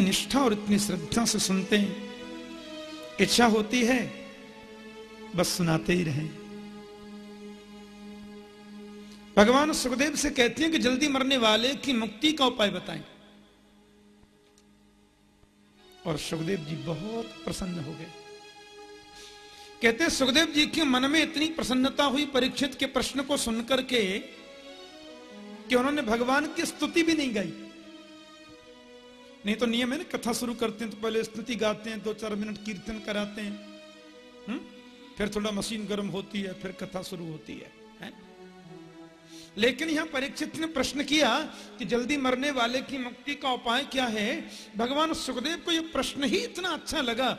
निष्ठा और इतनी श्रद्धा से सुनते हैं। इच्छा होती है, बस सुनाते ही रहें। भगवान सुखदेव से कहते हैं कि जल्दी मरने वाले की मुक्ति का उपाय बताएँ। और सुखदेव जी बहुत प्रसन्न हो गए। कहते सुखदेव जी के मन में इतनी प्रसन्नता हुई परीक्षित के प्रश्न को सुनकर के कि उन्होंने भगवान की स्तुति भी नहीं गाई। नहीं तो नियम है ना कथा शुरू करते हैं तो पहले स्तुति गाते हैं दो चार मिनट कीर्तन कराते हैं। हुँ? फिर थोड़ा मशीन गर्म होती है फिर कथा शुरू होती है, है? लेकिन यहाँ परीक्षित ने प्रश्न किया कि जल्दी मरने वाले की मुक्ति का उपाय क्या है? भगवान सुखदेव को यह प्रश्न ही इतना अच्छा लगा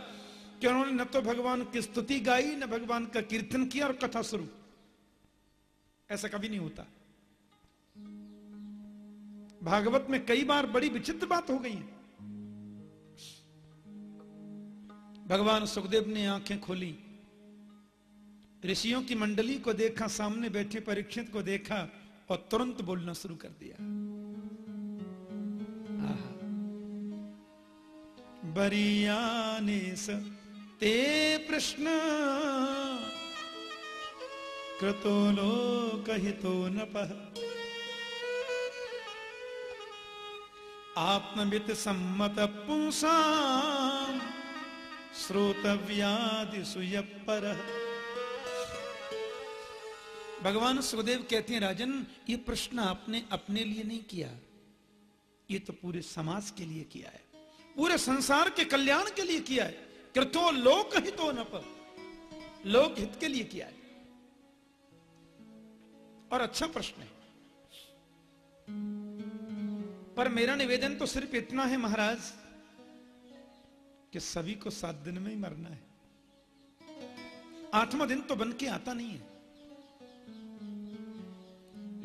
कि उन्होंने न तो भगवान की स्तुति गाई न भगवान का कीर्तन किया और कथा शुरू। ऐसा कभी नहीं होता। भागवत में कई बार बड़ी विचित्र बात हो गई है। भगवान सुखदेव ने आँखें खोली। ऋषियों की मंडली को देखा, सामने बैठे परीक्षित को देखा और तुरंत बोलना शुरू कर दिया। बरियाने ते प्रश्न, कृतो लोकहितो नपः। आत्मवित सम्मत पुंसा श्रोतव्यादि पर भगवान सुखदेव कहते हैं, राजन, ये प्रश्न आपने अपने लिए नहीं किया। ये तो पूरे समाज के लिए किया है। पूरे संसार के कल्याण के लिए किया है। कृतो लोक हितो न पर। लोक हित के लिए किया है। और अच्छा प्रश्न है। पर मेरा निवेदन तो सिर्फ़ इतना है, महाराज कि सभी को सात दिन में ही मरना है। आठवां दिन तो बन के आता नहीं है।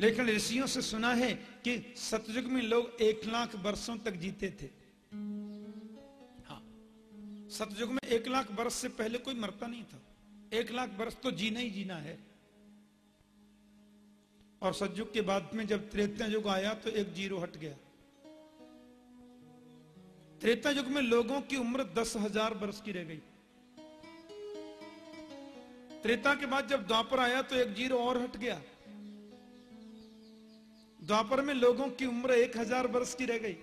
लेकिन ऋषियों से सुना है कि सतयुग में लोग एक लाख वर्षों तक जीते थे। हाँ सतयुग में एक लाख वर्ष से पहले कोई मरता नहीं था। एक लाख वर्ष तो जीना ही जीना है। और सतयुग के बाद में जब त्रेता युग आया तो एक ज़ीरो हट गया। त्रेता युग में लोगों की उम्र दस हज़ार वर्ष की रह गई। त्रेता के बाद जब द्वापर आया तो एक ज़ीरो और हट गया। द्वापर में लोगों की उम्र एक हज़ार वर्ष की रह गई।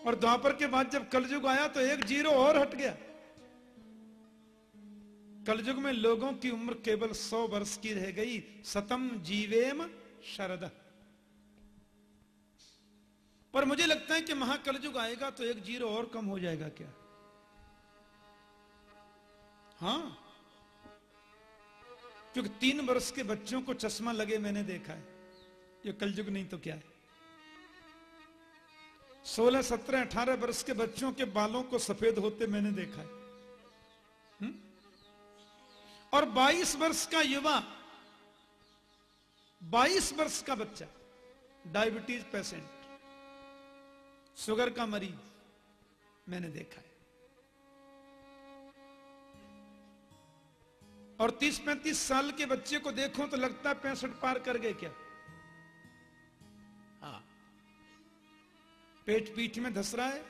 और द्वापर के बाद जब कलयुग आया तो एक ज़ीरो और हट गया। कलयुग में लोगों की उम्र केवल सौ वर्ष की रह गई। सतम जीवेम शरद। पर मुझे लगता है कि महाकलयुग आएगा तो एक ज़ीरो और कम हो जाएगा क्या? हाँ। क्योंकि तीन वर्ष के बच्चों को चश्मा लगे मैंने देखा है। ये कलयुग नहीं तो क्या है? सोलह, सत्रह, अठारह वर्ष के बच्चों के बालों को सफ़ेद होते मैंने देखा है। हुँ? और 22 वर्ष का युवा 22 वर्ष का बच्चा, डायबिटीज़ पेशेंट। शुगर का मरीज़ मैंने देखा है। और 30-35 साल के बच्चे को देखो तो लगता है पैंसठ पार कर गए क्या? हाँ। पेट पीठ में धस रहा है?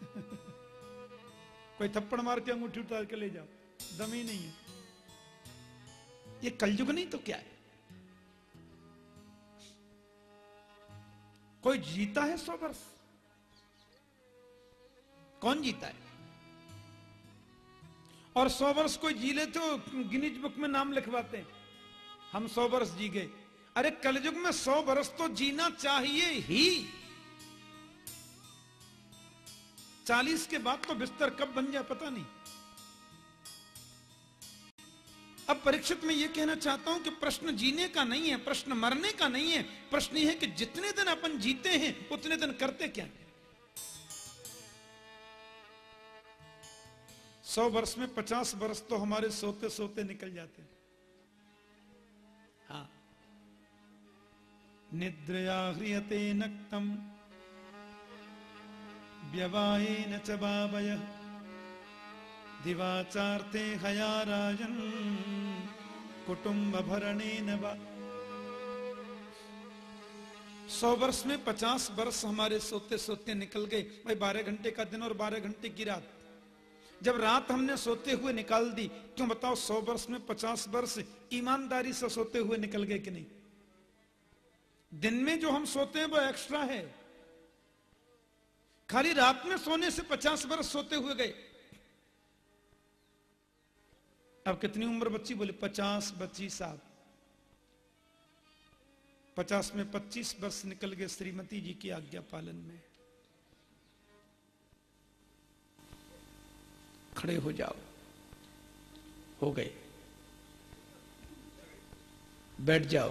कोई थप्पड़ मार के अंगूठी उतार के ले जाओ। दम ही नहीं है। ये कलयुग नहीं तो क्या है? कोई जीता है सौ वर्ष? कौन जीता है? और सौ वर्ष कोई जी ले तो गिनीज बुक में नाम लिखवाते हैं। हम सौ वर्ष जी गए। अरे, कलयुग में सौ वर्ष तो जीना चाहिए ही। चालीस के बाद तो बिस्तर कब बन जाए पता नहीं। अब परीक्षित में यह कहना चाहता हूँ कि प्रश्न जीने का नहीं है, प्रश्न मरने का नहीं है। प्रश्न यह है कि जितने दिन अपन जीते हैं, उतने दिन करते क्या है? सौ वर्ष में पचास वर्ष तो हमारे सोते सोते निकल जाते हाँ। निद्रया ह्रियते नक्तम व्यवायेन च बाबय दिवाचार्थे हया राजन कुटुंब भरणेन वा सौ वर्ष में पचास वर्ष हमारे सोते सोते निकल गए। भाई, बारह घंटे का दिन और बारह घंटे की रात। जब रात हमने सोते हुए निकाल दी, क्यों बताओ सौ वर्ष में पचास वर्ष ईमानदारी से सोते हुए निकल गए कि नहीं? दिन में जो हम सोते हैं, वो एक्स्ट्रा है। खाली रात में सोने से पचास वर्ष सोते हुए गए। अब कितनी उम्र बच्ची? बोले, पचास बच्ची साहब। पचास में पच्चीस वर्ष निकल गए श्रीमती जी की आज्ञा पालन में। खड़े हो जाओ। हो गए। बैठ जाओ।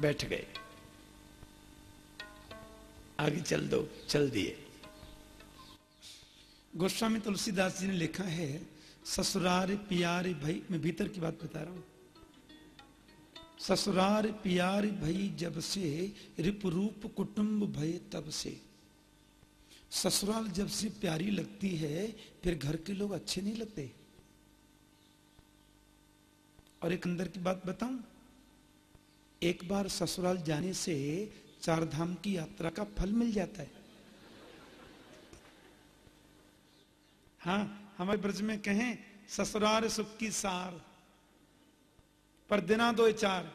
बैठ गए। आगे चल दो, चल दिए। गोस्वामी तुलसीदास जी ने लिखा है ससुरार पियार भाई, मैं भीतर की बात बता रहा हूँ। ससुरार प्यार भई, जब से रिप रूप कुटुंब भय, तब से। ससुराल जब से प्यारी लगती है, फिर घर के लोग अच्छे नहीं लगते। और एक अंदर की बात बताऊँ, एक बार ससुराल जाने से चार धाम की यात्रा का फल मिल जाता है। हाँ हमारे ब्रज में कहें, ससुराल सुख की सार। पर दिना दो चार।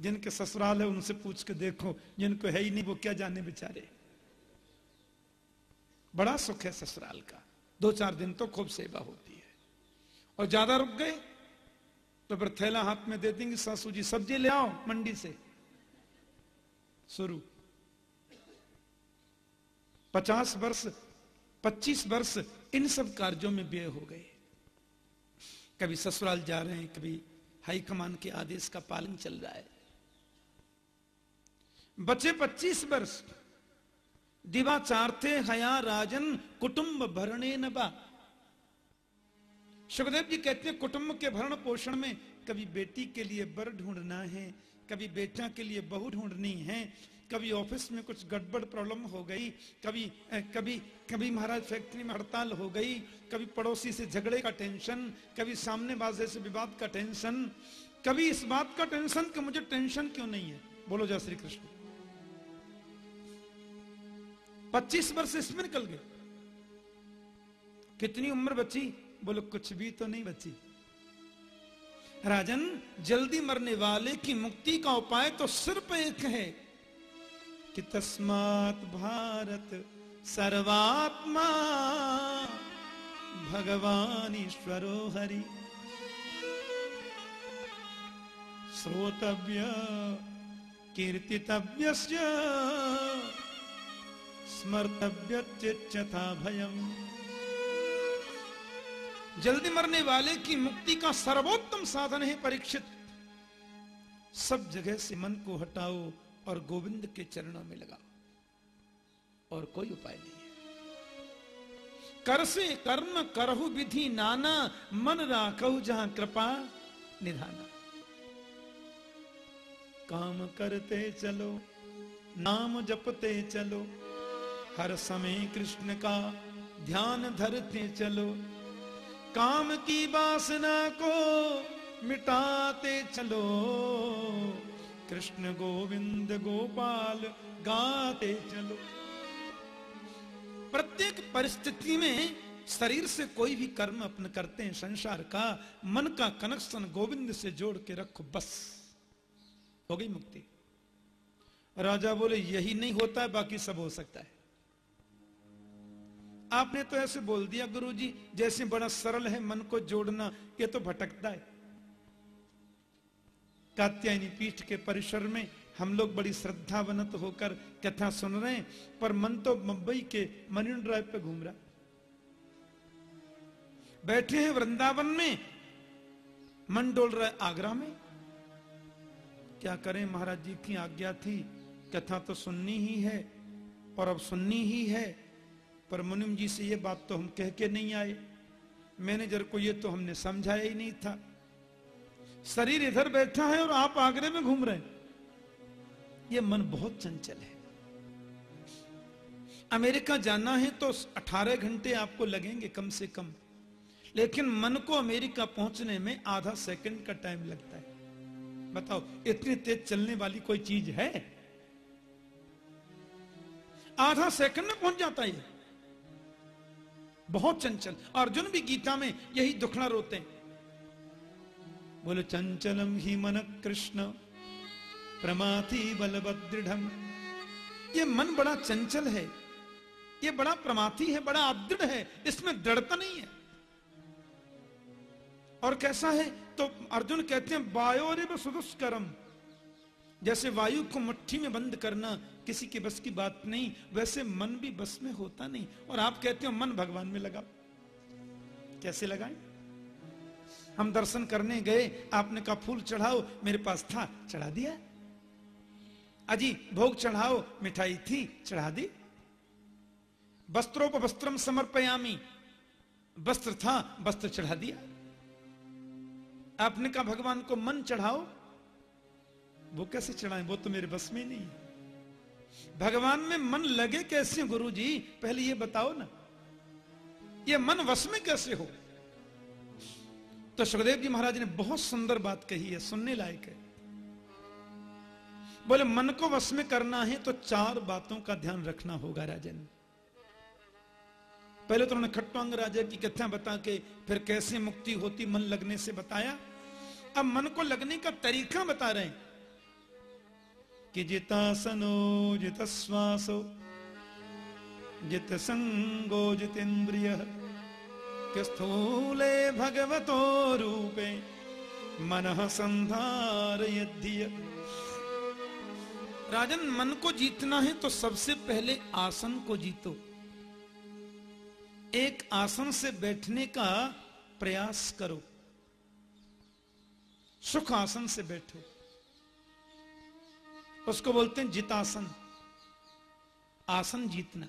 जिनके ससुराल है, उनसे पूछ के देखो। जिनको है ही नहीं, वो क्या जाने बेचारे। बड़ा सुख है ससुराल का। दो चार दिन तो खूब सेवा होती है। और ज़्यादा रुक गए तो फिर थैला हाथ में दे देंगे, सासू जी, सब्ज़ी ले आओ मंडी से। शुरू। पचास वर्ष, पच्चीस वर्ष इन सब कार्यों में व्यय हो गए। कभी ससुराल जा रहे हैं, कभी हाईकमान के आदेश का पालन चल रहा है। बचे पच्चीस वर्ष। दिवाचार थे हया राजन, कुटुंब भरणे नबा सुखदेव जी कहते हैं, कुटुंब के भरण पोषण में कभी बेटी के लिए बर ढूंढना है, कभी बेटा के लिए बहू ढूंढनी है कभी ऑफ़िस में कुछ गड़बड़ प्रॉब्लम हो गई, कभी कभी कभी महाराज फैक्ट्री में हड़ताल हो गई, कभी पड़ोसी से झगड़े का टेंशन, कभी सामने बाजे से विवाद का टेंशन, कभी इस बात का टेंशन कि मुझे टेंशन क्यों नहीं है? बोलो जय श्री कृष्ण। पच्चीस वर्ष इसमें निकल गए। कितनी उम्र बची? बोलो, कुछ भी तो नहीं बची। राजन, जल्दी मरने वाले की मुक्ति का उपाय तो सिर्फ़ एक है। कि तस्मात भारत सर्वात्मा भगवान ईश्वरो हरि श्रोतव्य कीर्तितव्य स्मर्तव्य चिथा भयम जल्दी मरने वाले की मुक्ति का सर्वोत्तम साधन है परीक्षित। सब जगह से मन को हटाओ। और गोविंद के चरणों में लगाओ। और कोई उपाय नहीं है। कर से कर्म करहु विधि नाना, मन राखहु जहाँ कृपा निधाना। काम करते चलो, नाम जपते चलो, हर समय कृष्ण का ध्यान धरते चलो, काम की वासना को मिटाते चलो। कृष्ण गोविंद गोपाल, गाते चलो। प्रत्येक परिस्थिति में शरीर से कोई भी कर्म अपन करते हैं, संसार का, मन का कनेक्शन गोविंद से जोड़ के रखो, बस। हो गई मुक्ति। राजा बोले, यही नहीं होता है बाकी सब हो सकता है। आपने तो ऐसे बोल दिया, गुरुजी, जैसे बड़ा सरल है, मन को जोड़ना, ये तो भटकता है। कात्यायनी पीठ के परिसर में हम लोग बड़ी श्रद्धावनत होकर कथा सुन रहे हैं, पर मन तो मुंबई के मरीन ड्राइव पे घूम रहा। बैठे हैं वृंदावन में, मन डोल रहा है आगरा में। क्या करें, महाराज जी की आज्ञा थी, कथा तो सुननी ही है, और अब सुननी ही है, पर मुनिम जी से ये बात तो हम कह के नहीं आए। मैनेजर को ये तो हमने समझाया ही नहीं था। शरीर इधर बैठा है और आप आगरे में घूम रहे हैं। ये मन बहुत चंचल है। अमेरिका जाना है तो 18 घंटे आपको लगेंगे कम से कम। लेकिन मन को अमेरिका पहुँचने में आधा सेकंड का टाइम लगता है। बताओ, इतनी तेज चलने वाली कोई चीज़ है? आधा सेकंड में पहुँच जाता है। बहुत चंचल। अर्जुन भी गीता में यही दुखड़ा रोते हैं। बोले, चंचलम ही मन कृष्ण, प्रमाथी बलभदृढ़ ये मन बड़ा चंचल है, ये बड़ा प्रमाथी है, बड़ा अदृढ़ है, इसमें दृढ़ता नहीं है। और कैसा है? तो अर्जुन कहते हैं वायोरिव सुदुष्करम। जैसे वायु को मुट्ठी में बंद करना किसी के बस की बात नहीं, वैसे मन भी बस में होता नहीं। और आप कहते हो, मन भगवान में लगा। कैसे लगाए? हम दर्शन करने गए, आपने कहा, फूल चढ़ाओ, मेरे पास था, चढ़ा दिया। अजी, भोग चढ़ाओ, मिठाई थी, चढ़ा दी। वस्त्रोप वस्त्रम समर्पयामी। वस्त्र था, वस्त्र चढ़ा दिया। आपने कहा, भगवान को मन चढ़ाओ। वो कैसे चढ़ाए? वो तो मेरे बस में नहीं है। भगवान में मन लगे कैसे गुरु जी पहले ये बताओ ना, ये मन वश में कैसे हो? तो सुखदेव जी महाराज ने बहुत सुंदर बात कही है, सुनने लायक है। बोले, मन को वश में करना है तो चार बातों का ध्यान रखना होगा राजन। पहले तो उन्होंने खट्टांग राजा की कथा बता के फिर कैसे मुक्ति होती मन लगने से बताया। अब मन को लगने का तरीका बता रहे हैं कि जितासनो जित श्वासो जित संगो जितेन्द्रिय स्थूले भगवतो रूपे मन संधार राजन, मन को जीतना है तो सबसे पहले आसन को जीतो। एक आसन से बैठने का प्रयास करो। सुख आसन से बैठो। उसको बोलते हैं जितासन। आसन जीतना।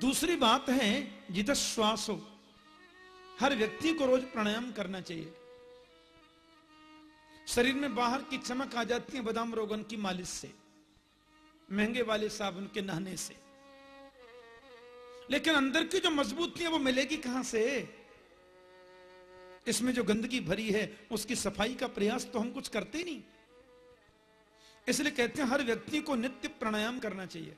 दूसरी बात है जित श्वास हो, हर व्यक्ति को रोज प्राणायाम करना चाहिए। शरीर में बाहर की चमक आ जाती है बादाम रोगन की मालिश से, महँगे वाले साबुन के नहाने से। लेकिन अंदर की जो मजबूती है वो मिलेगी कहाँ से? इसमें जो गंदगी भरी है, उसकी सफ़ाई का प्रयास तो हम कुछ करते नहीं। इसलिए कहते हैं हर व्यक्ति को नित्य प्राणायाम करना चाहिए।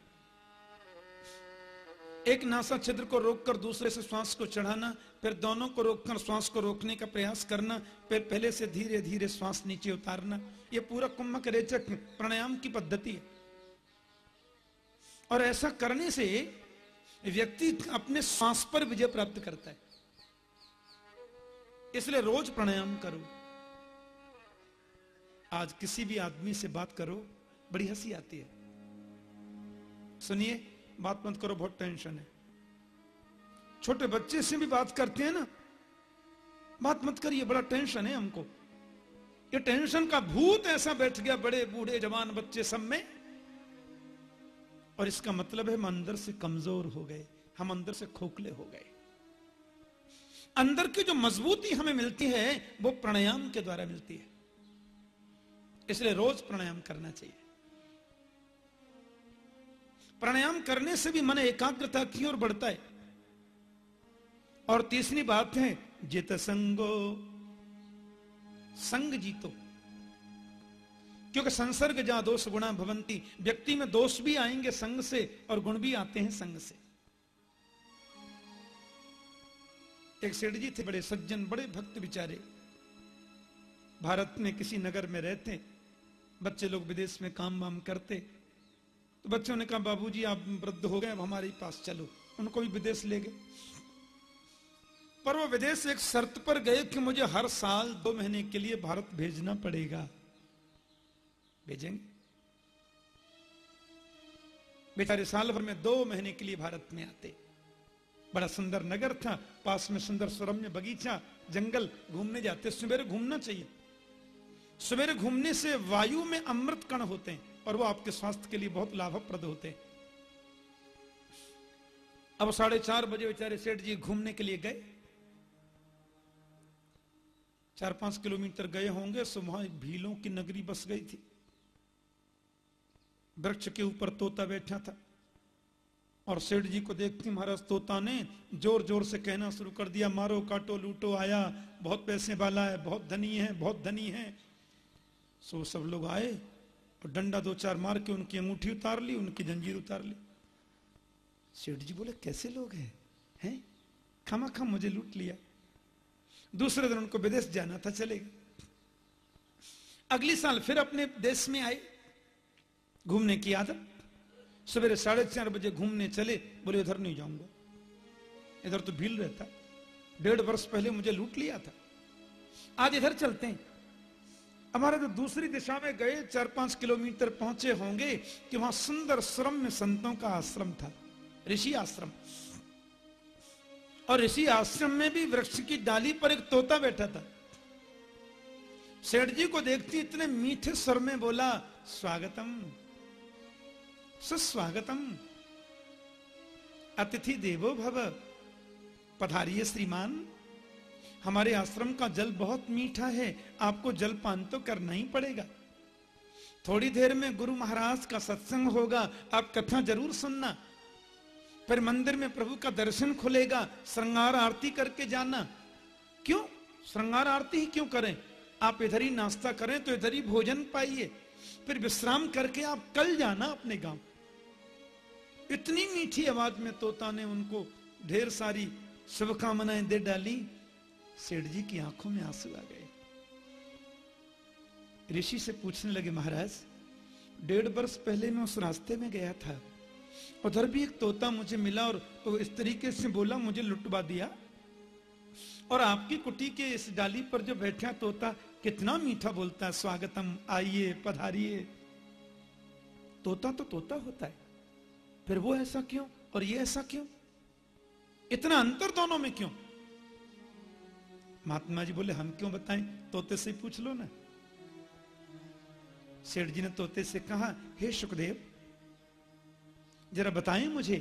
एक नासा छिद्र को रोककर दूसरे से श्वास को चढ़ाना, फिर दोनों को रोककर श्वास को रोकने का प्रयास करना, फिर पहले से धीरे धीरे श्वास नीचे उतारना यह पूरा कुंभक रेचक प्राणायाम की पद्धति है। और ऐसा करने से व्यक्ति अपने श्वास पर विजय प्राप्त करता है। इसलिए रोज प्राणायाम करो। आज किसी भी आदमी से बात करो, बड़ी हँसी आती है। सुनिए बात मत करो, बहुत टेंशन है। छोटे बच्चे से भी बात करते हैं ना, बात मत करिए, बड़ा टेंशन है हमको। ये टेंशन का भूत ऐसा बैठ गया, बड़े बूढ़े जवान बच्चे सब में। और इसका मतलब है हम अंदर से कमज़ोर हो गए, हम अंदर से खोखले हो गए। अंदर की जो मजबूती हमें मिलती है, वो प्राणायाम के द्वारा मिलती है। इसलिए रोज प्राणायाम करना चाहिए। प्राणायाम करने से भी मन एकाग्रता की ओर बढ़ता है। और तीसरी बात है, जित संगो, संग जीतो। क्योंकि संसर्ग जहाँ दोष गुणा भवंती, व्यक्ति में दोष भी आएँगे संग से और गुण भी आते हैं संग से। एक सेठ जी थे बड़े सज्जन, बड़े भक्त बिचारे। भारत में किसी नगर में रहते, बच्चे लोग विदेश में काम वाम करते तो बच्चों ने कहा, बाबूजी, आप वृद्ध हो गए, अब हमारे पास चलो। उनको भी विदेश ले गए। पर वो विदेश एक शर्त पर गए कि मुझे हर साल दो महीने के लिए भारत भेजना पड़ेगा। भेजेंगे? बेचारे साल भर में दो महीने के लिए भारत में आते। बड़ा सुंदर नगर था, पास में सुंदर सुरम्य बगीचा, जंगल, घूमने जाते। सवेरे घूमना चाहिए। सवेरे घूमने से वायु में अमृत कण होते हैं। और वो आपके स्वास्थ्य के लिए बहुत लाभप्रद होते हैं। अब साढ़े चार बजे बेचारे सेठ जी घूमने के लिए गए। चार पाँच किलोमीटर गए होंगे सुबह भीलों की नगरी बस गई थी। वृक्ष के ऊपर तोता बैठा था। और सेठ जी को देखती महाराज तोता ने ज़ोर ज़ोर से कहना शुरू कर दिया, मारो, काटो, लूटो, आया, बहुत पैसे वाला है, बहुत धनी है, बहुत धनी है। सो सब लोग आए। और डंडा दो चार मार के उनकी अंगूठी उतार ली, उनकी जंजीर उतार ली। सेठ जी बोले, कैसे लोग हैं? हैं? खामा खा मुझे लूट लिया। दूसरे दिन उनको विदेश जाना था चलेगा अगली साल फिर अपने देश में आए। घूमने की आदत। सवेरे साढ़े चार बजे घूमने चले। बोले उधर नहीं जाऊँगा। इधर तो भीड़ रहता। डेढ़ वर्ष पहले मुझे लूट लिया था। आज इधर चलते हैं। हमारे तो दूसरी दिशा में गए, चार पाँच किलोमीटर पहुँचे होंगे कि वहाँ सुंदर श्रम में संतों का आश्रम था, ऋषि आश्रम। और ऋषि आश्रम में भी वृक्ष की डाली पर एक तोता बैठा था। सेठ जी को देखती इतने मीठे स्वर में बोला, स्वागतम, सुस्वागतम, अतिथि देवो भव पधारिये श्रीमान। हमारे आश्रम का जल बहुत मीठा है, आपको जलपान तो करना ही पड़ेगा। थोड़ी देर में गुरु महाराज का सत्संग होगा, आप कथा ज़रूर सुनना। फिर मंदिर में प्रभु का दर्शन खुलेगा, श्रृंगार आरती करके जाना। क्यों? श्रृंगार आरती ही क्यों करें? आप इधर ही नाश्ता करें तो इधर ही भोजन पाइए। फिर विश्राम करके आप कल जाना अपने गाँव। इतनी मीठी आवाज़ में तोता ने उनको ढेर सारी शुभकामनाएँ दे डाली। सेठ जी की आँखों में आँसू आ गए। ऋषि से पूछने लगे, महाराज, डेढ़ वर्ष पहले मैं उस रास्ते में गया था। उधर भी एक तोता मुझे मिला और तो इस तरीके से बोला, मुझे लुटवा दिया। और आपकी कुटी के इस डाली पर जो बैठा तोता कितना मीठा बोलता है स्वागतम, आइए, पधारिए। तोता तो तोता होता है। फिर वो ऐसा क्यों? और ये ऐसा क्यों? इतना अंतर दोनों में क्यों? महात्मा जी बोले, हम क्यों बताएँ? तोते से पूछ लो ना। सेठ जी ने तोते से कहा, हे सुखदेव, जरा बताएँ मुझे।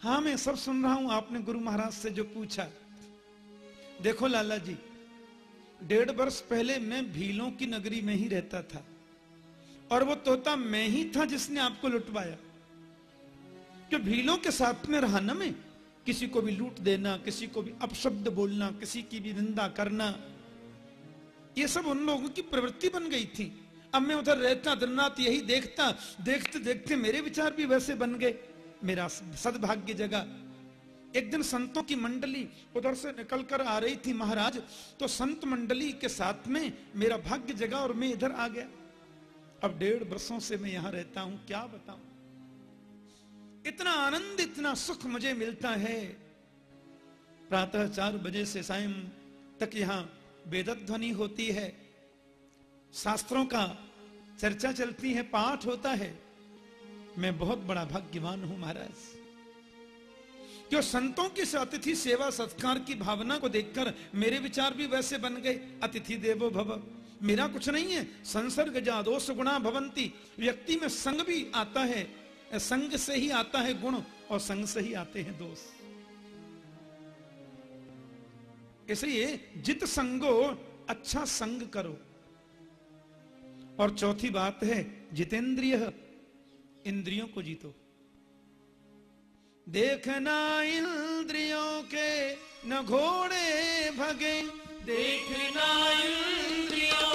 हाँ मैं सब सुन रहा हूँ, आपने गुरु महाराज से जो पूछा। देखो लाला जी, डेढ़ वर्ष पहले मैं भीलों की नगरी में ही रहता था, और वो तोता मैं ही था जिसने आपको लुटवाया। जो भीलों के साथ में रहा ना मैं? किसी को भी लूट देना, किसी को भी अपशब्द बोलना, किसी की भी निंदा करना, ये सब उन लोगों की प्रवृत्ति बन गई थी। अब मैं उधर रहता, दिन रात यही देखता, देखते देखते मेरे विचार भी वैसे बन गए। मेरा सदभाग्य जगह एक दिन संतों की मंडली उधर से निकलकर आ रही थी महाराज तो संत मंडली के साथ में मेरा भाग्य जगह और मैं इधर आ गया। अब डेढ़ वर्षों से मैं यहाँ रहता हूँ, क्या बताऊँ? इतना आनंद, इतना सुख मुझे मिलता है। प्रातः चार बजे से सायं तक यहाँ वेदत ध्वनि होती है। शास्त्रों का चर्चा चलती है, पाठ होता है। मैं बहुत बड़ा भाग्यवान हूँ महाराज। क्यों संतों की अतिथि सेवा सत्कार की भावना को देखकर मेरे विचार भी वैसे बन गए। अतिथि देवो भव। मेरा कुछ नहीं है। संसर्ग जा दोष गुणा भवंती। व्यक्ति में संग भी आता है। संग से ही आता है गुण और संग से ही आते हैं दोष। इसलिए जित संगो अच्छा संग करो। और चौथी बात है, जितेंद्रिय, इंद्रियों को जीतो। देखना इंद्रियों के, न घोड़े भगे। देखना इंद्रियों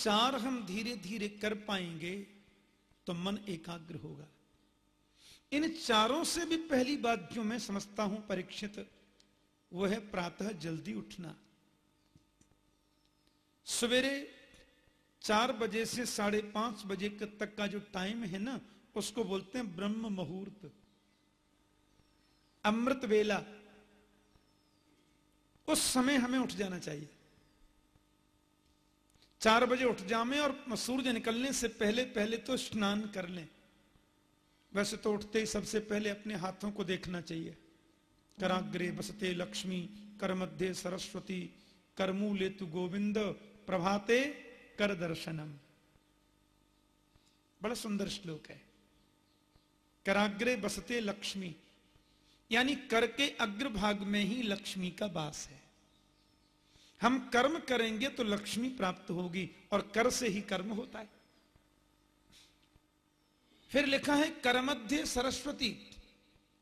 ये चार हम धीरे धीरे कर पाएँगे तो मन एकाग्र होगा। इन चारों से भी पहली बात जो मैं समझता हूँ परीक्षित, वो है प्रातः जल्दी उठना। सवेरे चार बजे से साढ़े पाँच बजे तक का जो टाइम है ना, उसको बोलते हैं ब्रह्म मुहूर्त। अमृत वेला। उस समय हमें उठ जाना चाहिए। चार बजे उठ जामे और सूर्य निकलने से पहले पहले तो स्नान कर लें। वैसे तो उठते ही सबसे पहले अपने हाथों को देखना चाहिए। कराग्रे बसते लक्ष्मी, कर मध्य सरस्वती करमूले तु गोविंद, प्रभाते कर दर्शनम। बड़ा सुंदर श्लोक है। कराग्रे बसते लक्ष्मी, यानी कर के अग्रभाग में ही लक्ष्मी का वास है। हम कर्म करेंगे तो लक्ष्मी प्राप्त होगी और कर से ही कर्म होता है। फिर लिखा है कर मध्य सरस्वती।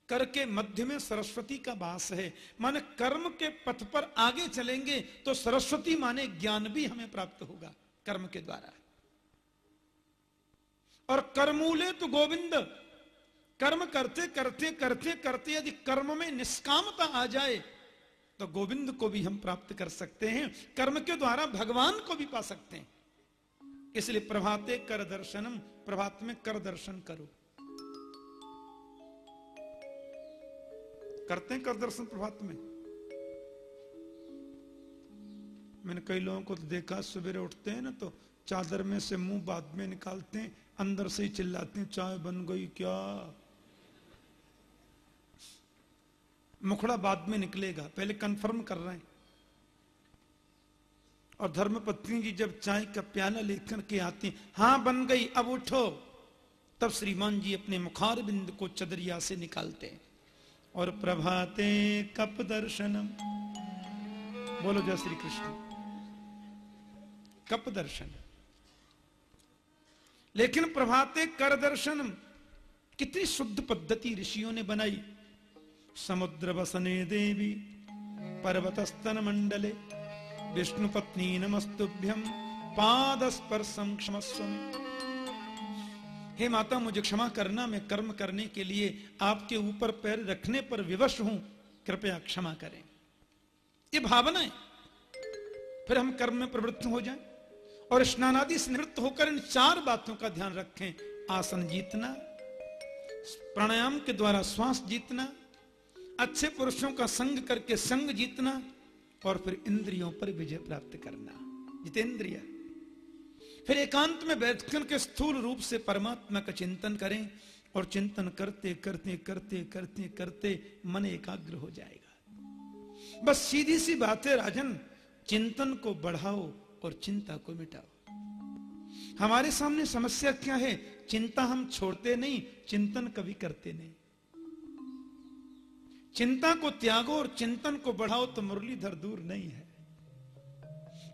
कर के मध्य में सरस्वती का वास है। माने कर्म के पथ पर आगे चलेंगे तो सरस्वती माने ज्ञान भी हमें प्राप्त होगा कर्म के द्वारा। और कर्मूले तो गोविंद। कर्म करते करते करते करते यदि कर्म में निष्कामता आ जाए तो गोविंद को भी हम प्राप्त कर सकते हैं, कर्म के द्वारा भगवान को भी पा सकते हैं। इसलिए प्रभाते कर दर्शनम, प्रभात में कर दर्शन करो। करते हैं कर दर्शन प्रभात में। मैंने कई लोगों को तो देखा, सवेरे उठते हैं ना तो चादर में से मुँह बाद में निकालते हैं, अंदर से ही चिल्लाते हैं, चाय बन गई क्या? मुखड़ा बाद में निकलेगा, पहले कंफर्म कर रहे हैं। और धर्म पत्नी जी जब चाय का प्याला लेकर के आती हाँ बन गई, अब उठो। तब श्रीमान जी अपने मुखार बिंद को चदरिया से निकालते हैं और प्रभाते कप दर्शनम। बोलो जय श्री कृष्ण। कप दर्शन। लेकिन प्रभाते कर दर्शनम। कितनी शुद्ध पद्धति ऋषियों ने बनाई। समुद्र वसने देवी पर्वतस्तन मंडले विष्णु पत्नी नमस्तुभ्यम पाद स्पर्शम क्षमस्व हे माता, मुझे क्षमा करना, मैं कर्म करने के लिए आपके ऊपर पैर रखने पर विवश हूँ। कृपया क्षमा करें। ये भावना है। फिर हम कर्म में प्रवृत्त हो जाएँ और स्नानादि से निवृत्त होकर इन चार बातों का ध्यान रखें। आसन जीतना, प्राणायाम के द्वारा श्वास जीतना अच्छे पुरुषों का संग करके संग जीतना और फिर इंद्रियों पर विजय प्राप्त करना। जितेंद्रिय। फिर एकांत में बैठकर के स्थूल रूप से परमात्मा का चिंतन करें और चिंतन करते करते करते करते करते मन एकाग्र हो जाएगा। बस सीधी सी बात है राजन, चिंतन को बढ़ाओ और चिंता को मिटाओ। हमारे सामने समस्या क्या है? चिंता हम छोड़ते नहीं, चिंतन कभी करते नहीं। चिंता को त्यागो और चिंतन को बढ़ाओ तो मुरलीधर दूर नहीं है।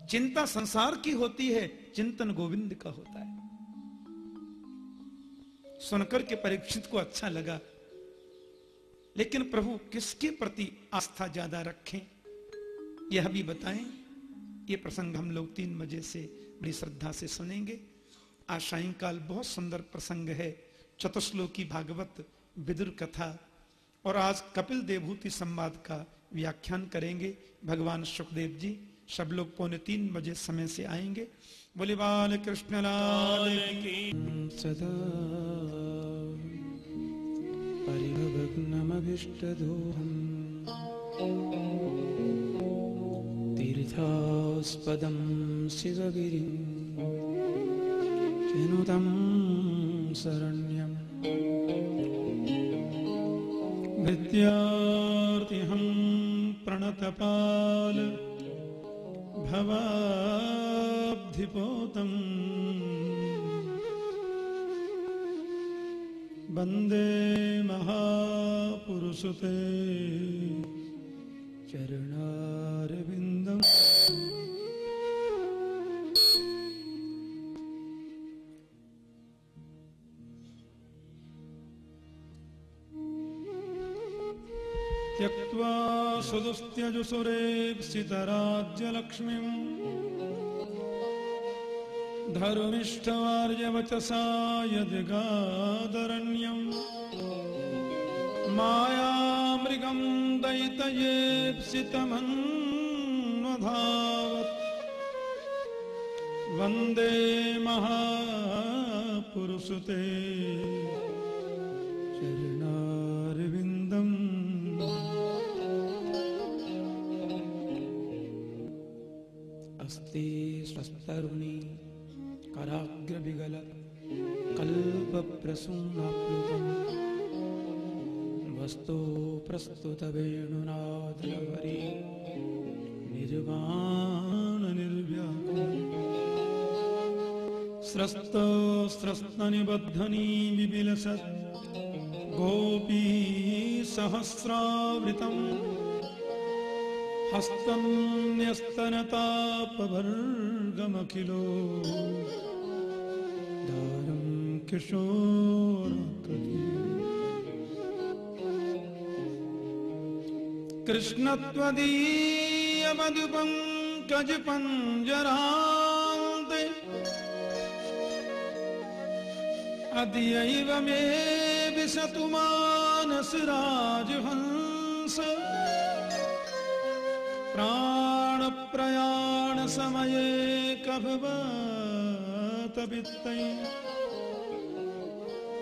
चिंता संसार की होती है, चिंतन गोविंद का होता है। सुनकर के परीक्षित को अच्छा लगा। लेकिन प्रभु, किसके प्रति आस्था ज़्यादा रखें? यह भी बताएँ, ये प्रसंग हम लोग तीन बजे से बड़ी श्रद्धा से सुनेंगे। आज सायकाल बहुत सुंदर प्रसंग है। चतुश्लोकी भागवत विदुर कथा और आज कपिल देवभूति संवाद का व्याख्यान करेंगे। भगवान सुखदेव जी, सब लोग पौने तीन बजे समय से आएँगे। बोले बाल कृष्ण लाल सदा परिभवग्नमभिष्टदोहम्। तीर्थास्पदं शिवगिरिं चिनुतं शरण्यम्। विद्यार्तिहं प्रणतपाल भवाब्धिपोतम् वंदे महापुरुषते। चरणारविन्दम् सुदुस्त्यजुसुरेप्सितराज्यलक्ष्मीम् धर्मिष्ठवार्यवचसा यदिगादरण्यम् मायामृगं दयितयेप्सितमन्वधावत् वंदे महापुरुषुते। तरुणी कराग्रविगल कल्पप्रसूनाप्लुतम् वस्तु प्रस्तुतवेणुनाद्रवरी निर्वाणनिर्व्याकुल स्रस्तस्रस्तनिबद्धनी स्रस्तनिबद्धनिलस गोपी सहस्रावृतम्। हस्तन्यस्तनतापवर्गमखिलो दारं किशोराकृति कृष्णत्वदीयमधुपङ्कजपञ्जरान्ते। अद्यैव मे विशतु मानसराजहंस। प्राणप्रयाणसमये कभवतवित्तै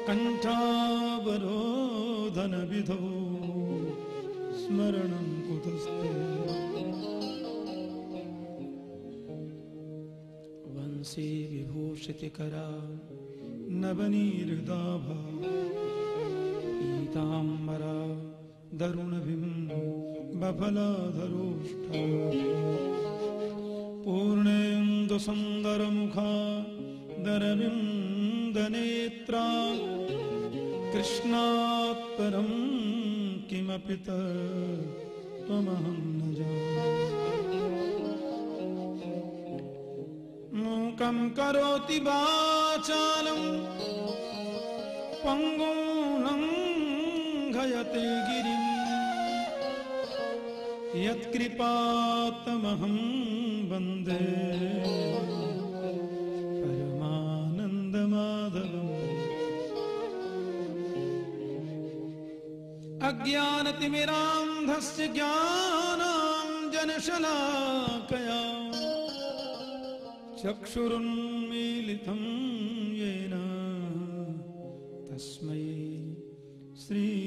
कण्ठावरोधनविधौ स्मरणं कुतस्ते। वंशी विभूषितिकरा नवनीहृदाभा पीताम्बरा। दरुणभिं बफलाधरोष्ठा पूर्णेन्दुसुन्दरमुखा दरविन्दनेत्रा कृष्णात् परं किमपि त्वमहं न मूकं करोति वाचालं पङ्गूलं घयते गिरिम् यत्कृपातमहं वंदे। परमानन्दमाधवम्। अज्ञानतिमिरान्धस्य ज्ञानाञ्जनशलाकया चक्षुरुन्मीलितं येन। तस्मै श्रीगुरवे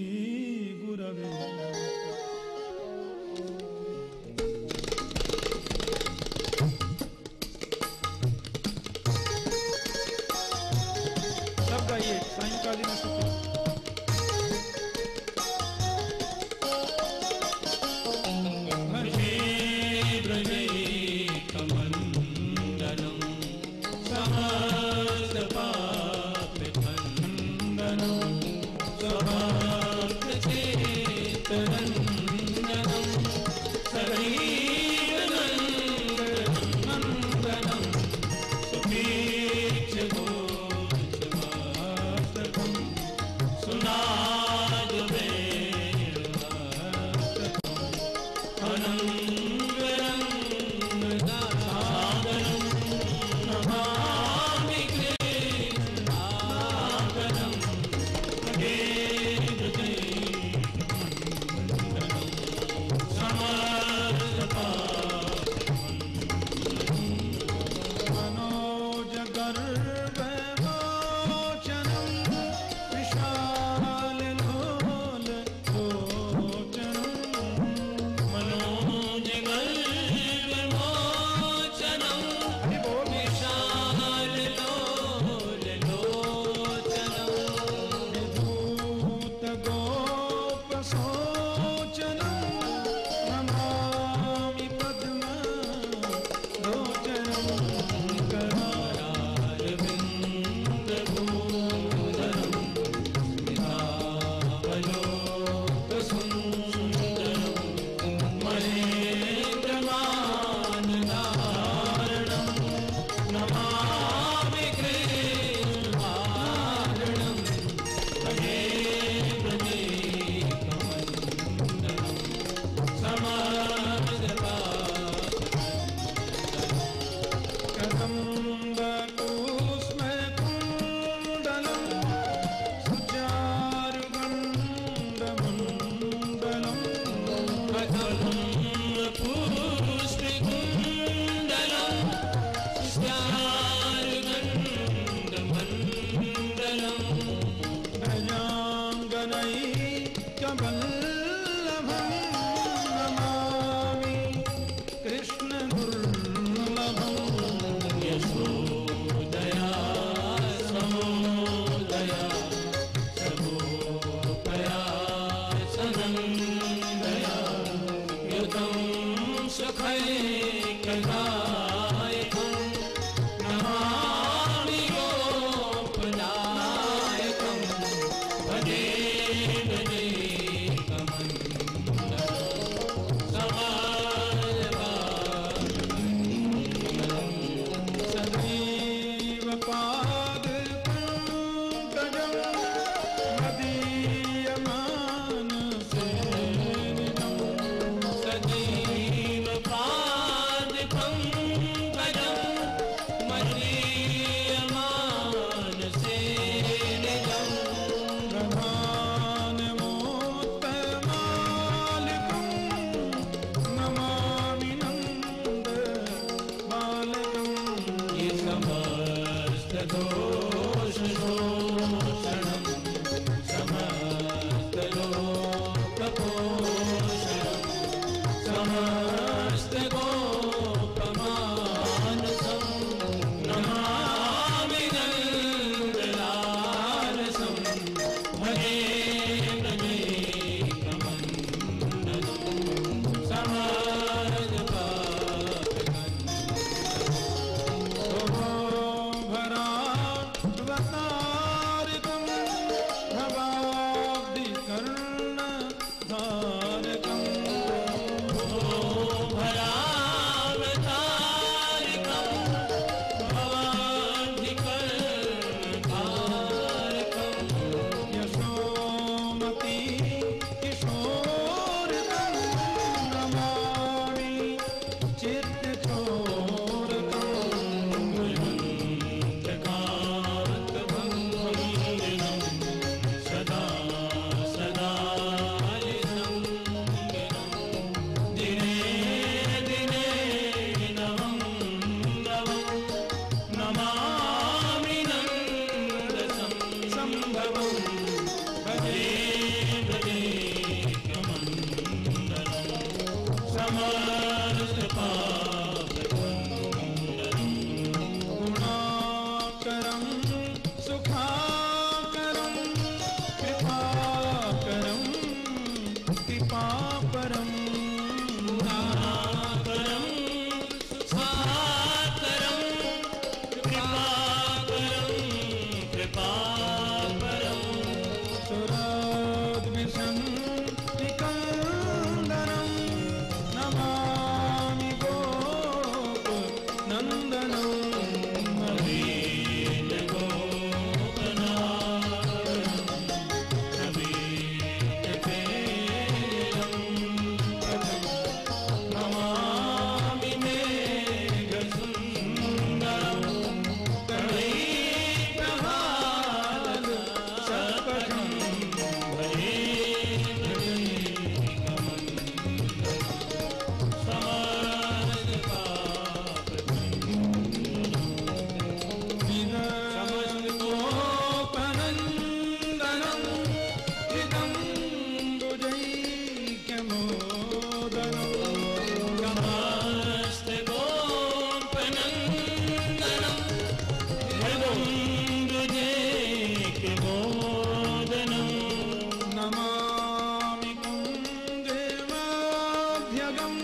yagam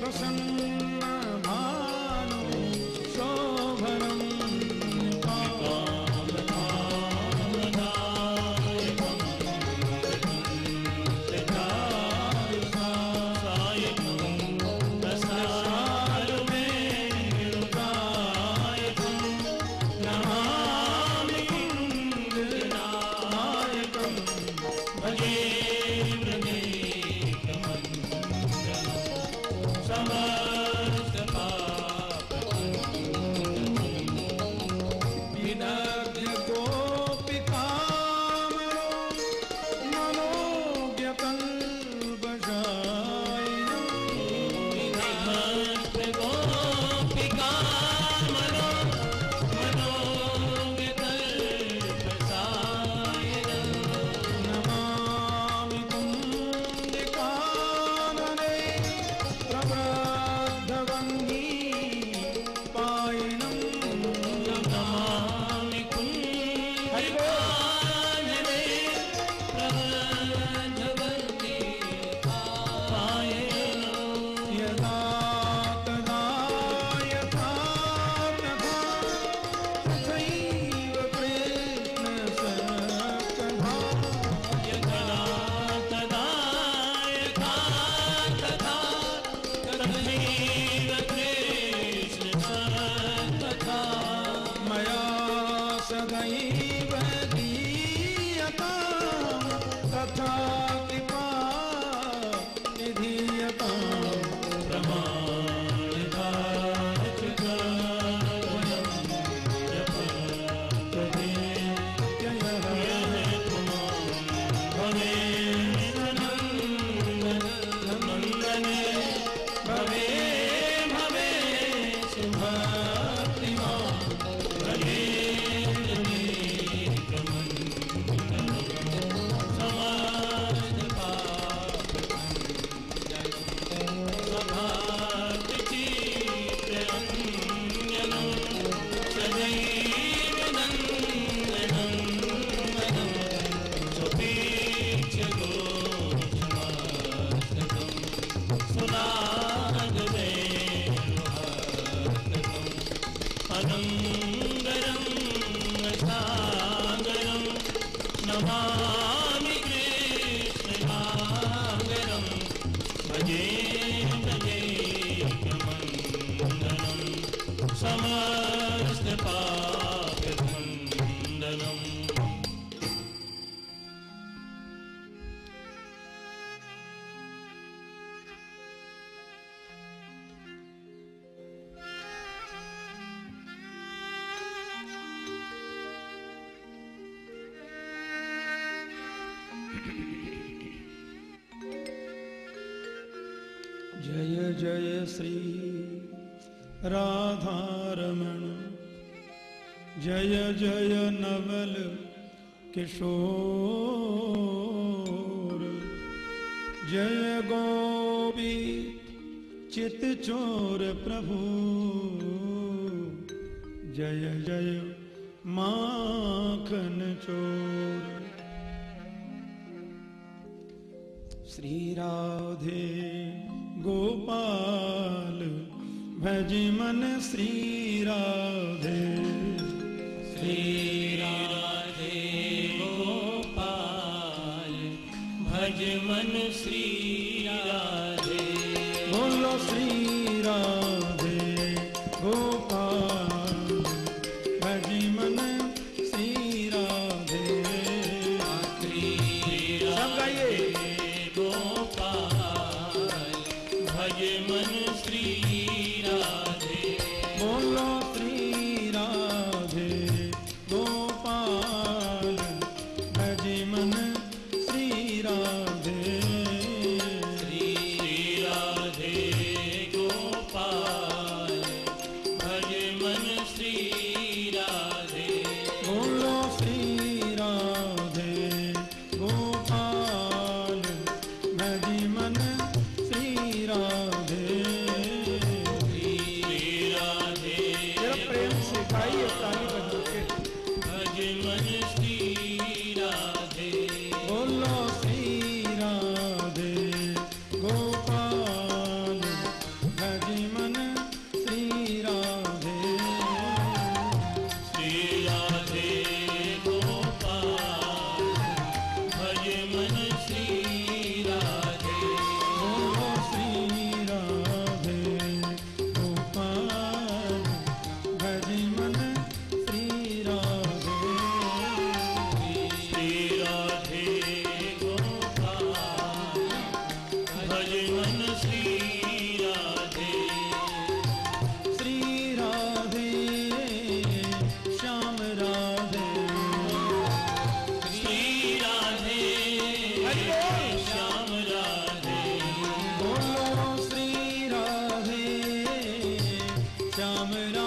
prasanna जय श्री राधारमण। जय जय नवल किशोर। जय गोपी चित चोर प्रभु Ramadan.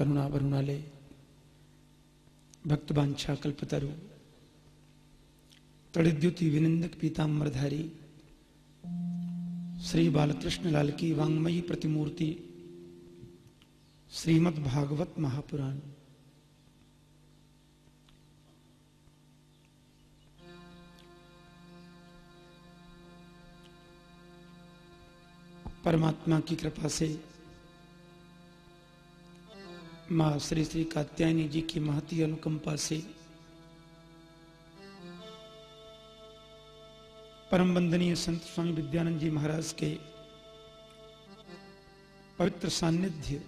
करुणा वरुणालय, भक्त बांछा कल्पतरु, तड़िद्युति विनिंदक पीताम्बरधारी श्री बालकृष्ण लाल की वांगमयी प्रतिमूर्ति, श्रीमद भागवत महापुराण। परमात्मा की कृपा से माँ श्री श्री कात्यायनी जी की महती अनुकंपा से परम वंदनीय संत स्वामी विद्यानंद जी महाराज के पवित्र सानिध्य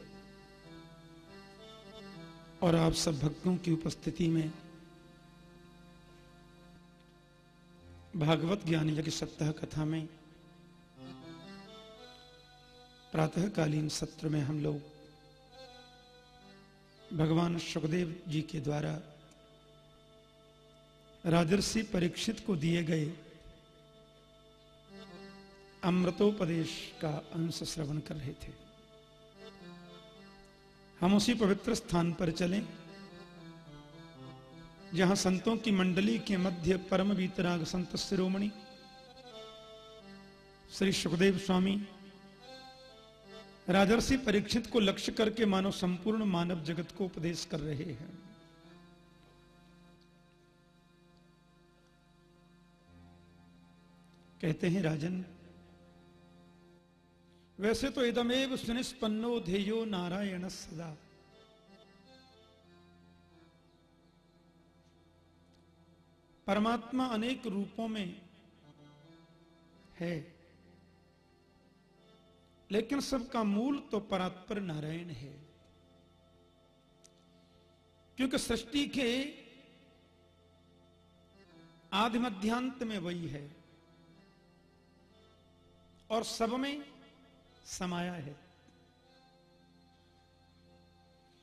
और आप सब भक्तों की उपस्थिति में भागवत ज्ञान यज्ञ सप्ताह कथा में प्रातःकालीन सत्र में हम लोग भगवान सुखदेव जी के द्वारा राजर्षि परीक्षित को दिए गए अमृतोपदेश का अंश श्रवण कर रहे थे। हम उसी पवित्र स्थान पर चलें, जहाँ संतों की मंडली के मध्य परम वीतराग संत शिरोमणि, श्री सुखदेव स्वामी राजर्षि परीक्षित को लक्ष्य करके मानो संपूर्ण मानव जगत को उपदेश कर रहे हैं। कहते हैं, राजन, वैसे तो इदमेव सुनिष्पन्नो ध्येयो नारायण सदा। परमात्मा अनेक रूपों में है। लेकिन सबका मूल तो परात्पर नारायण है। क्योंकि सृष्टि के आदि मध्यांत में वही है और सब में समाया है।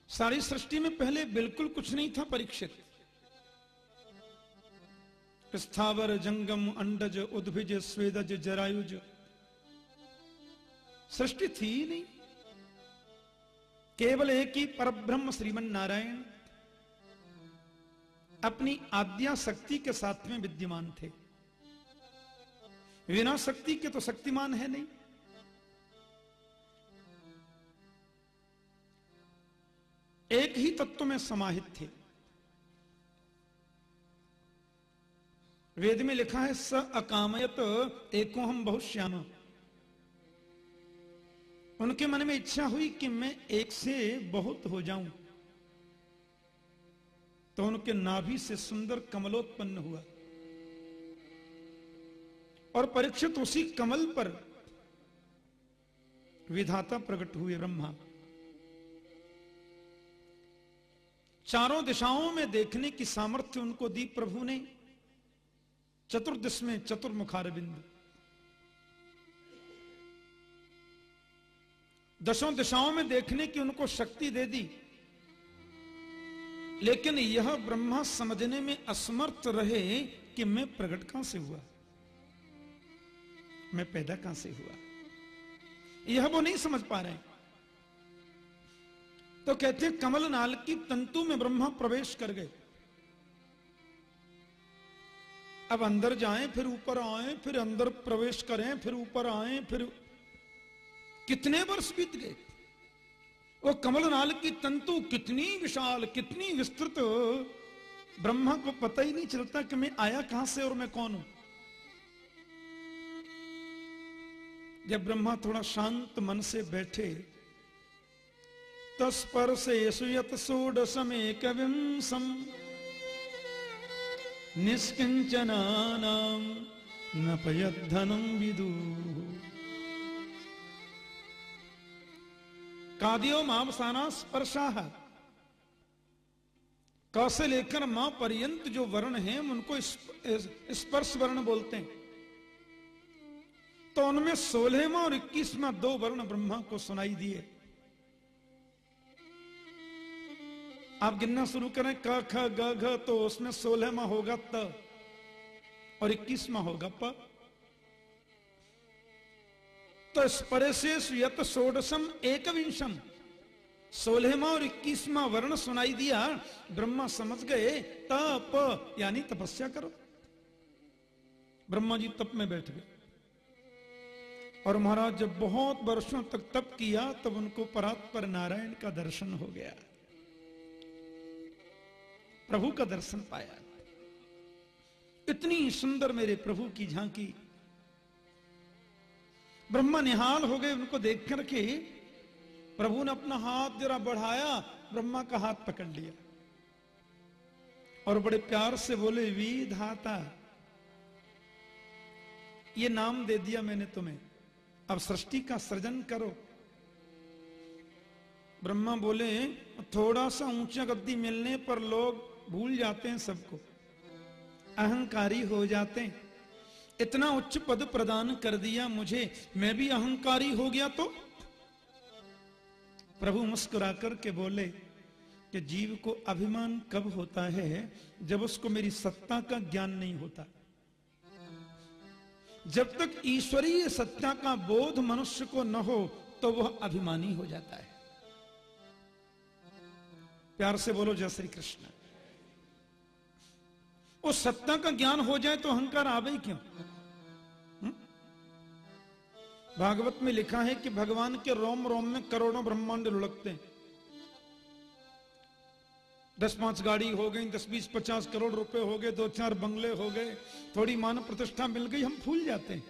सारी सृष्टि में पहले बिल्कुल कुछ नहीं था परीक्षित। स्थावर, जंगम, अंडज, उद्भिज, स्वेदज, जरायुज सृष्टि थी ही नहीं। केवल एक ही परब्रह्म श्रीमन नारायण अपनी आद्या शक्ति के साथ में विद्यमान थे। बिना शक्ति के तो शक्तिमान है नहीं। एक ही तत्व में समाहित थे। वेद में लिखा है, स अकामयत, एको हम उनके मन में इच्छा हुई कि मैं एक से बहुत हो जाऊँ। तो उनके नाभि से सुंदर कमलोत्पन्न हुआ। और परीक्षित उसी कमल पर विधाता प्रकट हुए ब्रह्मा। चारों दिशाओं में देखने की सामर्थ्य उनको दी प्रभु ने। चतुर्दश में चतुर्मुखार बिंदु दशों दिशाओं में देखने की उनको शक्ति दे दी। लेकिन यह ब्रह्मा समझने में असमर्थ रहे कि मैं प्रकट कहाँ से हुआ? मैं पैदा कहाँ से हुआ? यह वो नहीं समझ पा रहे। तो कहते हैं कमल नाल की तंतु में ब्रह्मा प्रवेश कर गए। अब अंदर जाएँ, फिर ऊपर आए, फिर अंदर प्रवेश करें, फिर ऊपर आए, फिर कितने वर्ष बीत गए? वो कमल नाल की तंतु कितनी विशाल, कितनी विस्तृत। ब्रह्मा को पता ही नहीं चलता कि मैं आया कहाँ से और मैं कौन हूँ। जब ब्रह्मा थोड़ा शांत मन से बैठे तस्पर से सुयत कविंसम निष्किंचनानाम न पयधनम विदु। कादियो मावसाना स्पर्शा क से लेकर माँ पर्यंत जो वर्ण हैं उनको स्पर्श वर्ण बोलते हैं। तो उनमें सोलहवा और इक्कीसवा दो वर्ण ब्रह्मा को सुनाई दिए। आप गिनना शुरू करें, क, ख, ग, घ तो उसमें सोलहवा होगा त और इक्कीसवा होगा प। तो स्परेशेष यत एक विंशम सोलहवा और इक्कीसवा वर्ण सुनाई दिया। ब्रह्मा समझ गए, तप, यानी तपस्या करो। ब्रह्मा जी तप में बैठ गए। और महाराज जब बहुत वर्षों तक तप किया, तब उनको परात्पर नारायण का दर्शन हो गया। प्रभु का दर्शन पाया। इतनी सुंदर मेरे प्रभु की झांकी ब्रह्मा निहाल हो गए उनको देख करके प्रभु ने अपना हाथ जरा बढ़ाया, ब्रह्मा का हाथ पकड़ लिया। और बड़े प्यार से बोले, विधाता, ये नाम दे दिया मैंने तुम्हें। अब सृष्टि का सृजन करो। ब्रह्मा बोले, थोड़ा सा ऊँचा गद्दी मिलने पर लोग भूल जाते हैं सबको। अहंकारी हो जाते हैं। इतना उच्च पद प्रदान कर दिया मुझे। मैं भी अहंकारी हो गया तो? प्रभु मुस्कुरा कर के बोले, कि जीव को अभिमान कब होता है जब उसको मेरी सत्ता का ज्ञान नहीं होता? जब तक ईश्वरीय सत्ता का बोध मनुष्य को न हो तो वह अभिमानी हो जाता है। प्यार से बोलो, जय श्री कृष्ण। उस सत्ता का ज्ञान हो जाए तो अहंकार आवे क्यों? हम्म? भागवत में लिखा है कि भगवान के रोम रोम में करोड़ों ब्रह्मांड लुढ़कते हैं। दस पाँच गाड़ी हो गई, दस बीस पचास करोड़ रुपए हो गए, दो चार बंगले हो गए, थोड़ी मान प्रतिष्ठा मिल गई, हम फूल जाते हैं।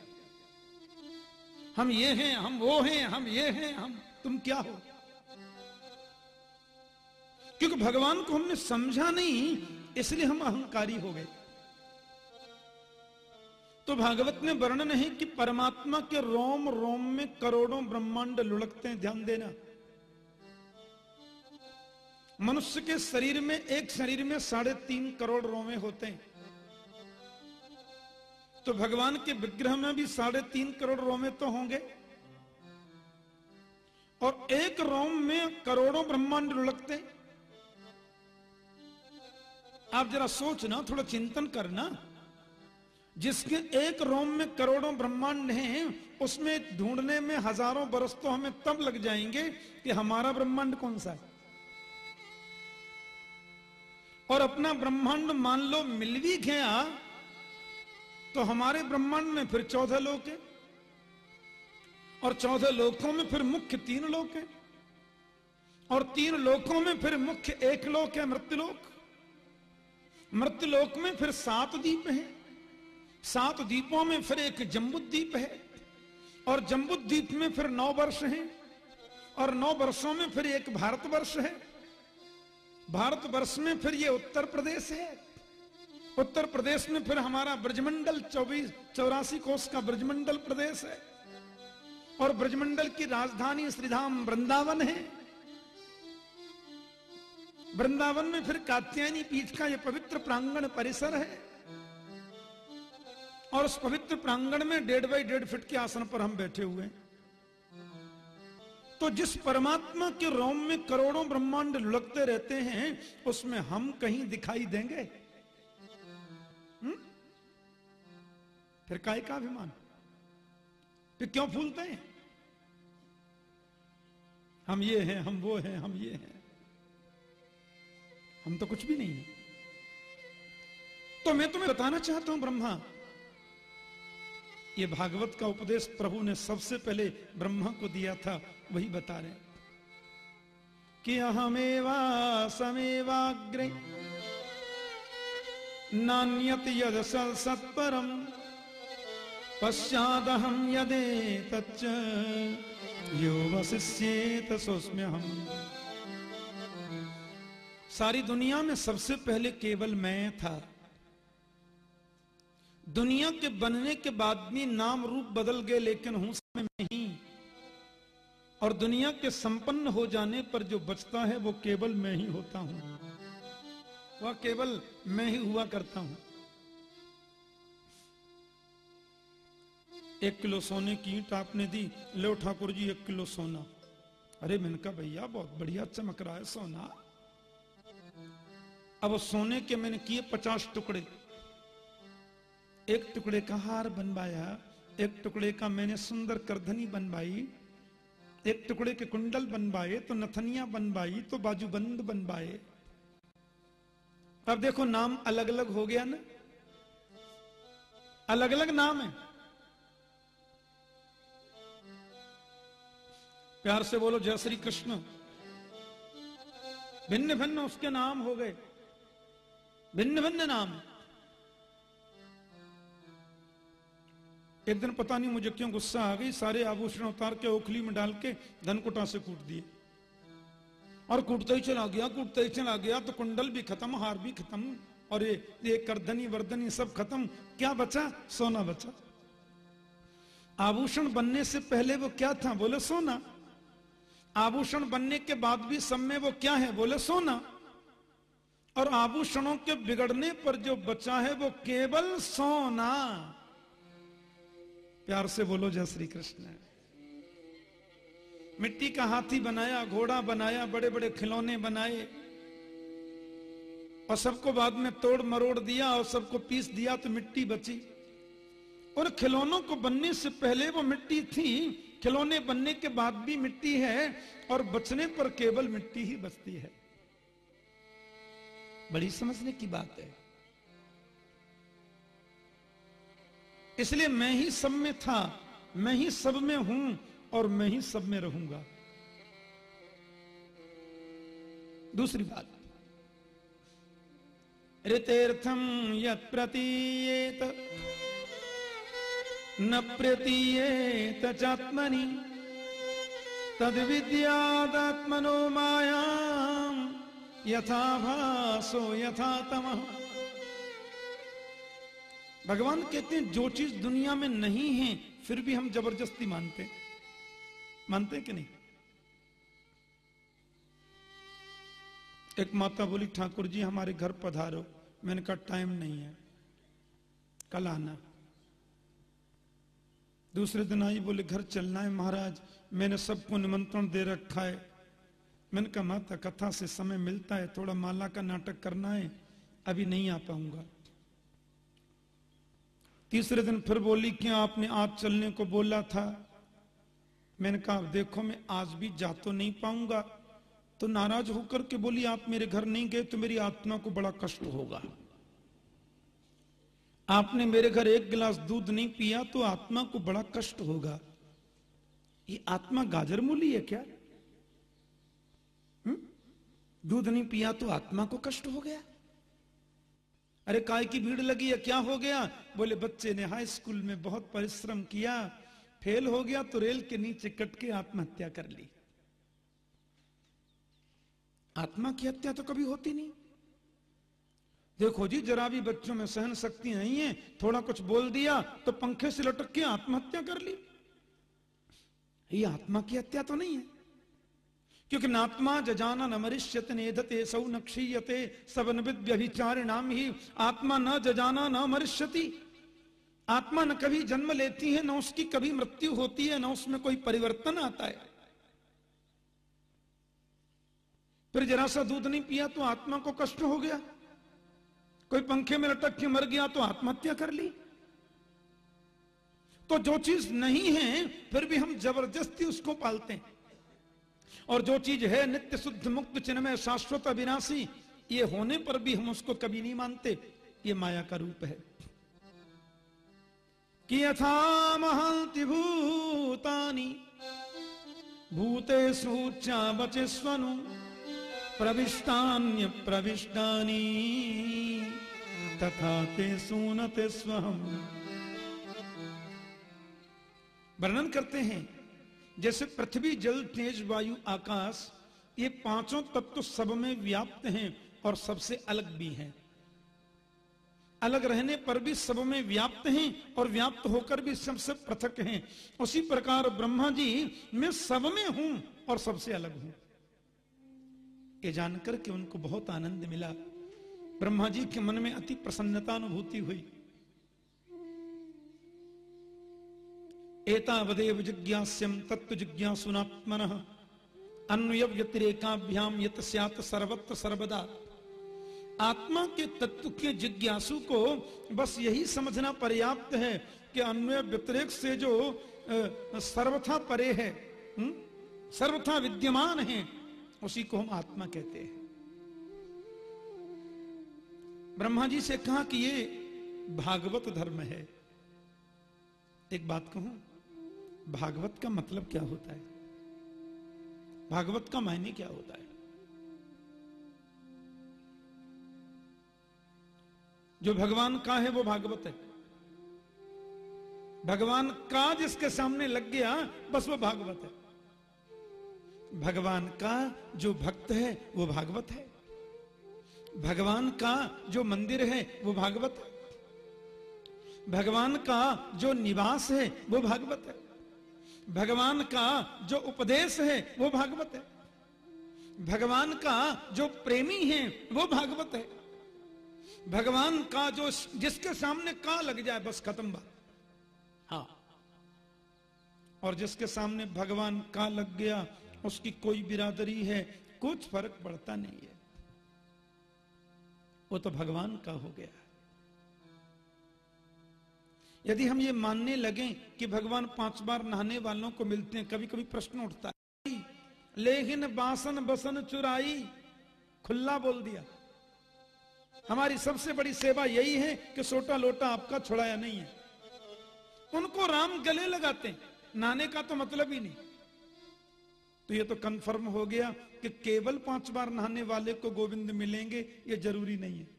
हम ये हैं, हम वो हैं, हम ये हैं, हम तुम क्या हो? क्योंकि भगवान को हमने समझा नहीं इसलिए हम अहंकारी हो गए। तो भागवत में वर्णन है कि परमात्मा के रोम रोम में करोड़ों ब्रह्मांड लुढ़कते हैं, ध्यान देना। मनुष्य के शरीर में, एक शरीर में साढ़े तीन करोड़ रोमे होते हैं। तो भगवान के विग्रह में भी साढ़े तीन करोड़ रोमे तो होंगे। और एक रोम में करोड़ों ब्रह्मांड लुढ़कते हैं। आप जरा सोचना थोड़ा चिंतन करना। जिसके एक रोम में करोड़ों ब्रह्मांड हैं, उसमें ढूँढने में हज़ारों बरस तो हमें तब लग जाएँगे कि हमारा ब्रह्मांड कौन सा है। और अपना ब्रह्मांड मान लो मिल भी गया तो हमारे ब्रह्मांड में फिर चौदह लोक है। और चौदह लोकों में फिर मुख्य तीन लोक है। और तीन लोकों में फिर मुख्य एक लोक है मृत्यु मृत्युलोक। मृत्युलोक में फिर सात दीप हैं। सात दीपों में फिर एक जम्बुद्वीप है। और जम्बुद्वीप में फिर नौ वर्ष हैं। और नौ वर्षों में फिर एक भारतवर्ष है। भारतवर्ष में फिर ये उत्तर प्रदेश है। उत्तर प्रदेश में फिर हमारा ब्रजमंडल चौबीस, चौरासी कोष का ब्रजमंडल प्रदेश है। और ब्रजमंडल की राजधानी श्रीधाम वृंदावन है। वृंदावन में फिर कात्यायनी पीठ का यह पवित्र प्रांगण परिसर है। और उस पवित्र प्रांगण में डेढ़ बाई डेढ़ फीट के आसन पर हम बैठे हुए हैं। तो जिस परमात्मा के रोम में करोड़ों ब्रह्मांड लुढ़कते रहते हैं, उसमें हम कहीं दिखाई देंगे? हुँ? फिर काय का अभिमान? फिर क्यों फूलते हैं? हम ये हैं, हम वो हैं, हम ये हैं। हम तो कुछ भी नहीं है। तो मैं तुम्हें बताना चाहता हूँ, ब्रह्मा, ये भागवत का उपदेश प्रभु ने सबसे पहले ब्रह्मा को दिया था, वही बता रहे कि अहमेवा समेवाग्रे नान्यत यद सत्परम पश्चादहम यदे तच्च यो वशिष्येत सोस्म्य हम सारी दुनिया में सबसे पहले केवल मैं था। दुनिया के बनने के बाद भी नाम रूप बदल गए, लेकिन हूँ समय में ही। और दुनिया के संपन्न हो जाने पर जो बचता है, वो केवल मैं ही होता हूँ। वह केवल मैं ही हुआ करता हूँ। एक किलो सोने की ईंट आपने दी। लो ठाकुर जी, एक किलो सोना। अरे मैंने कहा, भैया, बहुत बढ़िया चमक रहा है सोना। अब सोने के मैंने किए पचास टुकड़े। एक टुकड़े का हार बनवाया, एक टुकड़े का मैंने सुंदर करधनी बनवाई, एक टुकड़े के कुंडल बनवाए तो नथनिया बनवाई तो बाजूबंद बनवाए। अब देखो, नाम अलग अलग हो गया ना? अलग अलग नाम है। प्यार से बोलो, जय श्री कृष्ण। भिन्न भिन्न उसके नाम हो गए। भिन्न भिन्न नाम। एक दिन पता नहीं मुझे क्यों गुस्सा आ गई, सारे आभूषण उतार के ओखली में डाल के धनकुटा से कूट दिए। और कूटते ही चला गया, कूटते ही चला गया तो कुंडल भी खत्म, हार भी खत्म, और ये ये करधनी, वर्धनी सब खत्म। क्या बचा? सोना बचा। आभूषण बनने से पहले वो क्या था? बोले सोना। आभूषण बनने के बाद भी सब में वो क्या है? बोले सोना। और आभूषणों के बिगड़ने पर जो बचा है वो केवल सोना। प्यार से बोलो, जय श्री कृष्ण। मिट्टी का हाथी बनाया, घोड़ा बनाया बड़े बड़े खिलौने बनाए और सबको बाद में तोड़ मरोड़ दिया और सबको पीस दिया तो मिट्टी बची। और खिलौनों को बनने से पहले वो मिट्टी थी। खिलौने बनने के बाद भी मिट्टी है और बचने पर केवल मिट्टी ही बचती है। बड़ी समझने की बात है। इसलिए मैं ही सब में था, मैं ही सब में हूँ और मैं ही सब में रहूँगा। दूसरी बात। ऋतेर्थम यत प्रतीयेत, न प्रतीयेत चात्मनि तद विद्यादात्मनो मायाम। यथा भासो, यथा तमः। भगवान कहते हैं, जो चीज़ दुनिया में नहीं है, फिर भी हम ज़बरदस्ती मानते मानते हैं कि नहीं? एक माता बोली, ठाकुर जी, हमारे घर पधारो। मैंने कहा, टाइम नहीं है, कल आना। दूसरे दिन आई, बोले, घर चलना है महाराज, मैंने सबको निमंत्रण दे रखा है। मैंने कहा माता कथा से समय मिलता है, थोड़ा माला का नाटक करना है, अभी नहीं आ पाऊँगा। तीसरे दिन फिर बोली, क्या आपने आज चलने को बोला था? मैंने कहा, देखो, मैं आज भी जा तो नहीं पाऊँगा। तो नाराज़ होकर के बोली, आप मेरे घर नहीं गए तो मेरी आत्मा को बड़ा कष्ट होगा। आपने मेरे घर एक गिलास दूध नहीं पिया तो आत्मा को बड़ा कष्ट होगा। ये आत्मा गाजर मूली है क्या? दूध नहीं पिया तो आत्मा को कष्ट हो गया। अरे काय की भीड़ लगी है? क्या हो गया? बोले, बच्चे ने हाई स्कूल में बहुत परिश्रम किया, फेल हो गया तो रेल के नीचे कट के आत्महत्या कर ली। आत्मा की हत्या तो कभी होती नहीं। देखो जी, जरा भी बच्चों में सहन शक्ति नहीं है, थोड़ा कुछ बोल दिया तो पंखे से लटक के आत्महत्या कर ली। ये आत्मा की हत्या तो नहीं है। क्योंकि नात्मा जजाना न मरिष्यत नेधते, सौ न क्षीयते सबन व्यभिचार नाम ही। आत्मा न जजाना न मरिष्यति। आत्मा न कभी जन्म लेती है, न उसकी कभी मृत्यु होती है, न उसमें कोई परिवर्तन आता है। फिर जरा सा दूध नहीं पिया तो आत्मा को कष्ट हो गया। कोई पंखे में लटक के मर गया तो आत्महत्या कर ली। तो जो चीज़ नहीं है, फिर भी हम ज़बरदस्ती उसको पालते हैं। और जो चीज़ है नित्य शुद्ध मुक्त चिन्ह शाश्वत अविनाशी, ये होने पर भी हम उसको कभी नहीं मानते। ये माया का रूप है। कि यथा महंति भूतानी, भूते सूचा बचे स्वनु, प्रविष्टान्य प्रविष्टानी, तथा ते सूनते स्वहम। वर्णन करते हैं जैसे पृथ्वी, जल, तेज, वायु, आकाश, ये पाँचों तत्व सब में व्याप्त हैं और सबसे अलग भी हैं। अलग रहने पर भी सब में व्याप्त हैं और व्याप्त होकर भी सबसे पृथक हैं। उसी प्रकार ब्रह्मा जी, मैं सब में हूँ और सबसे अलग हूँ। ये जानकर के उनको बहुत आनंद मिला। ब्रह्मा जी के मन में अति प्रसन्नता अनुभूति हुई। एतावदेव जिज्ञास्यम तत्व जिज्ञासुनात्मन अन्वय व्यतिरेकाभ्याम यत स्यात सर्वत्र सर्वदा। आत्मा के तत्व के जिज्ञासु को बस यही समझना पर्याप्त है कि अन्वय व्यतिरेक से जो सर्वथा परे है हुँ? सर्वथा विद्यमान है, उसी को हम आत्मा कहते हैं। ब्रह्मा जी से कहा कि ये भागवत धर्म है। एक बात कहूँ भागवत का मतलब क्या होता है? भागवत का मायने क्या होता है? जो भगवान का है, वो भागवत है। भगवान का जिसके सामने लग गया, बस वो भागवत है। भगवान का जो भक्त है, वो भागवत है। भगवान का जो मंदिर है, वो भागवत है। भगवान का जो निवास है, वो भागवत है। भगवान का जो उपदेश है वो भागवत है। भगवान का जो प्रेमी है वो भागवत है। भगवान का जो जिसके सामने का लग जाए बस खत्म बात। हाँ। और जिसके सामने भगवान का लग गया उसकी कोई बिरादरी है कुछ फ़र्क पड़ता नहीं है। वो तो भगवान का हो गया। यदि हम ये मानने लगे कि भगवान पाँच बार नहाने वालों को मिलते हैं कभी कभी प्रश्न उठता है। लेकिन बासन बसन चुराई खुला बोल दिया। हमारी सबसे बड़ी सेवा यही है कि सोटा लोटा आपका छुड़ाया नहीं है। उनको राम गले लगाते नहाने का तो मतलब ही नहीं। तो ये तो कंफर्म हो गया कि केवल पाँच बार नहाने वाले को गोविंद मिलेंगे, ये ज़रूरी नहीं है।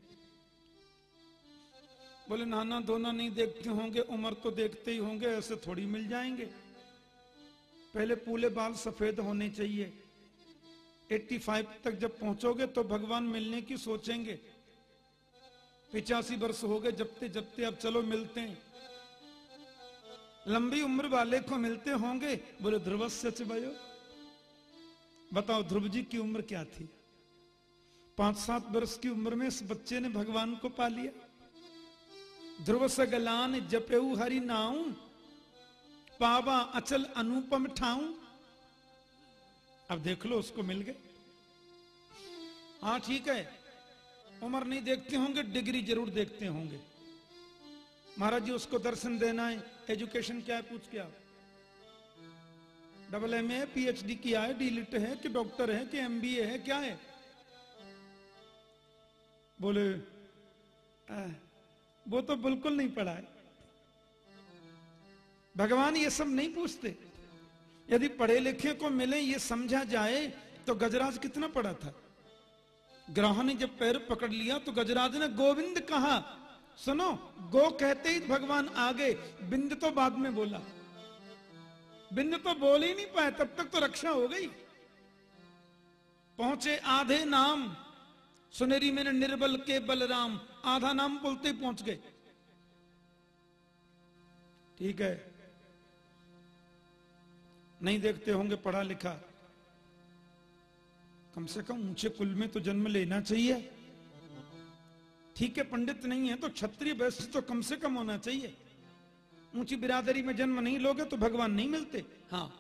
बोले नहाना धोना नहीं देखते होंगे, उम्र तो देखते ही होंगे, ऐसे थोड़ी मिल जाएँगे। पहले पूले बाल सफ़ेद होने चाहिए। 85 तक जब पहुंचोगे तो भगवान मिलने की सोचेंगे। पिचासी वर्ष हो गए जबते जबते अब चलो मिलते हैं। लंबी उम्र वाले को मिलते होंगे। बोले ध्रुव सच भयो। बताओ, ध्रुव जी की उम्र क्या थी? पाँच सात वर्ष की उम्र में इस बच्चे ने भगवान को पा लिया। ध्रुव सगलान जपेऊ हरि नाऊ पावा अचल अनुपम ठाऊ अब देख लो उसको मिल गए। हाँ ठीक है। उम्र नहीं देखते होंगे डिग्री ज़रूर देखते होंगे। महाराज जी उसको दर्शन देना है एजुकेशन क्या है पूछ के आप डबल एम ए पीएचडी किया है डीलिट है कि डॉक्टर है कि एमबीए है क्या है? बोले आ, वो तो बिल्कुल नहीं पढ़ा है। भगवान ये सब नहीं पूछते। यदि पढ़े लिखे को मिले, ये समझा जाए तो गजराज कितना पढ़ा था? ग्रह ने जब पैर पकड़ लिया तो गजराज ने, गोविंद कहा? सुनो, गो कहते ही भगवान आगे, बिंद तो बाद में बोला। बिंद तो बोल ही नहीं पाए तब तक तो रक्षा हो गई। पहुँचे आधे नाम सुनेरी में निर्बल के बलराम आधा नाम बोलते पहुँच गए। ठीक है। नहीं देखते होंगे पढ़ा लिखा। कम से कम ऊँचे कुल में तो जन्म लेना चाहिए। ठीक है पंडित नहीं है तो क्षत्रिय वैश्य तो कम से कम होना चाहिए। ऊँची बिरादरी में जन्म नहीं लोगे तो भगवान नहीं मिलते। हाँ।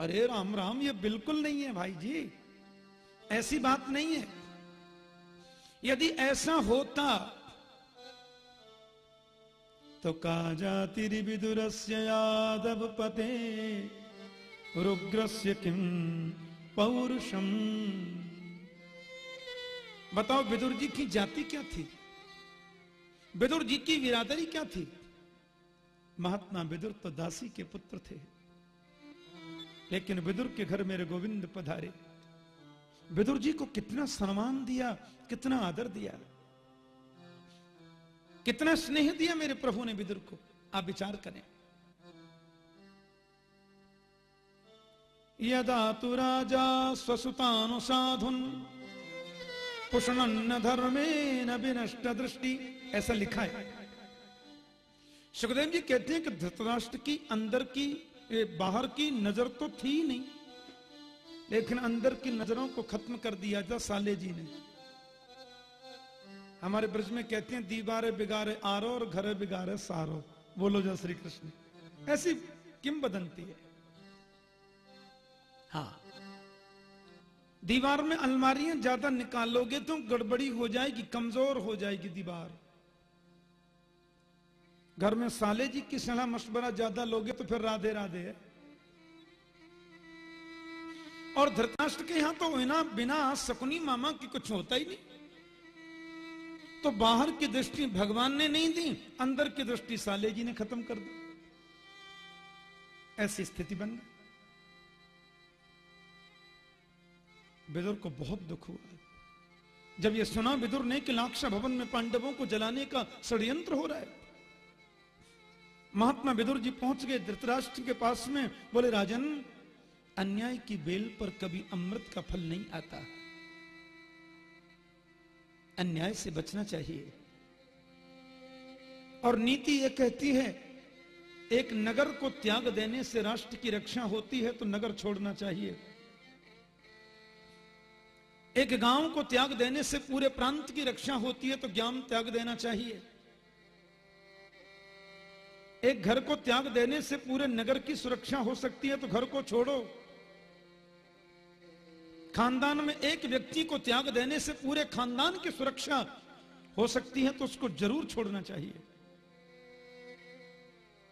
अरे राम राम ये बिल्कुल नहीं है भाई जी। ऐसी बात नहीं है। यदि ऐसा होता तो का जाति विदुरस्य यादव पते, रुग्रस्य किम पौरुषम? बताओ, विदुर जी की जाति क्या थी? विदुर जी की बिरादरी क्या थी? महात्मा विदुर तो दासी के पुत्र थे। लेकिन विदुर के घर मेरे गोविंद पधारे। विदुर जी को कितना सम्मान दिया, कितना आदर दिया। कितना स्नेह दिया मेरे प्रभु ने विदुर को। आप विचार करें। यदा तु राजा स्वसुतानुसाधुन, पुष्णन्न धर्मे न विनष्ट दृष्टि, ऐसा लिखा है। सुखदेव जी कहते हैं कि धृतराष्ट्र की, अंदर की बाहर की नज़र तो थी नहीं। लेकिन अंदर की नज़रों को खत्म कर दिया था साले जी ने। हमारे ब्रज में कहते हैं, दीवारे बिगारे आरो और घरे बिगारे सारो। बोलो जो श्री कृष्ण। ऐसी किम बदंती है? हाँ। दीवार में अलमारियाँ ज़्यादा निकालोगे तो गड़बड़ी हो जाएगी, कमज़ोर हो जाएगी दीवार। घर में साले जी की सलाह मशवरा ज़्यादा लोगे तो फिर राधे राधे है। और धृतराष्ट्र के यहाँ तो बिना बिना शकुनी मामा की कुछ होता ही नहीं। तो बाहर की दृष्टि भगवान ने नहीं दी, अंदर की दृष्टि साले जी ने खत्म कर दी। ऐसी स्थिति बन गई। विदुर को बहुत दुख हुआ। जब यह सुना विदुर ने कि लाक्षा भवन में पांडवों को जलाने का षड्यंत्र हो रहा है, महात्मा विदुर जी पहुँच गए धृतराष्ट्र के पास में, बोले, राजन अन्याय की बेल पर कभी अमृत का फल नहीं आता। अन्याय से बचना चाहिए। और नीति यह कहती है, एक नगर को त्याग देने से राष्ट्र की रक्षा होती है तो नगर छोड़ना चाहिए। एक गाँव को त्याग देने से पूरे प्रांत की रक्षा होती है तो ज्ञान त्याग देना चाहिए। एक घर को त्याग देने से पूरे नगर की सुरक्षा हो सकती है तो घर को छोड़ो। खानदान में एक व्यक्ति को त्याग देने से पूरे खानदान की सुरक्षा हो सकती है तो उसको ज़रूर छोड़ना चाहिए।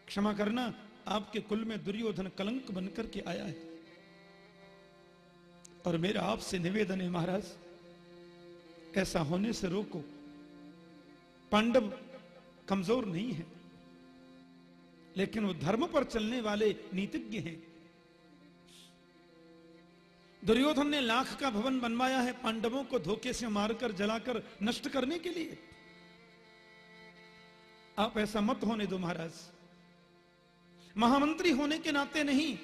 क्षमा करना, आपके कुल में दुर्योधन कलंक बनकर के आया है। और मेरा आपसे निवेदन है महाराज, ऐसा होने से रोको। पांडव कमज़ोर नहीं है, लेकिन वो धर्म पर चलने वाले नीतिज्ञ हैं। दुर्योधन ने लाख का भवन बनवाया है, पांडवों को धोखे से मारकर, जलाकर नष्ट करने के लिए। आप ऐसा मत होने दो महाराज। महामंत्री होने के नाते नहीं,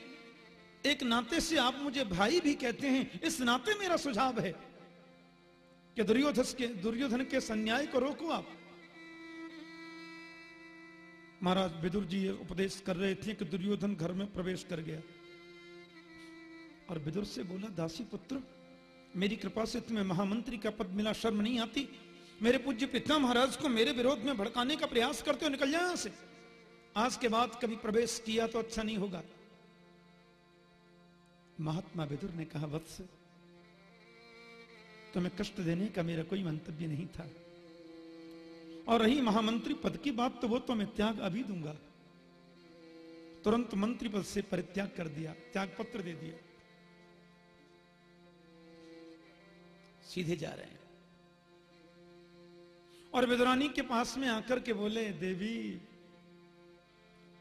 एक नाते से आप मुझे भाई भी कहते हैं, इस नाते मेरा सुझाव है कि दुर्योधन के दुर्योधन के संन्याय को रोको आप। महाराज विदुर जी उपदेश कर रहे थे कि दुर्योधन घर में प्रवेश कर गया। और विदुर से बोला, दासी पुत्र, मेरी कृपा से तुम्हें महामंत्री का पद मिला, शर्म नहीं आती। मेरे पूज्य पिता महाराज को मेरे विरोध में भड़काने का प्रयास करते हो, निकल जाए यहाँ से। आज के बाद कभी प्रवेश किया तो अच्छा नहीं होगा। महात्मा विदुर ने कहा, वत्स, तुम्हें कष्ट देने का मेरा कोई मंतव्य नहीं था। और रही महामंत्री पद की बात तो वो तो मैं त्याग अभी दूँगा। तुरंत मंत्री पद से परित्याग कर दिया त्याग पत्र दे दिया। सीधे जा रहे हैं। और विदुरानी के पास में आकर के बोले, देवी,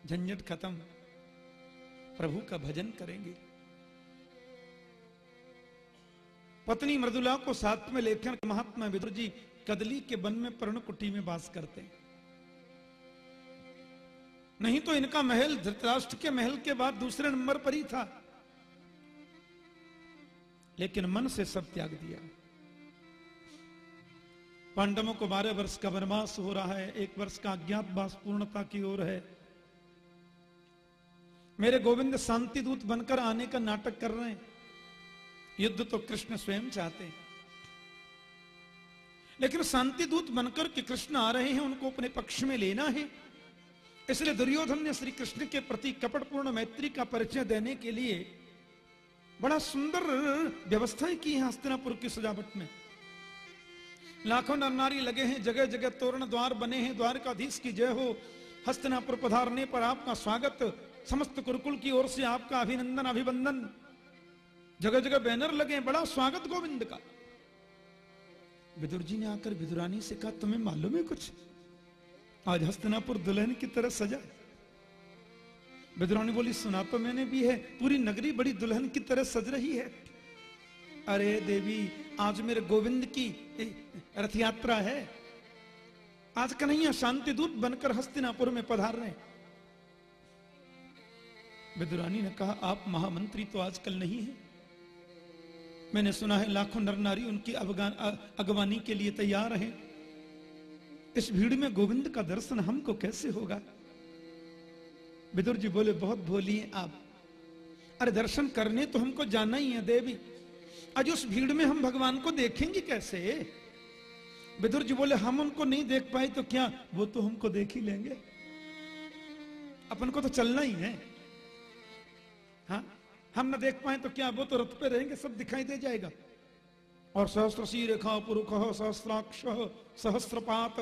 झंझट खत्म। प्रभु का भजन करेंगे। पत्नी मृदुला को साथ में लेकर महात्मा विदुर जी कदली के वन में पर्ण कुटी में वास करते हैं। नहीं तो इनका महल धृतराष्ट्र के महल के बाद दूसरे नंबर पर ही था। लेकिन मन से सब त्याग दिया। पांडवों को बारह वर्ष का वनवास हो रहा है, एक वर्ष का अज्ञातवास पूर्णता की ओर है। मेरे गोविंद शांति दूत बनकर आने का नाटक कर रहे हैं। युद्ध तो कृष्ण स्वयं चाहते हैं। लेकिन शांति दूत बनकर के कृष्ण आ रहे हैं, उनको अपने पक्ष में लेना है। इसलिए दुर्योधन ने श्री कृष्ण के प्रति कपटपूर्ण मैत्री का परिचय देने के लिए बड़ा सुंदर व्यवस्थाएँ की है हस्तिनापुर की सजावट में। लाखों नर नारी लगे हैं जगह जगह तोरण द्वार बने हैं। द्वारकाधीश की जय हो। हस्तनापुर पधारने पर आपका स्वागत। समस्त कुरुकुल की ओर से आपका अभिनंदन, अभिवंदन। जगह जगह बैनर लगे बड़ा स्वागत गोविंद का। विदुर जी ने आकर विदुरानी से कहा, तुम्हें मालूम है कुछ? आज हस्तनापुर दुल्हन की तरह सजा विदुरानी बोली, सुना तो मैंने भी है, पूरी नगरी बड़ी दुल्हन की तरह सज रही है। अरे देवी आज मेरे गोविंद की रथ यात्रा है। आज कन्हैया शांति दूत बनकर हस्तिनापुर में पधार रहे विदुरानी ने कहा, आप महामंत्री तो आजकल नहीं है। मैंने सुना है लाखों नर नारी उनकी अगवानी के लिए तैयार हैं। इस भीड़ में गोविंद का दर्शन हमको कैसे होगा? विदुर जी बोले, बहुत भोली हैं आप। अरे दर्शन करने तो हमको जाना ही है, देवी। आज उस भीड़ में हम भगवान को देखेंगे कैसे? विदुर जी बोले, हम उनको नहीं देख पाए तो क्या? वो तो हमको देख ही लेंगे। अपन को तो चलना ही है। हाँ? हम ना देख पाए तो क्या? वो तो रथ पे रहेंगे, सब दिखाई दे जाएगा। और सहस्त्र सी रेखा पुरुख सहस्त्राक्ष सहस्त्रपात।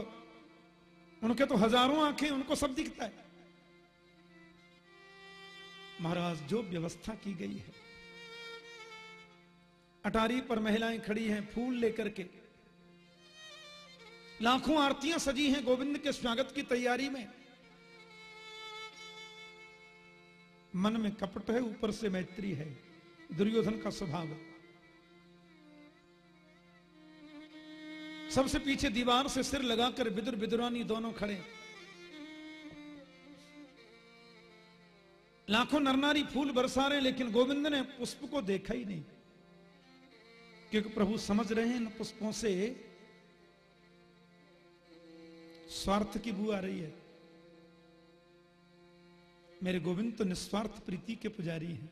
उनके तो हज़ारों आँखें, उनको सब दिखता है। महाराज, जो व्यवस्था की गई है अटारी पर महिलाएँ खड़ी हैं फूल लेकर के। लाखों आरतियाँ सजी हैं गोविंद के स्वागत की तैयारी में। मन में कपट है, ऊपर से मैत्री है। दुर्योधन का स्वभाव। सबसे पीछे दीवार से सिर लगाकर विदुर विदुरानी दोनों खड़े। लाखों नरनारी फूल बरसा रहे लेकिन गोविंद ने पुष्प को देखा ही नहीं। क्योंकि प्रभु समझ रहे हैं इन पुष्पों से स्वार्थ की बू आ रही है। मेरे गोविंद तो निस्वार्थ प्रीति के पुजारी हैं।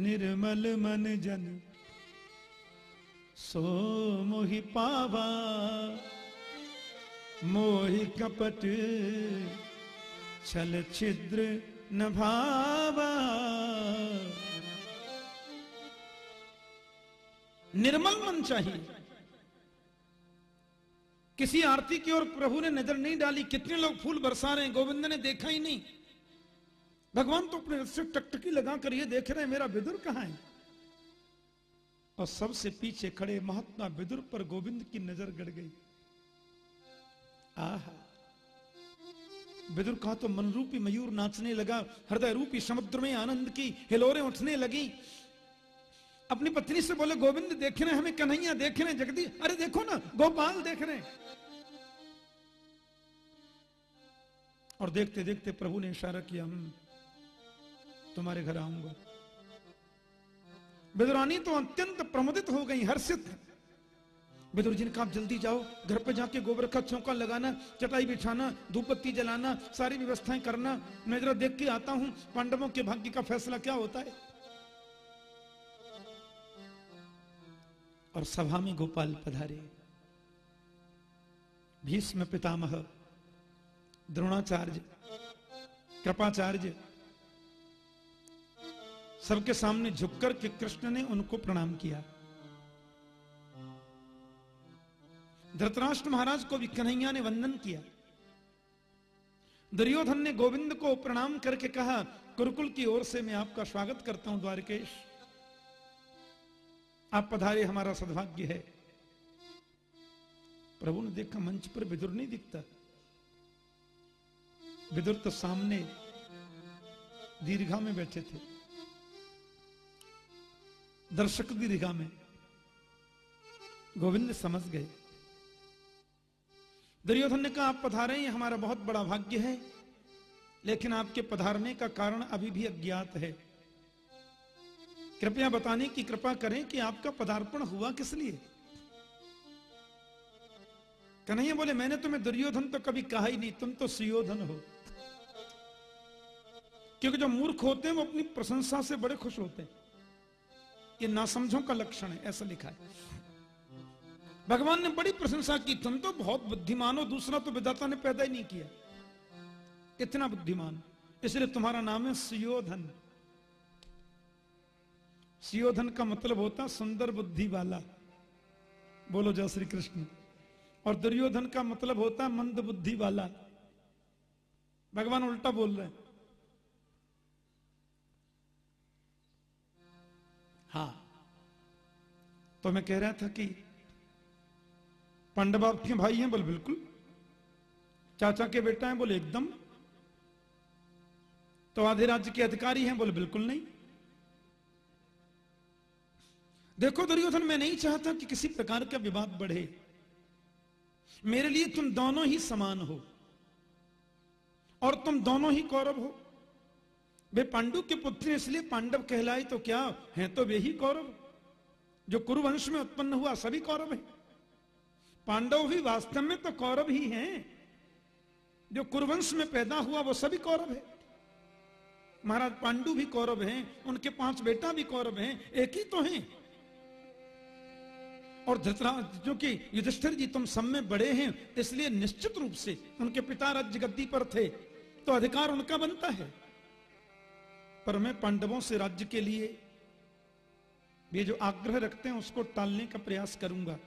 निर्मल मन जन सो मोहि पावा, मोहि कपट छल छिद्र न भावा। निर्मल मन चाहिए। किसी आरती की ओर प्रभु ने नज़र नहीं डाली, कितने लोग फूल बरसा रहे हैं, गोविंद ने देखा ही नहीं। भगवान तो अपने रथ से टकटकी लगा कर ये देख रहे हैं, मेरा विदुर कहाँ है? और सबसे पीछे खड़े महात्मा विदुर पर गोविंद की नज़र गड़ गई। आहा। विदुर कहा तो मन रूपी मयूर नाचने लगा हृदय रूपी समुद्र में आनंद की हिलोरें उठने लगी। अपनी पत्नी से बोले, गोविंद, देख रहे हैं, हमें कन्हैया देख रहे हैं, जगदी अरे देखो ना, गोपाल देख रहे हैं। और देखते देखते प्रभु ने इशारा किया, हम तुम्हारे घर आऊँगा। विदुरानी तो अत्यंत प्रमोदित हो गई, हर्षित। विदुर जी ने कहा जल्दी जाओ, घर पे जाके गोबर का चौका लगाना, चटाई बिछाना, धूपबत्ती जलाना, सारी व्यवस्थाएँ करना। मैं जरा देख के आता हूँ, पांडवों के भाग्य का फैसला क्या होता है? और सभा में गोपाल पधारे। भीष्म पितामह, द्रोणाचार्य, कृपाचार्य, सबके सामने झुककर के कृष्ण ने उनको प्रणाम किया। धृतराष्ट्र महाराज को भी कन्हैया ने वंदन किया। दुर्योधन ने गोविंद को प्रणाम करके कहा, कुरुकुल की ओर से मैं आपका स्वागत करता हूँ, द्वारकेश। आप पधारे, हमारा सद्भाग्य है। प्रभु ने देखा, मंच पर विदुर नहीं दिखता। विदुर तो सामने दीर्घा में बैठे थे। दर्शक दीर्घा में गोविंद समझ गए। दुर्योधन ने कहा, आप पधारे, ये हमारा बहुत बड़ा भाग्य है, लेकिन आपके पधारने का कारण अभी भी अज्ञात है। कृपया बताने की कृपा करें कि आपका पदार्पण हुआ किस लिए? कन्हैया बोले, मैंने तुम्हें दुर्योधन तो कभी कहा ही नहीं, तुम तो सुयोधन हो। क्योंकि जो मूर्ख होते हैं, वो अपनी प्रशंसा से बड़े खुश होते हैं। ये नासमझों का लक्षण है, ऐसा लिखा है। भगवान ने बड़ी प्रशंसा की, तुम तो बहुत बुद्धिमान हो, दूसरा तो विदाता ने पैदा ही नहीं किया। इतना बुद्धिमान, इसलिए तुम्हारा नाम है सुयोधन। सुयोधन का मतलब होता सुंदर बुद्धि वाला। बोलो जय श्री कृष्ण। और दुर्योधन का मतलब होता मंद बुद्धि वाला। भगवान उल्टा बोल रहे हैं। हाँ। तो मैं कह रहा था कि पांडव आपके भाई हैं बोले, बिल्कुल। चाचा के बेटा हैं बोले, एकदम। तो आधे राज्य के अधिकारी हैं बोले, बिल्कुल नहीं। देखो दुर्योधन मैं नहीं चाहता कि किसी प्रकार का विवाद बढ़े। मेरे लिए तुम दोनों ही समान हो और तुम दोनों ही कौरव हो। वे पांडु के पुत्र इसलिए पांडव कहलाए तो क्या है तो वे ही कौरव। जो कुरुवंश में उत्पन्न हुआ सभी कौरव है। पांडव भी वास्तव में तो कौरव ही हैं। जो कुरुवंश में पैदा हुआ वो सभी कौरव है। महाराज पांडु भी कौरव हैं, उनके पाँच बेटा भी कौरव हैं, एक ही तो हैं। और धृतराज, जो कि युधिष्ठिर जी तुम सब में बड़े हैं, इसलिए निश्चित रूप से उनके पिता राज्य गद्दी पर थे तो अधिकार उनका बनता है। पर मैं पांडवों से राज्य के लिए ये जो आग्रह रखते हैं, उसको टालने का प्रयास करूँगा।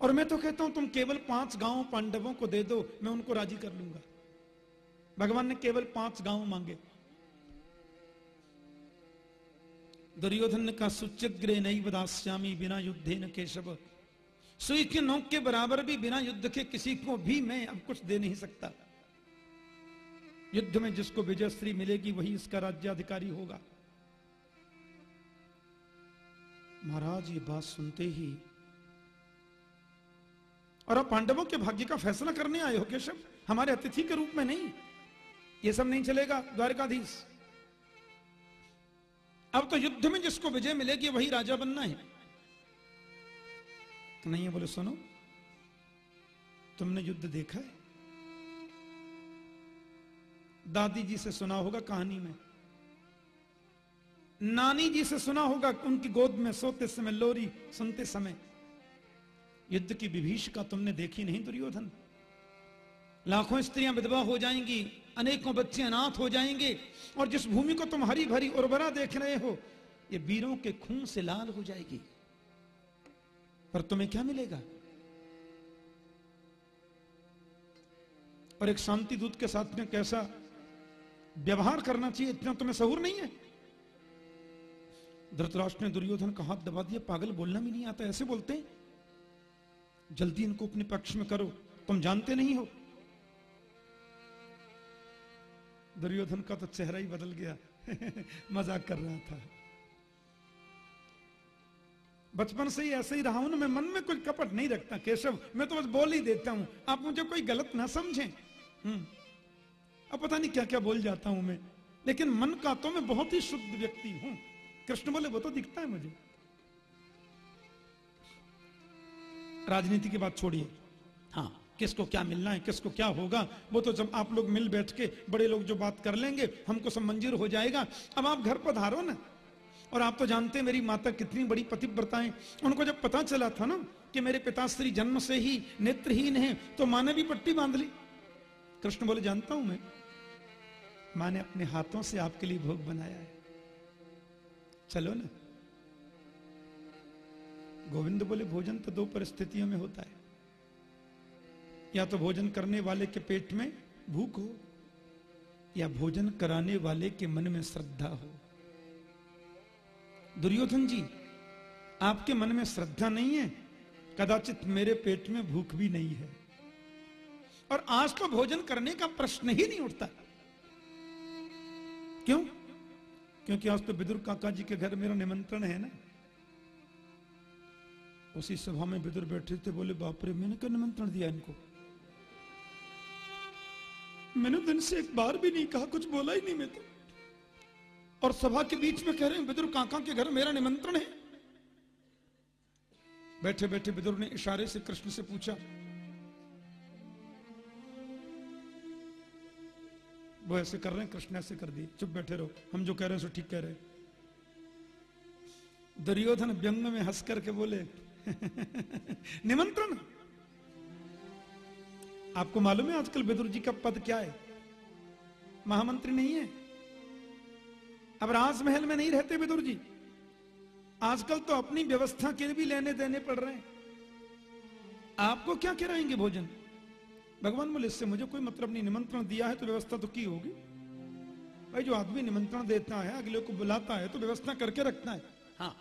और मैं तो कहता हूँ, तुम केवल पाँच गाँव पांडवों को दे दो, मैं उनको राज़ी कर लूँगा। भगवान ने केवल पाँच गाँव मांगे। दुर्योधन का कहा सुचिग्रे नहीं बदास्यामी बिना युद्धे न केशव। सुई के नोक के बराबर भी बिना युद्ध के किसी को भी मैं अब कुछ दे नहीं सकता। युद्ध में जिसको विजयश्री मिलेगी, वही इसका राज्याधिकारी होगा। महाराज, ये बात सुनते ही और अब पांडवों के भाग्य का फैसला करने आए हो, केशव? हमारे अतिथि के रूप में नहीं। ये सब नहीं चलेगा, द्वारकाधीश। अब तो युद्ध में जिसको विजय मिलेगी, वही राजा बनना है। तो नहीं है, बोले, सुनो, तुमने युद्ध देखा है? दादी जी से सुना होगा कहानी में। नानी जी से सुना होगा उनकी गोद में सोते समय, लोरी सुनते समय, युद्ध की विभीषिका तुमने देखी नहीं दुर्योधन? लाखों स्त्रियाँ विधवा हो जाएँगी अनेकों बच्चे अनाथ हो जाएँगे और जिस भूमि को तुम हरी भरी उर्वरा देख रहे हो, ये वीरों के खून से लाल हो जाएगी। पर तुम्हें क्या मिलेगा? और एक शांति दूत के साथ में कैसा व्यवहार करना चाहिए, इतना तुम्हें सहूर नहीं है? धृतराष्ट्र ने दुर्योधन का हाथ दबा दिया, पागल बोलना भी नहीं आता, ऐसे बोलते हैं। जल्दी इनको अपने पक्ष में करो, तुम जानते नहीं हो। दुर्योधन का तो चेहरा ही बदल गया। मज़ाक कर रहा था। बचपन से ही ऐसे ही रहा हूँ ना, मैं मन में कोई कपट नहीं रखता, केशव। मैं तो बस बोल ही देता हूँ। आप मुझे कोई गलत ना समझें। हम्म। अब पता नहीं क्या क्या बोल जाता हूँ मैं। लेकिन मन का तो मैं बहुत ही शुद्ध व्यक्ति हूँ। कृष्ण बोले, वो तो दिखता है मुझे। राजनीति की बात छोड़िए। हाँ। किसको क्या मिलना है, किसको क्या होगा? वो तो जब आप लोग मिल बैठ के बड़े लोग जो बात कर लेंगे, हमको सब मंजूर हो जाएगा। अब आप घर पधारो ना। और आप तो जानते हैं मेरी माता कितनी बड़ी पतिव्रता है। उनको जब पता चला था ना कि मेरे पिताश्री जन्म से ही नेत्रहीन है तो माँ ने भी पट्टी बाँध ली। कृष्ण बोले, जानता हूँ मैं। माँ ने अपने हाथों से आपके लिए भोग बनाया है। चलो ना। गोविंद बोले, भोजन तो दो परिस्थितियों में होता है। या तो भोजन करने वाले के पेट में भूख हो, या भोजन कराने वाले के मन में श्रद्धा हो। दुर्योधन जी, आपके मन में श्रद्धा नहीं है? कदाचित मेरे पेट में भूख भी नहीं है। और आज तो भोजन करने का प्रश्न ही नहीं उठता। क्यों? क्योंकि आज तो विदुर काका जी के घर मेरा निमंत्रण है ना। उसी सभा में विदुर बैठे थे, बोले, बाप रे, मैंने क्या निमंत्रण दिया इनको? मैंने दिन से एक बार भी नहीं कहा, कुछ बोला ही नहीं मैं तो और सभा के बीच में कह रहे हैं विदुर काका के घर मेरा निमंत्रण है। बैठे बैठे विदुर ने इशारे से कृष्ण से पूछा, वो ऐसे कर रहे हैं, कृष्ण ऐसे कर दिए। चुप बैठे रहो। हम जो कह रहे हैं, सो ठीक कह रहे हैं। दुर्योधन व्यंग में हंस करके बोले, निमंत्रण? आपको मालूम है आजकल विदुर जी का पद क्या है? महामंत्री नहीं है। अब राजमहल में नहीं रहते विदुर जी। आजकल तो अपनी व्यवस्था के भी लेने देने पड़ रहे हैं। आपको क्या कराएँगे भोजन? भगवान बोले, इससे मुझे कोई मतलब नहीं। निमंत्रण दिया है तो व्यवस्था तो की होगी। भाई, जो आदमी निमंत्रण देता है, अगले को बुलाता है तो व्यवस्था करके रखना है। हाँ।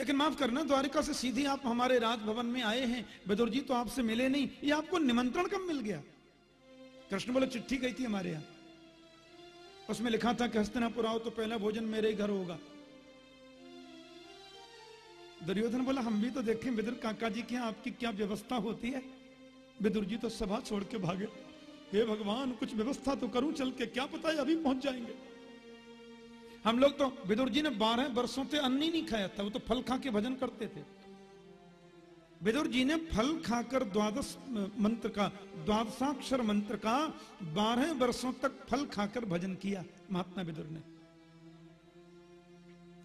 लेकिन माफ़ करना, द्वारिका से सीधे आप हमारे राजभवन में आए हैं। बदुर जी तो आपसे मिले नहीं, ये आपको निमंत्रण कब मिल गया? कृष्ण बोले, चिट्ठी गई थी हमारे यहाँ। उसमें लिखा था कि हस्तिनापुर आओ तो पहला भोजन मेरे ही घर होगा। दुर्योधन बोला, हम भी तो देखें विदुर काका जी के आपकी क्या व्यवस्था होती है? विदुर जी तो सभा छोड़ के भागे। हे भगवान, कुछ व्यवस्था तो करूँ, चल के क्या पता है अभी पहुँच जाएँगे। हम लोग तो विदुर जी ने बारह वर्षों से अन्न ही नहीं खाया था, वो तो फल खा के भजन करते थे। विदुर जी ने फल खाकर द्वादश मंत्र का, द्वादशाक्षर मंत्र का बारह वर्षों तक फल खाकर भजन किया महात्मा विदुर ने।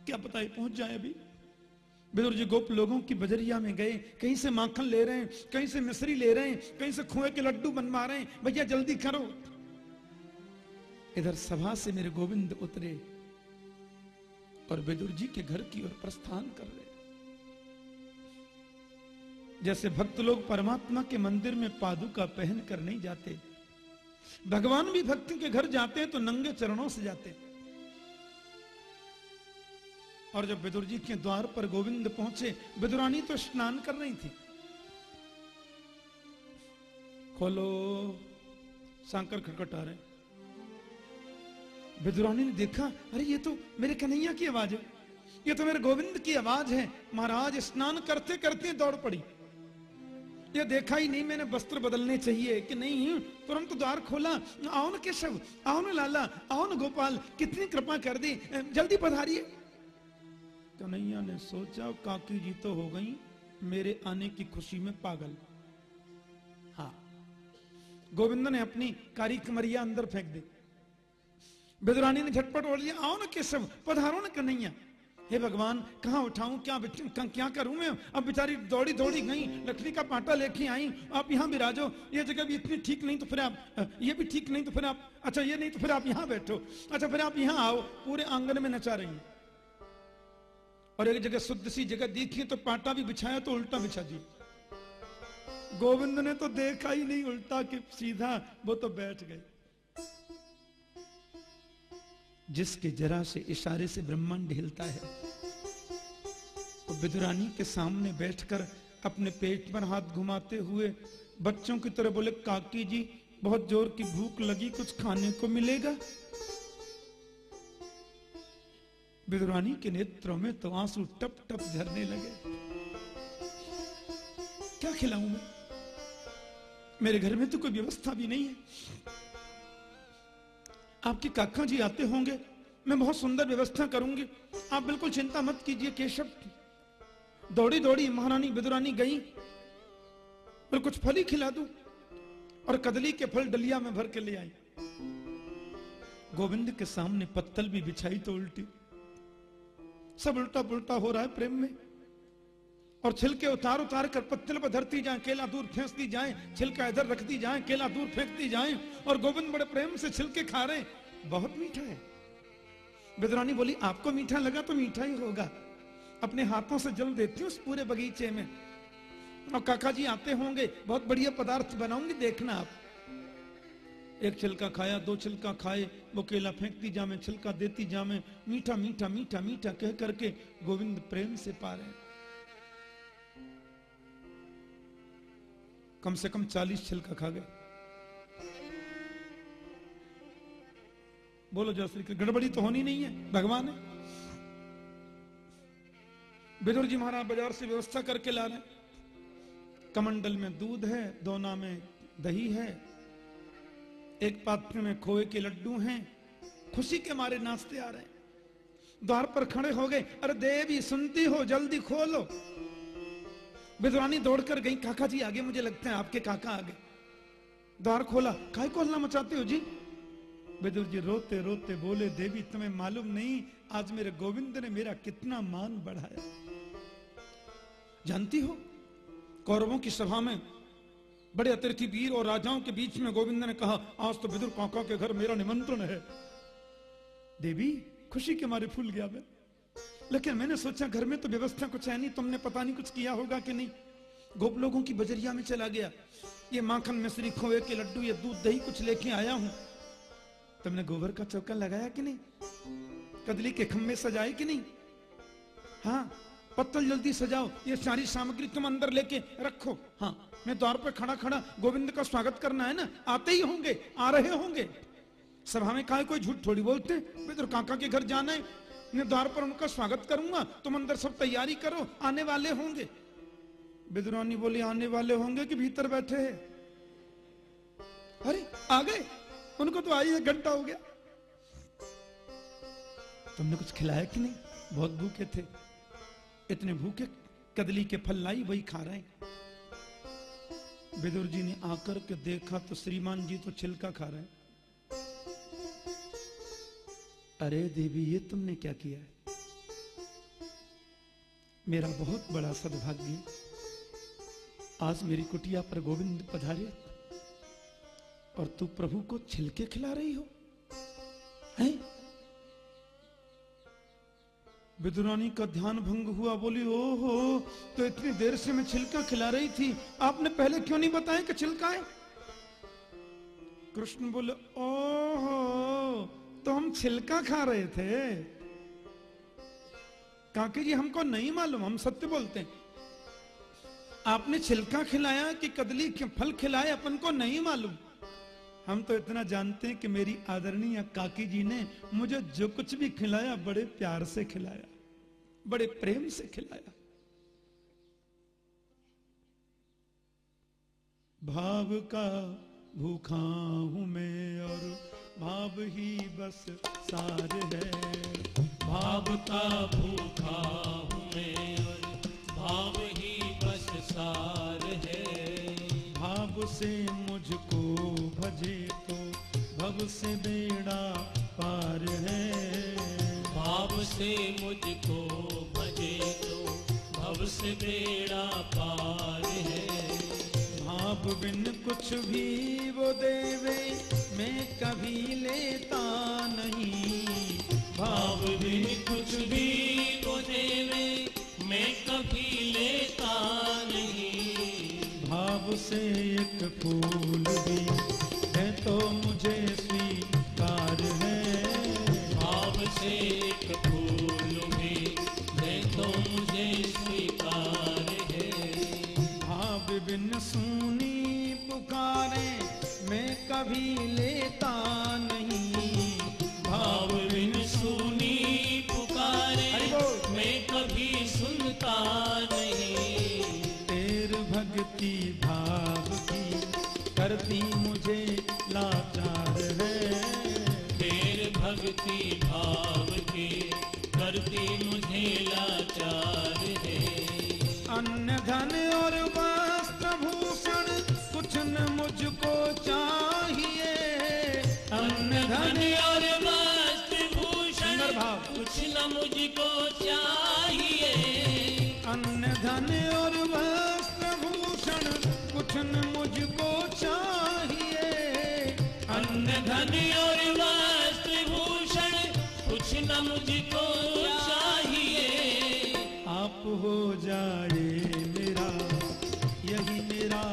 क्या पता है पहुँच जाए अभी? विदुर जी गोप लोगों की बजरिया में गए, कहीं से माखन ले रहे हैं, कहीं से मिश्री ले रहे हैं, कहीं से खुए के लड्डू बनवा रहे हैं, भैया जल्दी करो। इधर सभा से मेरे गोविंद उतरे और विदुर जी के घर की ओर प्रस्थान कर रहे जैसे भक्त लोग परमात्मा के मंदिर में पादुका पहन कर नहीं जाते, भगवान भी भक्त के घर जाते हैं तो नंगे चरणों से जाते और जब विदुर जी के द्वार पर गोविंद पहुँचे विदुरानी तो स्नान कर रही थी। खोलो, सांकर खटखटा रहे विदुरानी ने देखा, अरे ये तो मेरे कन्हैया की आवाज़ है। ये तो मेरे गोविंद की आवाज़ है। महाराज, स्नान करते करते दौड़ पड़ी। ये देखा ही नहीं मैंने वस्त्र बदलने चाहिए कि नहीं। तुरंत द्वार खोला। आओ न केशव न लाला, आओ न गोपाल, कितनी कृपा कर दी। जल्दी पधारिए। कन्हैया ने सोचा, काकी जी तो हो गई, मेरे आने की खुशी में पागल। हाँ गोविंद ने अपनी कारी कमरिया अंदर फेंक दी। बेदरानी ने झटपट बोल लिया आओ ना केशव पधारो ना कन्हैया। हे भगवान कहाँ उठाऊं क्या क्या, करूँ मैं? अब बेचारी दौड़ी दौड़ी गई लकड़ी का पाटा लेके आई आप यहाँ बिराजो ये जगह भी इतनी ठीक नहीं तो फिर आप ये भी ठीक नहीं तो फिर आप अच्छा ये नहीं तो फिर आप यहाँ बैठो अच्छा फिर आप यहाँ आओ पूरे आँगन में नचा रही और एक जगह शुद्ध सी जगह देखी तो पाटा भी बिछाया तो उल्टा बिछा दिया। गोविंद ने तो देखा ही नहीं उल्टा कि सीधा वो तो बैठ गए। जिसके जरा से इशारे से ब्रह्मांड हिलता है तो विदुरानी के सामने बैठकर अपने पेट पर हाथ घुमाते हुए बच्चों की तरह बोले, काकी जी, बहुत ज़ोर की भूख लगी, कुछ खाने को मिलेगा? विदुरानी के नेत्रों में तो आँसू टप टप झरने लगे। क्या खिलाऊं मैं? मेरे घर में तो कोई व्यवस्था भी नहीं है। आपके काका जी आते होंगे। मैं बहुत सुंदर व्यवस्था करूँगी। आप बिल्कुल चिंता मत कीजिए, केशव। दौड़ी दौड़ी महारानी विदुरानी गई। और कुछ फल ही खिला दू और कदली के फल डलिया में भर के ले आई। गोविंद के सामने पत्तल भी बिछाई तो उल्टी। सब उल्टा पुल्टा हो रहा है प्रेम में। और छिलके उतार उतार कर पत्तल पर धरती जाए, केला दूर फेंकती जाए, छिलका इधर रखती जाए, केला दूर फेंकती जाए, और गोविंद बड़े प्रेम से छिलके खा रहे बहुत मीठा है। विद्रानी बोली, आपको मीठा लगा तो मीठा ही होगा। अपने हाथों से जल देती हूँ उस पूरे बगीचे में। और काका जी आते होंगे, बहुत बढ़िया पदार्थ बनाऊँगी, देखना आप। एक छिलका खाया, दो छिलका खाए, वो केला फेंकती जामे, छिलका देती जामे, मीठा मीठा मीठा मीठा कह करके गोविंद प्रेम से पा रहे हैं। कम से कम चालीस छिलका खा गए। बोलो जय श्री कृष्ण, गड़बड़ी तो होनी नहीं है, भगवान है। बिदुर जी महाराज बाज़ार से व्यवस्था करके ला रहे कमंडल में दूध है, दोना में दही है। एक पात्र में खोए के लड्डू हैं। खुशी के मारे नाचते आ रहे हैं। द्वार पर खड़े हो गए, अरे देवी सुनती हो, जल्दी खोलो। विद्वानी दौड़कर गई, काका जी आगे, मुझे लगता है आपके काका आगे। द्वार खोला, काय को हल्ला मचाते हो जी? विदुर जी रोते रोते बोले, देवी तुम्हें मालूम नहीं, आज मेरे गोविंद ने मेरा कितना मान बढ़ाया। जानती हो, कौरवों की सभा में बड़े अतिथि वीर और राजाओं के बीच में गोविंद ने कहा, आज तो विदुर काका के घर मेरा निमंत्रण है। देवी, खुशी के मारे फूल गया मैं। लेकिन मैंने सोचा, घर में तो व्यवस्था कुछ है नहीं, तुमने पता नहीं कुछ किया होगा कि नहीं? गोप लोगों की बजरिया में चला गया। ये माखन मिश्री, खोए के लड्डू, ये दूध, दही कुछ लेके आया हूँ। तुमने गोबर का चौका लगाया कि नहीं? कदली के खंभे सजाए कि नहीं? हाँ पत्तल जल्दी सजाओ, ये सारी सामग्री तुम अंदर लेके रखो। हाँ मैं द्वार पर खड़ा खड़ा गोविंद का स्वागत करना है ना? आते ही होंगे, आ रहे होंगे। सभा में कहा, कोई झूठ थोड़ी बोलते? तो काका के घर जाना है मैं द्वार पर उनका स्वागत करूँगा। तुम अंदर सब तैयारी करो, आने वाले होंगे। बिदुरानी बोली, आने वाले होंगे कि भीतर बैठे हैं? अरे, आ गए। उनको तो आई एक घंटा हो गया। तुमने कुछ खिलाया कि नहीं? बहुत भूखे थे। इतने भूखे, कदली के फल लाई, वही खा रहे हैं। विदुर जी ने आकर के देखा तो श्रीमान जी तो छिलका खा रहे हैं। अरे देवी, ये तुमने क्या किया है? मेरा बहुत बड़ा सद्भाग्य आज मेरी कुटिया पर गोविंद पधारे और तू प्रभु को छिलके खिला रही हो, हैं? विदुरानी का ध्यान भंग हुआ, बोली ओ हो तो इतनी देर से मैं छिलका खिला रही थी। आपने पहले क्यों नहीं बताया कि छिलका है? कृष्ण बोले, ओहो तो हम छिलका खा रहे थे। काके जी, हमको नहीं मालूम, हम सत्य बोलते हैं। आपने छिलका खिलाया कि कदली फल खिलाए, अपन को नहीं मालूम। हम तो इतना जानते हैं कि मेरी आदरणीय काकी जी ने मुझे जो कुछ भी खिलाया, बड़े प्यार से खिलाया, बड़े प्रेम से खिलाया। भाव का भूखा हूँ मैं और भाव ही बस सार है। भाव का भूखा हूँ मैं और भाव ही बस सार है। भाव से मुझको भजे तो भव से बेड़ा पार है। भाव से मुझको भजे तो भव से बेड़ा पार है। भाव बिन कुछ भी वो देवे मैं कभी लेता नहीं। भाव भी कुछ भी को देवे मैं कभी लेता नहीं। भाव से एक फूल भी है तो मुझे कभी लेता नहीं। भाव बिन सुनी पुकारे मैं कभी सुनता नहीं। तेर भक्ति भाव की करती मुझे मुझको चाहिए। अन्न धन और वस्त्र भूषण कुछ न मुझको चाहिए। अन्न धन और वस्त्र भूषण कुछ न मुझको चाहिए। आप हो जाए मेरा यही मेरा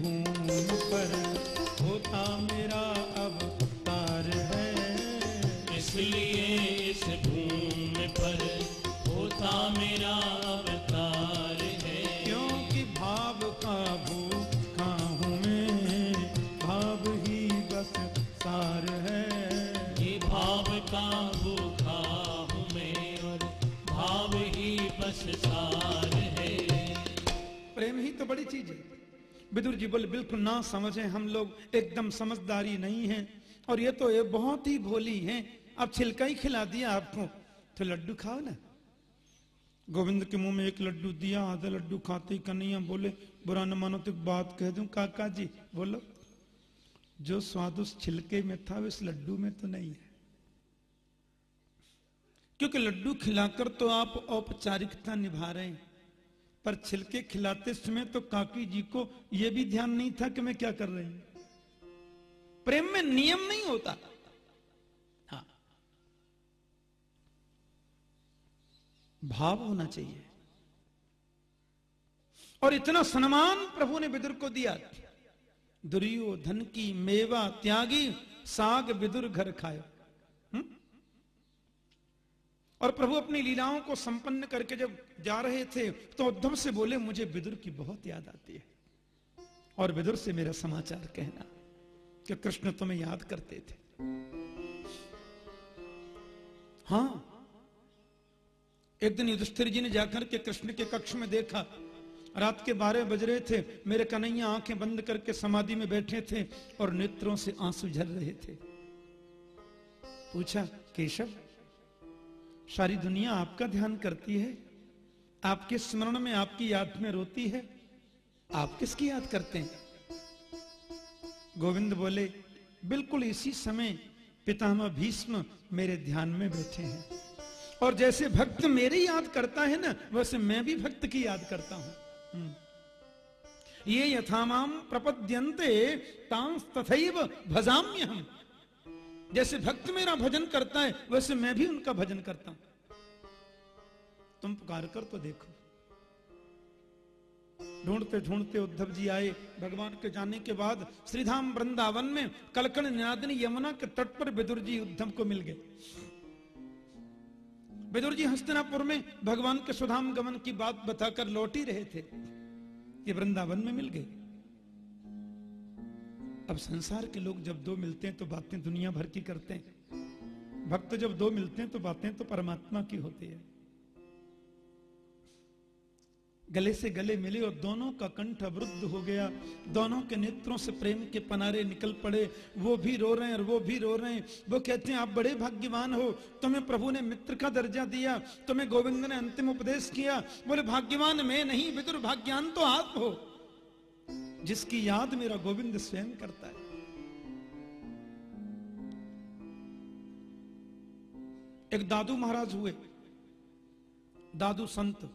भूमि पर होता मेरा बोले, बिल्कुल ना समझे, हम लोग एकदम समझदारी नहीं है। और ये तो ये बहुत ही भोली है। अब छिलका ही खिला दिया आपको। तो लड्डू खाओ ना। गोविंद के मुँह में एक लड्डू दिया, आधा लड्डू खाते ही कन्हैया बोले, बुरा न मानो तो बात कह दूँ, काका जी, बोलो। जो स्वाद उस छिलके में था, उस लड्डू में तो नहीं है। क्योंकि लड्डू खिलाकर तो आप औपचारिकता निभा रहे हैं। पर छिलके खिलाते समय तो काकी जी को यह भी ध्यान नहीं था कि मैं क्या कर रही हूँ। प्रेम में नियम नहीं होता। हाँ। भाव होना चाहिए। और इतना सम्मान प्रभु ने विदुर को दिया। दुर्योधन की मेवा त्यागी साग विदुर घर खायो? और प्रभु अपनी लीलाओं को संपन्न करके जब जा रहे थे तो उद्धव से बोले, मुझे विदुर की बहुत याद आती है। और विदुर से मेरा समाचार कहना कि कृष्ण तुम्हें याद करते थे। हाँ एक दिन युधिष्ठिर जी ने जाकर के कृष्ण के कक्ष में देखा। रात के बारह बज रहे थे। मेरे कन्हैया आँखें बंद करके समाधि में बैठे थे और नेत्रों से आँसू झर रहे थे। पूछा, केशव सारी दुनिया आपका ध्यान करती है? आपके स्मरण में आपकी याद में रोती है? आप किसकी याद करते हैं? गोविंद बोले, बिल्कुल इसी समय पितामह भीष्म मेरे ध्यान में बैठे हैं। और जैसे भक्त मेरी याद करता है ना, वैसे मैं भी भक्त की याद करता हूँ। हम्म। ये यथामाम प्रपद्यन्ते तांस तथैव भजाम्य हम जैसे भक्त मेरा भजन करता है, वैसे मैं भी उनका भजन करता हूँ। तुम पुकार कर तो देखो। ढूंढते ढूंढते उद्धव जी आए। भगवान के जाने के बाद श्रीधाम वृंदावन में कलकण निनादिनी यमुना के तट पर विदुर जी उद्धव को मिल गए। विदुर जी हस्तिनापुर में भगवान के सुधाम गमन की बात बताकर लौट ही रहे थे। ये वृंदावन में मिल गए। अब संसार के लोग जब दो मिलते हैं तो बातें दुनिया भर की करते हैं। भक्त जब दो मिलते हैं तो बातें तो परमात्मा की होती है। गले से गले मिले और दोनों का कंठ अवरुद्ध हो गया। दोनों के नेत्रों से प्रेम के पनारे निकल पड़े। वो भी रो रहे हैं और वो भी रो रहे हैं। वो कहते हैं, आप बड़े भाग्यवान हो। तुम्हें प्रभु ने मित्र का दर्जा दिया। तुम्हें गोविंद ने अंतिम उपदेश किया। बोले, भाग्यवान मैं नहीं विदुर भाग्यान तो आप हो। जिसकी याद मेरा गोविंद स्वयं करता है। एक दादू महाराज हुए। दादू संत।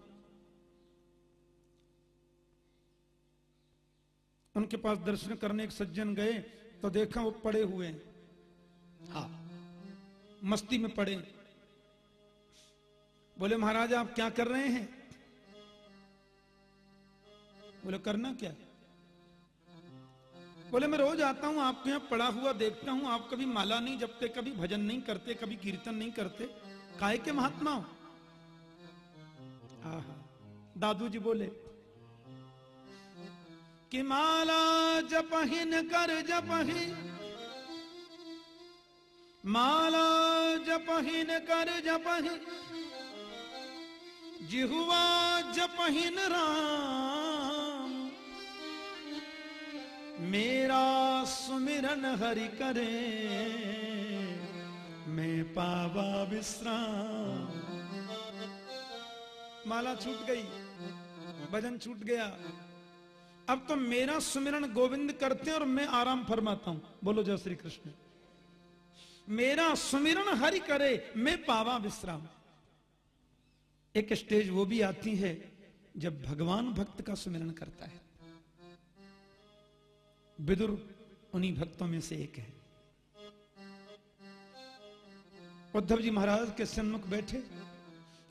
उनके पास दर्शन करने एक सज्जन गए तो देखा वो पड़े हुए हैं। हाँ मस्ती में पड़े। बोले, महाराज, आप क्या कर रहे हैं? बोले, करना क्या बोले, मैं रोज आता हूँ, आपके यहाँ पड़ा हुआ देखता हूँ, आप कभी माला नहीं जपते, कभी भजन नहीं करते, कभी कीर्तन नहीं करते। काय के महात्मा हो? दादू जी बोले, कि माला जपहिन कर जपहि, माला जपहिन कर जपहि, जिहुआ जपहिन राम मेरा सुमिरन हरि करे, मैं पावा विश्राम। माला छूट गई, भजन छूट गया। अब तो मेरा सुमिरन गोविंद करते हैं और मैं आराम फरमाता हूँ। बोलो जय श्री कृष्ण। मेरा सुमिरन हरि करे, मैं पावा विश्राम। एक स्टेज वो भी आती है जब भगवान भक्त का सुमिरन करता है। विदुर उन्हीं भक्तों में से एक है। उद्धव जी महाराज के सन्मुख बैठे।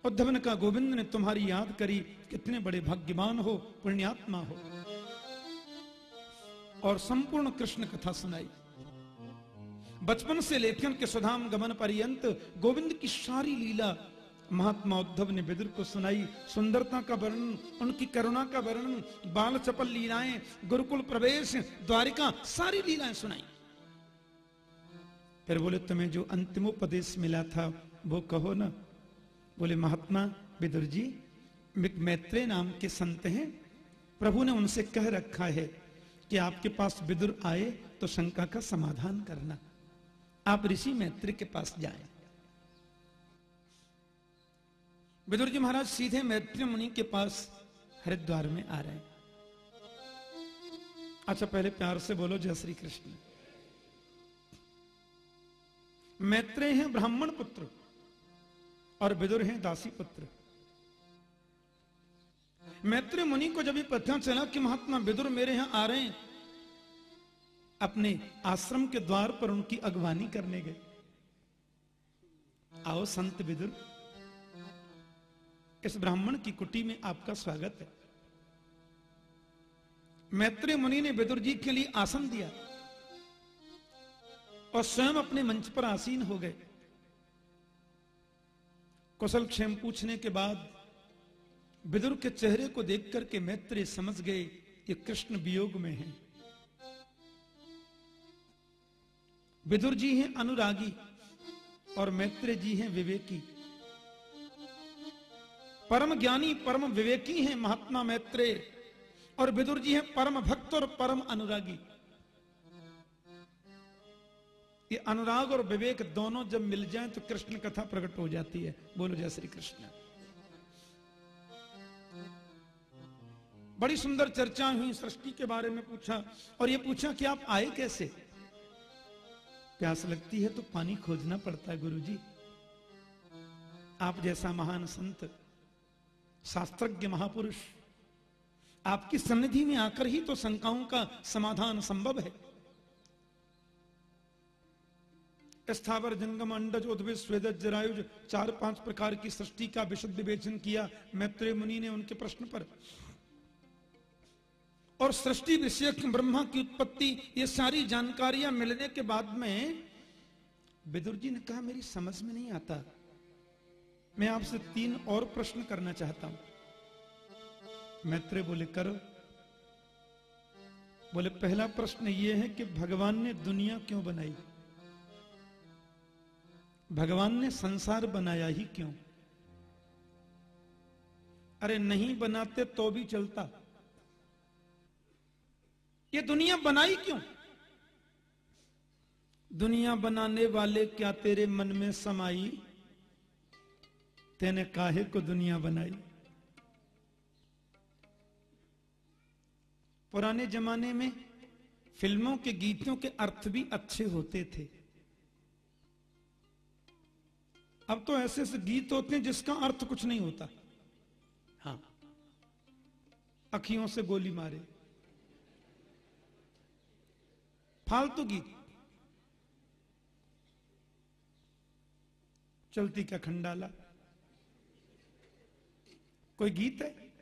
उद्धव ने कहा, गोविंद ने तुम्हारी याद करी कितने बड़े भाग्यवान हो, पुण्यात्मा हो। और संपूर्ण कृष्ण कथा सुनाई। बचपन से लेखन के सुधाम गमन पर्यंत गोविंद की सारी लीला महात्मा उद्धव ने विदुर को सुनाई, सुंदरता का वर्णन, उनकी करुणा का वर्णन, बाल चपल लीलाएँ, गुरुकुल प्रवेश, द्वारिका, सारी लीलाएँ सुनाई। फिर बोले, तुम्हें जो अंतिम उपदेश मिला था, वो कहो ना। बोले, महात्मा विदुर जी मैत्रेय नाम के संत हैं। प्रभु ने उनसे कह रखा है कि आपके पास विदुर आए तो शंका का समाधान करना। आप ऋषि मैत्री के पास जाएँ। विदुर जी महाराज सीधे मैत्री मुनि के पास हरिद्वार में आ रहे हैं। अच्छा पहले प्यार से बोलो, जय श्री कृष्ण। मैत्रे हैं ब्राह्मण पुत्र और विदुर हैं दासी पुत्र। मैत्री मुनि को जब ये पता चला कि महात्मा विदुर मेरे यहाँ आ रहे हैं, अपने आश्रम के द्वार पर उनकी अगवानी करने गए। आओ, संत विदुर। इस ब्राह्मण की कुटी में आपका स्वागत है। मैत्री मुनि ने विदुर जी के लिए आसन दिया और स्वयं अपने मंच पर आसीन हो गए। कुशल क्षेम पूछने के बाद विदुर के चेहरे को देख करके मैत्री समझ गए ये कृष्ण वियोग में है। विदुर जी हैं अनुरागी और मैत्री जी हैं विवेकी। परम ज्ञानी, परम विवेकी हैं महात्मा मैत्रेय और विदुर जी हैं परम भक्त और परम अनुरागी। ये अनुराग और विवेक दोनों जब मिल जाएँ तो कृष्ण कथा प्रकट हो जाती है। बोलो जय श्री कृष्ण। बड़ी सुंदर चर्चा हुई, सृष्टि के बारे में पूछा और ये पूछा कि आप आए कैसे? प्यास लगती है तो पानी खोजना पड़ता है गुरुजी। आप जैसा महान संत शास्त्रज्ञ महापुरुष, आपकी सन्निधि में आकर ही तो शंकाओं का समाधान संभव है। स्थावर जंगम अंडज उद्भिद स्वेदज जरायुज, चार पाँच प्रकार की सृष्टि का विशुद्ध विवेचन किया मैत्रेय मुनि ने उनके प्रश्न पर। और सृष्टि विषय ब्रह्मा की उत्पत्ति, ये सारी जानकारियाँ मिलने के बाद में विदुर जी ने कहा, मेरी समझ में नहीं आता। मैं आपसे तीन और प्रश्न करना चाहता हूँ। मैत्रेय बोले, करो। बोले, पहला प्रश्न ये है कि भगवान ने दुनिया क्यों बनाई? भगवान ने संसार बनाया ही क्यों? अरे, नहीं बनाते तो भी चलता। ये दुनिया बनाई क्यों? दुनिया बनाने वाले क्या तेरे मन में समाई? तेने काहे को दुनिया बनाई? पुराने जमाने में फ़िल्मों के गीतों के अर्थ भी अच्छे होते थे। अब तो ऐसे ऐसे गीत होते हैं जिसका अर्थ कुछ नहीं होता। हाँ। अखियों से गोली मारे। फालतू गीत। चलती का खंडाला। कोई गीत है?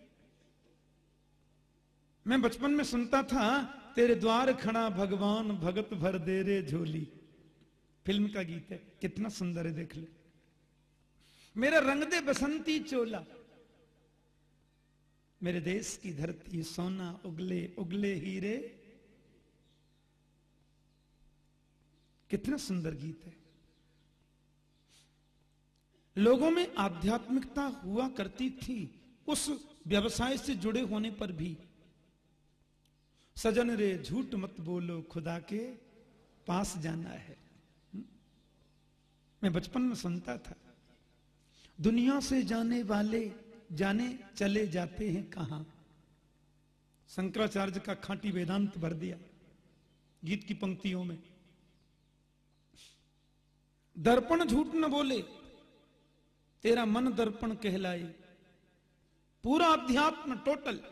मैं बचपन में सुनता था, तेरे द्वार खड़ा भगवान, भगत भर दे रे झोली। फ़िल्म का गीत है, कितना सुंदर है, देख ले। मेरा रंग दे बसंती चोला। मेरे देश की धरती सोना, उगले उगले हीरे। कितना सुंदर गीत है। लोगों में आध्यात्मिकता हुआ करती थी उस व्यवसाय से जुड़े होने पर भी। सजन रे, झूठ मत बोलो, खुदा के पास जाना है। हम्म? मैं बचपन में सुनता था। दुनिया से जाने वाले, जाने चले जाते हैं कहा? शंकराचार्य का खांटी वेदांत भर दिया गीत की पंक्तियों में। दर्पण झूठ न बोले, तेरा मन दर्पण कहलाए। पूरा अध्यात्म टोटल।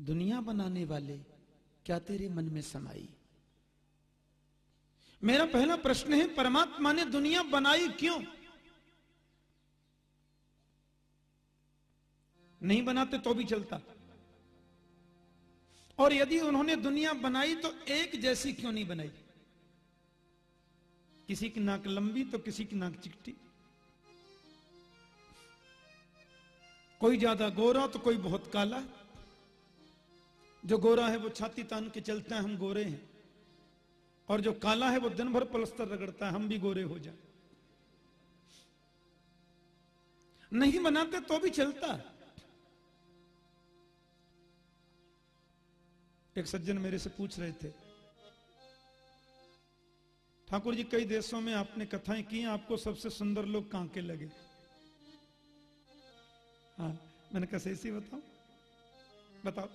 दुनिया बनाने वाले, क्या तेरे मन में समाई? मेरा पहला प्रश्न है, परमात्मा ने दुनिया बनाई क्यों? नहीं बनाते तो भी चलता। और यदि उन्होंने दुनिया बनाई तो एक जैसी क्यों नहीं बनाई? किसी की नाक लंबी तो किसी की नाक चिकटी। कोई ज़्यादा गोरा तो कोई बहुत काला। जो गोरा है वो छाती तान के चलता है हम गोरे हैं। और जो काला है वो दिन भर पलस्तर रगड़ता है, हम भी गोरे हो जाए। नहीं बनाते तो भी चलता। एक सज्जन मेरे से पूछ रहे थे ठाकुर जी, कई देशों में आपने कथाएँ की आपको सबसे सुंदर लोग कहाँ के लगे? हाँ मैंने कहा, सही बताओ बताओ।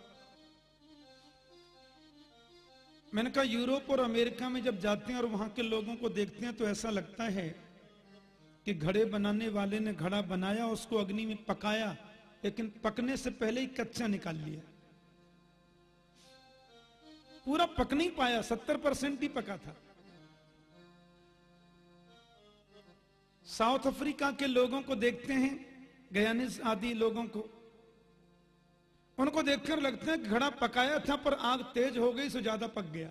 मैंने कहा, यूरोप और अमेरिका में जब जाते हैं और वहाँ के लोगों को देखते हैं तो ऐसा लगता है कि घड़े बनाने वाले ने घड़ा बनाया, उसको अग्नि में पकाया, लेकिन पकने से पहले ही कच्चा निकाल लिया। पूरा पक नहीं पाया, सत्तर परसेंट ही पका था। साउथ अफ्रीका के लोगों को देखते हैं गयानिस आदि लोगों को। उनको देखकर लगता है घड़ा पकाया था पर आग तेज हो गई सो ज़्यादा पक गया।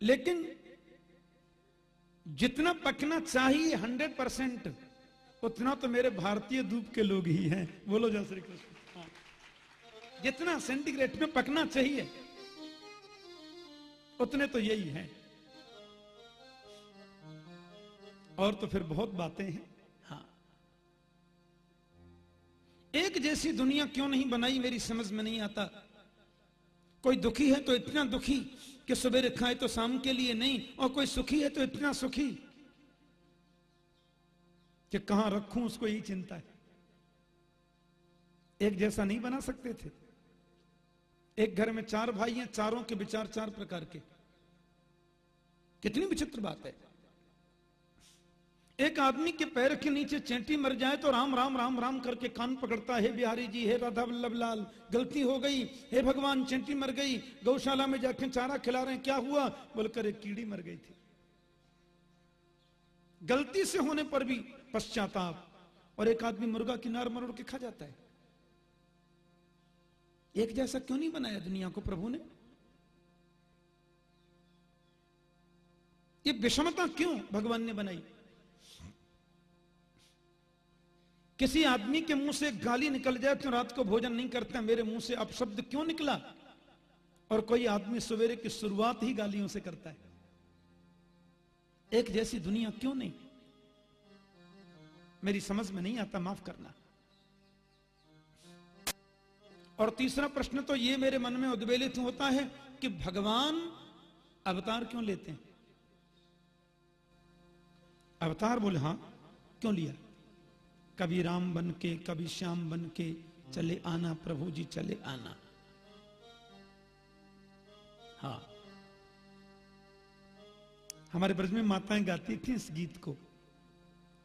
लेकिन जितना पकना चाहिए हंड्रेड परसेंट उतना तो मेरे भारतीय दूप के लोग ही हैं। बोलो जय श्री कृष्ण। हाँ। जितना सेंटीग्रेड में पकना चाहिए उतने तो यही हैं। और तो फिर बहुत बातें हैं। हाँ। एक जैसी दुनिया क्यों नहीं बनाई मेरी समझ में नहीं आता। कोई दुखी है तो इतना दुखी कि सवेरे खाए तो शाम के लिए नहीं और कोई सुखी है तो इतना सुखी कि कहाँ रखूँ उसको यही चिंता है। एक जैसा नहीं बना सकते थे। एक घर में चार भाई हैं चारों के विचार चार प्रकार के। कितनी विचित्र बात है। एक आदमी के पैर के नीचे चेंटी मर जाए तो राम राम राम राम करके कान पकड़ता है, बिहारी जी, हे राधा वल्लभ लाल, गलती हो गई। हे भगवान, चेंटी मर गई। गौशाला में जाके चारा खिला रहे हैं। क्या हुआ? बोलकर एक कीड़ी मर गई थी। गलती से होने पर भी पश्चाताप। और एक आदमी मुर्गा किनार मरोड़ के खा जाता है। एक जैसा क्यों नहीं बनाया दुनिया को प्रभु ने? ये विषमता क्यों भगवान ने बनाई? किसी आदमी के मुँह से गाली निकल जाए तो रात को भोजन नहीं करते, मेरे मुँह से अपशब्द क्यों निकला? और कोई आदमी सवेरे की शुरुआत ही गालियों से करता है। एक जैसी दुनिया क्यों नहीं? मेरी समझ में नहीं आता, माफ़ करना। और तीसरा प्रश्न तो ये मेरे मन में उद्वेलित होता है कि भगवान अवतार क्यों लेते हैं? अवतार बोले, हाँ, क्यों लिया? कभी राम बन के कभी श्याम बन के चले आना प्रभु जी चले आना। हाँ। हमारे ब्रज में माताएँ गाती थी इस गीत को।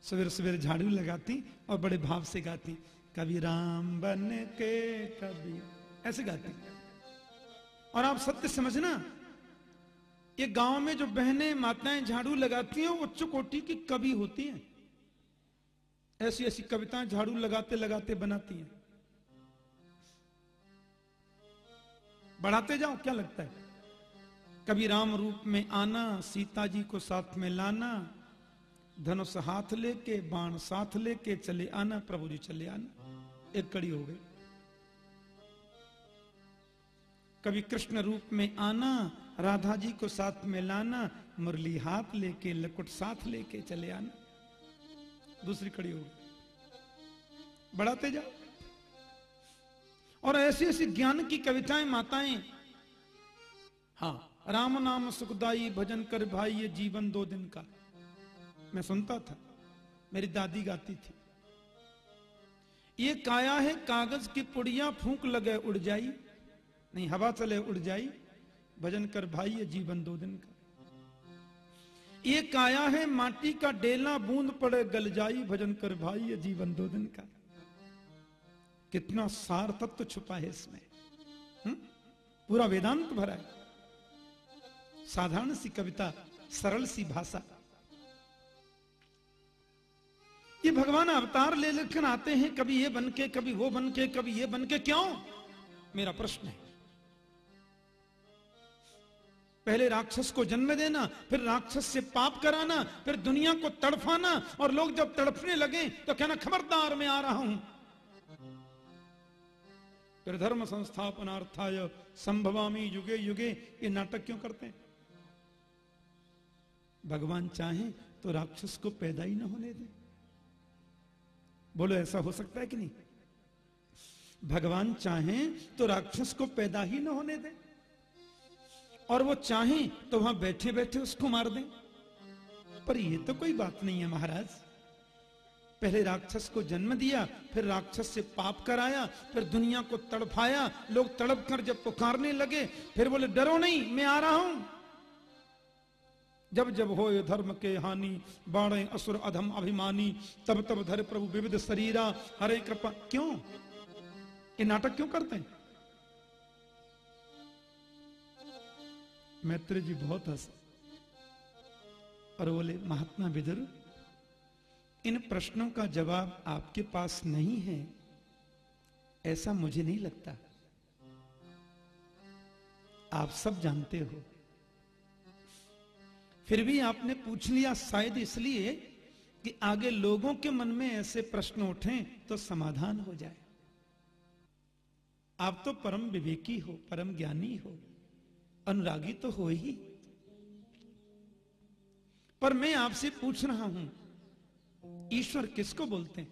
सवेरे सवेरे झाड़ू लगाती और बड़े भाव से गाती। कभी राम बन के कभी ऐसे गाती। और आप सत्य समझना ये गाँव में जो बहनें माताएँ झाड़ू लगाती हैं उच्च कोटि की कवि होती हैं। ऐसी ऐसी कविताएँ झाड़ू लगाते लगाते बनाती हैं। बढ़ाते जाओ, क्या लगता है? कभी राम रूप में आना, सीता जी को साथ में लाना, धनुष हाथ लेके, बाण साथ लेके चले आना, प्रभु जी चले आना, एक कड़ी हो गई। कभी कृष्ण रूप में आना राधा जी को साथ में लाना, मुरली हाथ लेके, लकुट साथ लेके चले आना। दूसरी कड़ी हो गई बढ़ाते जाओ। और ऐसी ऐसी ज्ञान की कविताएँ माताएँ। हाँ राम नाम सुखदाई, भजन कर भाई ये जीवन दो दिन का। मैं सुनता था, मेरी दादी गाती थी। ये काया है कागज़ की पुड़िया, फूंक लगे उड़ जाई। नहीं, हवा चले उड़ जाई। भजन कर भाई ये जीवन दो दिन का। ये काया है, माटी का डेला, बूंद पड़े गल जाई भजन कर भाई ये जीवन दो दिन का। कितना सार तत्व तो छुपा है इसमें हुँ? पूरा वेदांत भरा है। साधारण सी कविता, सरल सी भाषा। ये भगवान अवतार ले लेकर आते हैं, कभी ये बन के, कभी वो बन के, कभी ये बन के, क्यों? मेरा प्रश्न है। पहले राक्षस को जन्म देना, फिर राक्षस से पाप कराना, फिर दुनिया को तड़फाना, और लोग जब तड़फने लगे तो कहना, खबरदार, मैं आ रहा हूँ। फिर धर्म संस्थापनार्थाय संभवामी युगे युगे ये नाटक क्यों करते हैं? भगवान चाहे तो राक्षस को पैदा ही ना होने दे। बोलो, ऐसा हो सकता है कि नहीं? भगवान चाहे तो राक्षस को पैदा ही ना होने दे। और वो चाहे तो वहाँ बैठे बैठे उसको मार दें। पर ये तो कोई बात नहीं है महाराज। पहले राक्षस को जन्म दिया, फिर राक्षस से पाप कराया, फिर दुनिया को तड़फाया, लोग तड़प कर जब पुकारने लगे, फिर बोले, डरो नहीं, मैं आ रहा हूँ। जब जब हो धर्म के हानि, बाणे, असुर, अधम, अभिमानी, तब तब धर प्रभु विविध शरीरा, हरे कृपा। क्यों? ये नाटक क्यों करते हैं? मैत्री जी बहुत हंस। और बोले, महात्मा विदुर इन प्रश्नों का जवाब आपके पास नहीं है, ऐसा मुझे नहीं लगता। आप सब जानते हो। फिर भी आपने पूछ लिया शायद इसलिए कि आगे लोगों के मन में ऐसे प्रश्न उठें तो समाधान हो जाए। आप तो परम विवेकी हो, परम ज्ञानी हो। अनुरागी तो हो ही। पर मैं आपसे पूछ रहा हूँ, ईश्वर किसको बोलते हैं?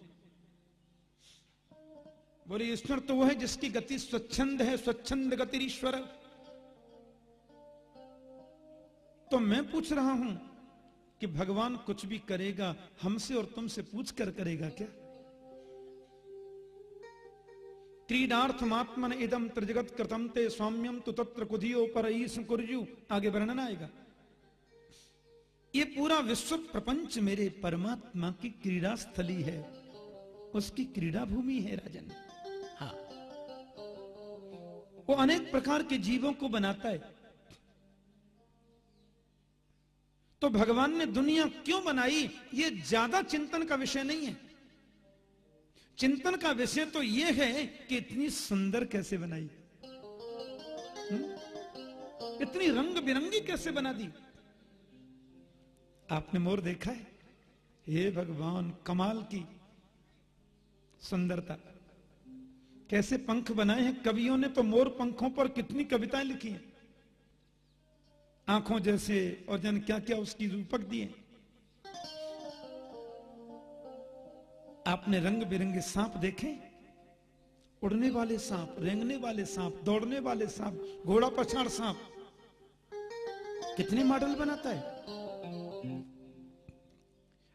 बोले, ईश्वर तो वो है जिसकी गति स्वच्छंद है, स्वच्छंद गति ईश्वर। तो मैं पूछ रहा हूँ कि भगवान कुछ भी करेगा, हमसे और तुमसे पूछ कर करेगा क्या? क्रीडार्थमात्मन इदम त्रिजगत कृतम ते सौम्यम तु तत्र कुधियो पर कुरजु। आगे वर्णन आएगा। ये पूरा विश्व प्रपंच मेरे परमात्मा की क्रीड़ा स्थली है। उसकी क्रीड़ा भूमि है, राजन। हाँ। वो अनेक प्रकार के जीवों को बनाता है। तो भगवान ने दुनिया क्यों बनाई? ये ज़्यादा चिंतन का विषय नहीं है। चिंतन का विषय तो यह है कि इतनी सुंदर कैसे बनाई। हुँ? इतनी रंग बिरंगी कैसे बना दी। आपने मोर देखा है? हे भगवान, कमाल की सुंदरता। कैसे पंख बनाए हैं? कवियों ने तो मोर पंखों पर कितनी कविताएँ लिखी हैं। आँखों जैसे और जन क्या क्या उसकी रूपक दिए आपने रंग बिरंगे सांप देखे? उड़ने वाले सांप, रेंगने वाले सांप, दौड़ने वाले सांप, घोड़ा पछाड़ सांप। कितने मॉडल बनाता है?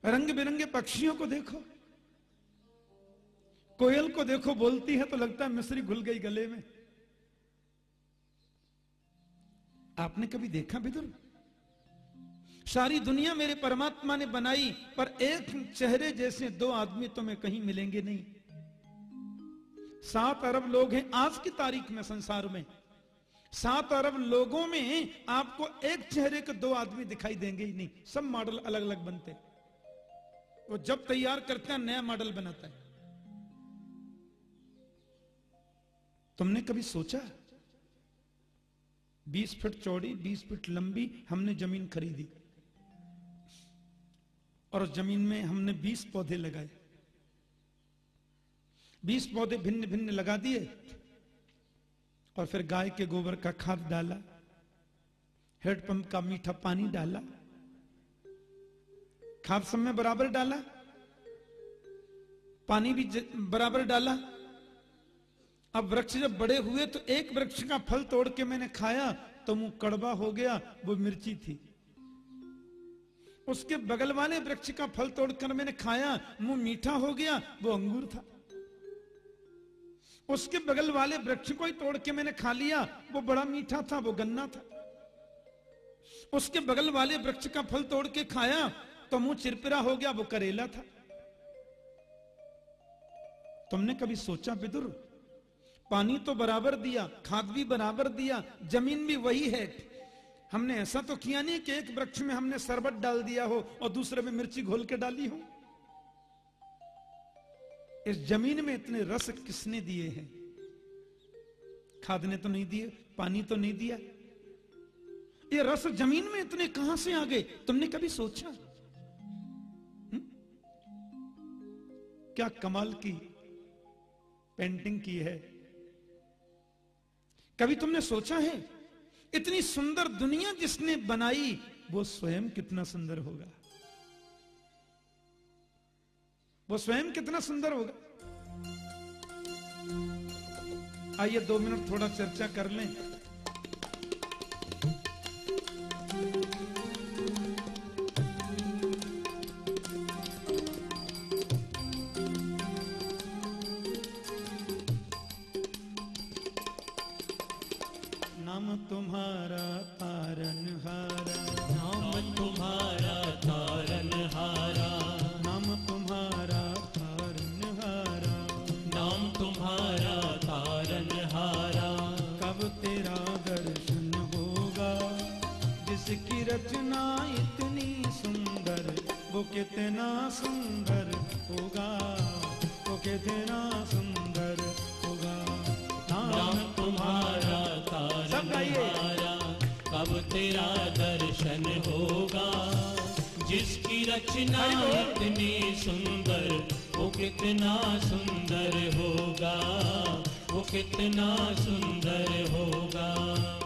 रंग बिरंगे पक्षियों को देखो। कोयल को देखो, बोलती है तो लगता है मिश्री घुल गई गले में। आपने कभी देखा विदुर सारी दुनिया मेरे परमात्मा ने बनाई, पर एक चेहरे जैसे दो आदमी तुम्हें कहीं मिलेंगे नहीं। सात अरब लोग हैं आज की तारीख में संसार में। सात अरब लोगों में आपको एक चेहरे के दो आदमी दिखाई देंगे ही नहीं। सब मॉडल अलग अलग बनते। वो जब तैयार करते हैं, नया मॉडल बनाता है। तुमने कभी सोचा? बीस फीट चौड़ी, बीस फीट लंबी हमने ज़मीन खरीदी। और उस ज़मीन में हमने बीस पौधे लगाए। बीस पौधे भिन्न भिन्न लगा दिए और फिर गाय के गोबर का खाद डाला हेडपंप का मीठा पानी डाला, खाद सब में बराबर डाला, पानी भी बराबर डाला। अब वृक्ष जब बड़े हुए तो एक वृक्ष का फल तोड़ के मैंने खाया तो मुँह कड़वा हो गया, वो मिर्ची थी। उसके बगल वाले वृक्ष का फल तोड़कर मैंने खाया, मुँह मीठा हो गया, वो अंगूर था। उसके बगल वाले वृक्ष को ही तोड़ के मैंने खा लिया, वो बड़ा मीठा था, वो गन्ना था। उसके बगल वाले वृक्ष का फल तोड़ के खाया तो मुँह चिरपिरा हो गया, वो करेला था। तुमने कभी सोचा विदुर? पानी तो बराबर दिया, खाद भी बराबर दिया, ज़मीन भी वही है। हमने ऐसा तो किया नहीं कि एक वृक्ष में हमने शरबत डाल दिया हो और दूसरे में मिर्ची घोल के डाली हो। इस ज़मीन में इतने रस किसने दिए हैं? खाद ने तो नहीं दिए, पानी तो नहीं दिया। ये रस ज़मीन में इतने कहाँ से आ गए? तुमने कभी सोचा? हुँ? क्या कमाल की पेंटिंग की है। कभी तुमने सोचा है? इतनी सुंदर दुनिया जिसने बनाई, वो स्वयं कितना सुंदर होगा? वो स्वयं कितना सुंदर होगा? आइए दो मिनट थोड़ा चर्चा कर लें। कितना सुंदर होगा वो कितना सुंदर होगा। नाम तुम्हारा गाइए। कब तेरा दर्शन होगा? जिसकी रचना इतनी सुंदर वो कितना सुंदर होगा? वो कितना सुंदर होगा?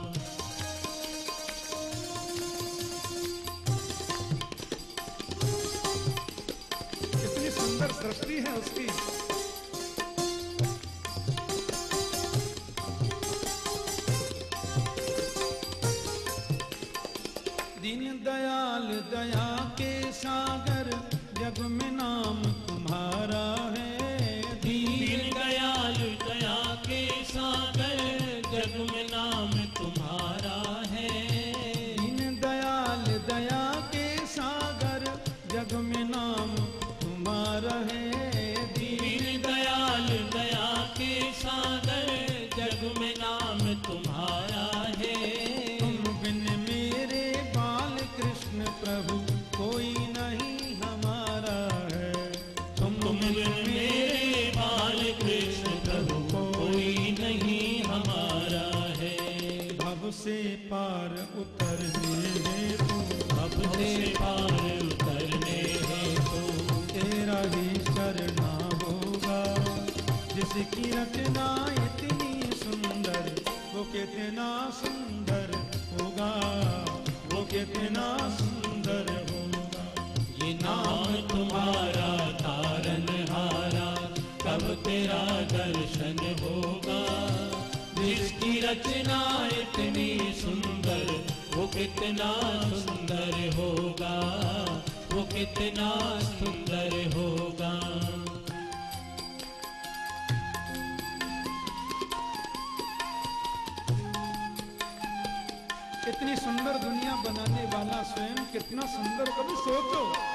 सुंदर है उसकी दीन दयाल दया के सागर जग में नाम जिसकी रचना इतनी सुंदर। वो कितना सुंदर होगा, वो कितना सुंदर होगा। ये नाम तुम्हारा तारन हारा कब तेरा दर्शन होगा। जिसकी रचना इतनी सुंदर, वो कितना सुंदर होगा, वो कितना सुंदर कितना सुंदर कभी सोचो।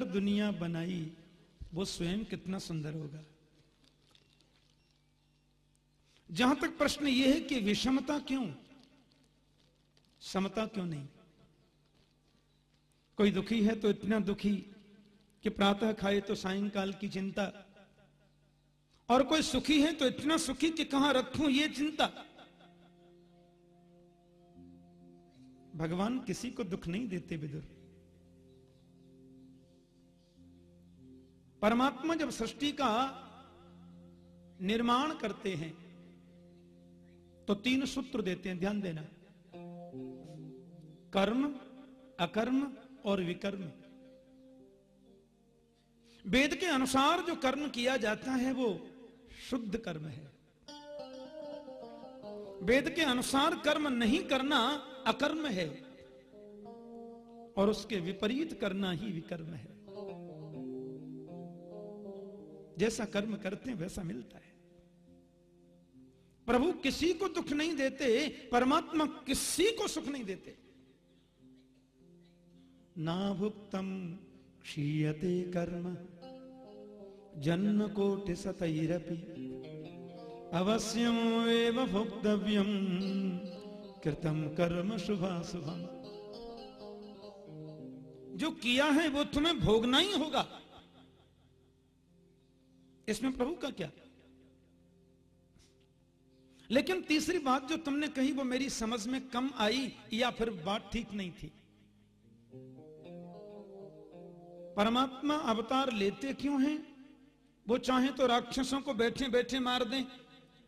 सुंदर दुनिया बनाई, वो स्वयं कितना सुंदर होगा। जहाँ तक प्रश्न यह है कि विषमता क्यों? समता क्यों नहीं? कोई दुखी है तो इतना दुखी कि प्रातः खाए तो सायंकाल की चिंता। और कोई सुखी है तो इतना सुखी कि कहाँ रखूँ ये चिंता? भगवान किसी को दुख नहीं देते विदुर। परमात्मा जब सृष्टि का निर्माण करते हैं तो तीन सूत्र देते हैं, ध्यान देना। कर्म, अकर्म और विकर्म। वेद के अनुसार जो कर्म किया जाता है, वो शुद्ध कर्म है। वेद के अनुसार कर्म नहीं करना अकर्म है, और उसके विपरीत करना ही विकर्म है। जैसा कर्म करते हैं, वैसा मिलता है। प्रभु किसी को दुख नहीं देते, परमात्मा किसी को सुख नहीं देते। ना भुक्तम क्षीयते कर्म, जन्म कोटि सतरपि अवश्यम एव भोक्तव्यम कृतम कर्म शुभाशुभम। जो किया है, वो तुम्हें भोगना ही होगा। इसमें प्रभु का क्या? लेकिन तीसरी बात जो तुमने कही, वो मेरी समझ में कम आई या फिर बात ठीक नहीं थी। परमात्मा अवतार लेते क्यों हैं? वो चाहे तो राक्षसों को बैठे बैठे मार दें,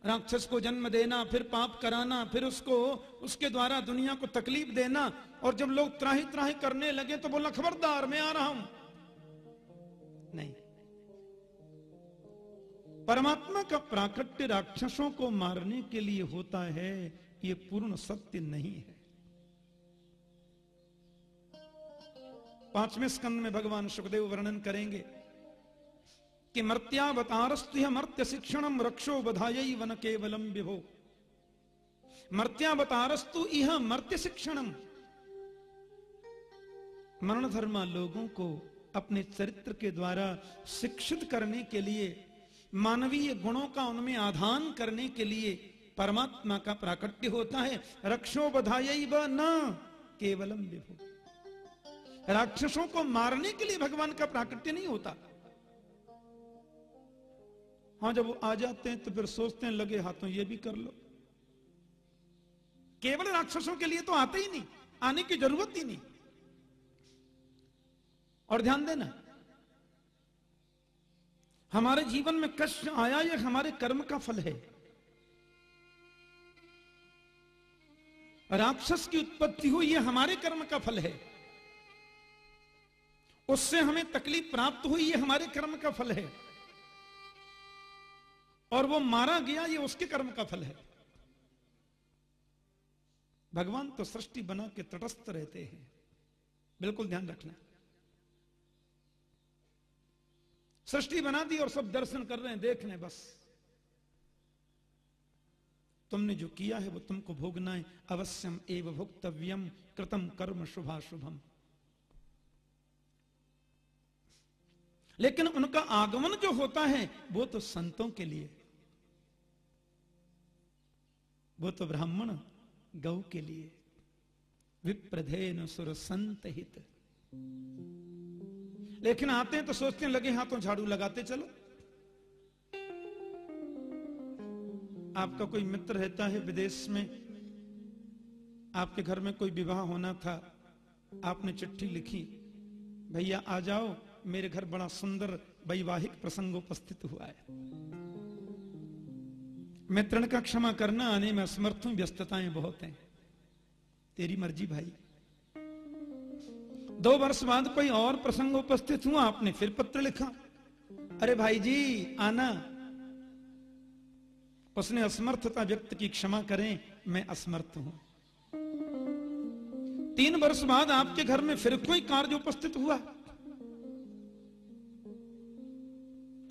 राक्षस को जन्म देना, फिर पाप कराना, फिर उसको, उसके द्वारा दुनिया को तकलीफ़ देना, और जब लोग त्राही त्राही करने लगे तो बोलना खबरदार, मैं आ रहा हूँ। नहीं। परमात्मा का प्राकट्य राक्षसों को मारने के लिए होता है, ये पूर्ण सत्य नहीं है। पाँचवें स्कंद में भगवान सुखदेव वर्णन करेंगे कि मर्त्यावतारस्तु मर्त्य शिक्षणम रक्षो बधाई वन केवलम विभो। मर्त्यावतारस्तु यह मर्त्य शिक्षणम मरण धर्मा लोगों को अपने चरित्र के द्वारा शिक्षित करने के लिए मानवीय गुणों का उनमें आधान करने के लिए परमात्मा का प्राकट्य होता है। रक्षो बधाई व न, केवलम विभो। राक्षसों को मारने के लिए भगवान का प्राकट्य नहीं होता। हाँ जब वो आ जाते हैं तो फिर सोचते हैं, लगे हाथों ये भी कर लो। केवल राक्षसों के लिए तो आते ही नहीं, आने की ज़रूरत ही नहीं। और ध्यान देना हमारे जीवन में कष्ट आया यह हमारे कर्म का फल है। राक्षस की उत्पत्ति हुई यह हमारे कर्म का फल है। उससे हमें तकलीफ़ प्राप्त हुई, ये हमारे कर्म का फल है। और वो मारा गया, ये उसके कर्म का फल है। भगवान तो सृष्टि बना के तटस्थ रहते हैं। बिल्कुल ध्यान रखना। सृष्टि बना दी और सब दर्शन कर रहे हैं, देख रहे बस। तुमने जो किया है वो तुमको भोगना है, अवश्यम एव भोक्तव्यम, कृतम कर्म शुभा शुभम लेकिन उनका आगमन जो होता है, वो तो संतों के लिए। वो तो ब्राह्मण गौ के लिए। विप्रधेन सुर संत हित। लेकिन आते हैं तो सोचते हैं, लगे हाथों झाड़ू लगाते चलो। आपका कोई मित्र रहता है विदेश में, आपके घर में कोई विवाह होना था, आपने चिट्ठी लिखी, भैया, आ जाओ, मेरे घर बड़ा सुंदर वैवाहिक प्रसंग उपस्थित हुआ है। मित्रण का क्षमा करना, आने में असमर्थ हूँ, व्यस्तताएँ बहुत हैं। तेरी मर्ज़ी भाई। दो वर्ष बाद कोई और प्रसंग उपस्थित हुआ? आपने फिर पत्र लिखा। अरे भाई जी, आना। उसने असमर्थता व्यक्त की, क्षमा करें, मैं असमर्थ हूँ। तीन वर्ष बाद आपके घर में फिर कोई कार्य उपस्थित हुआ?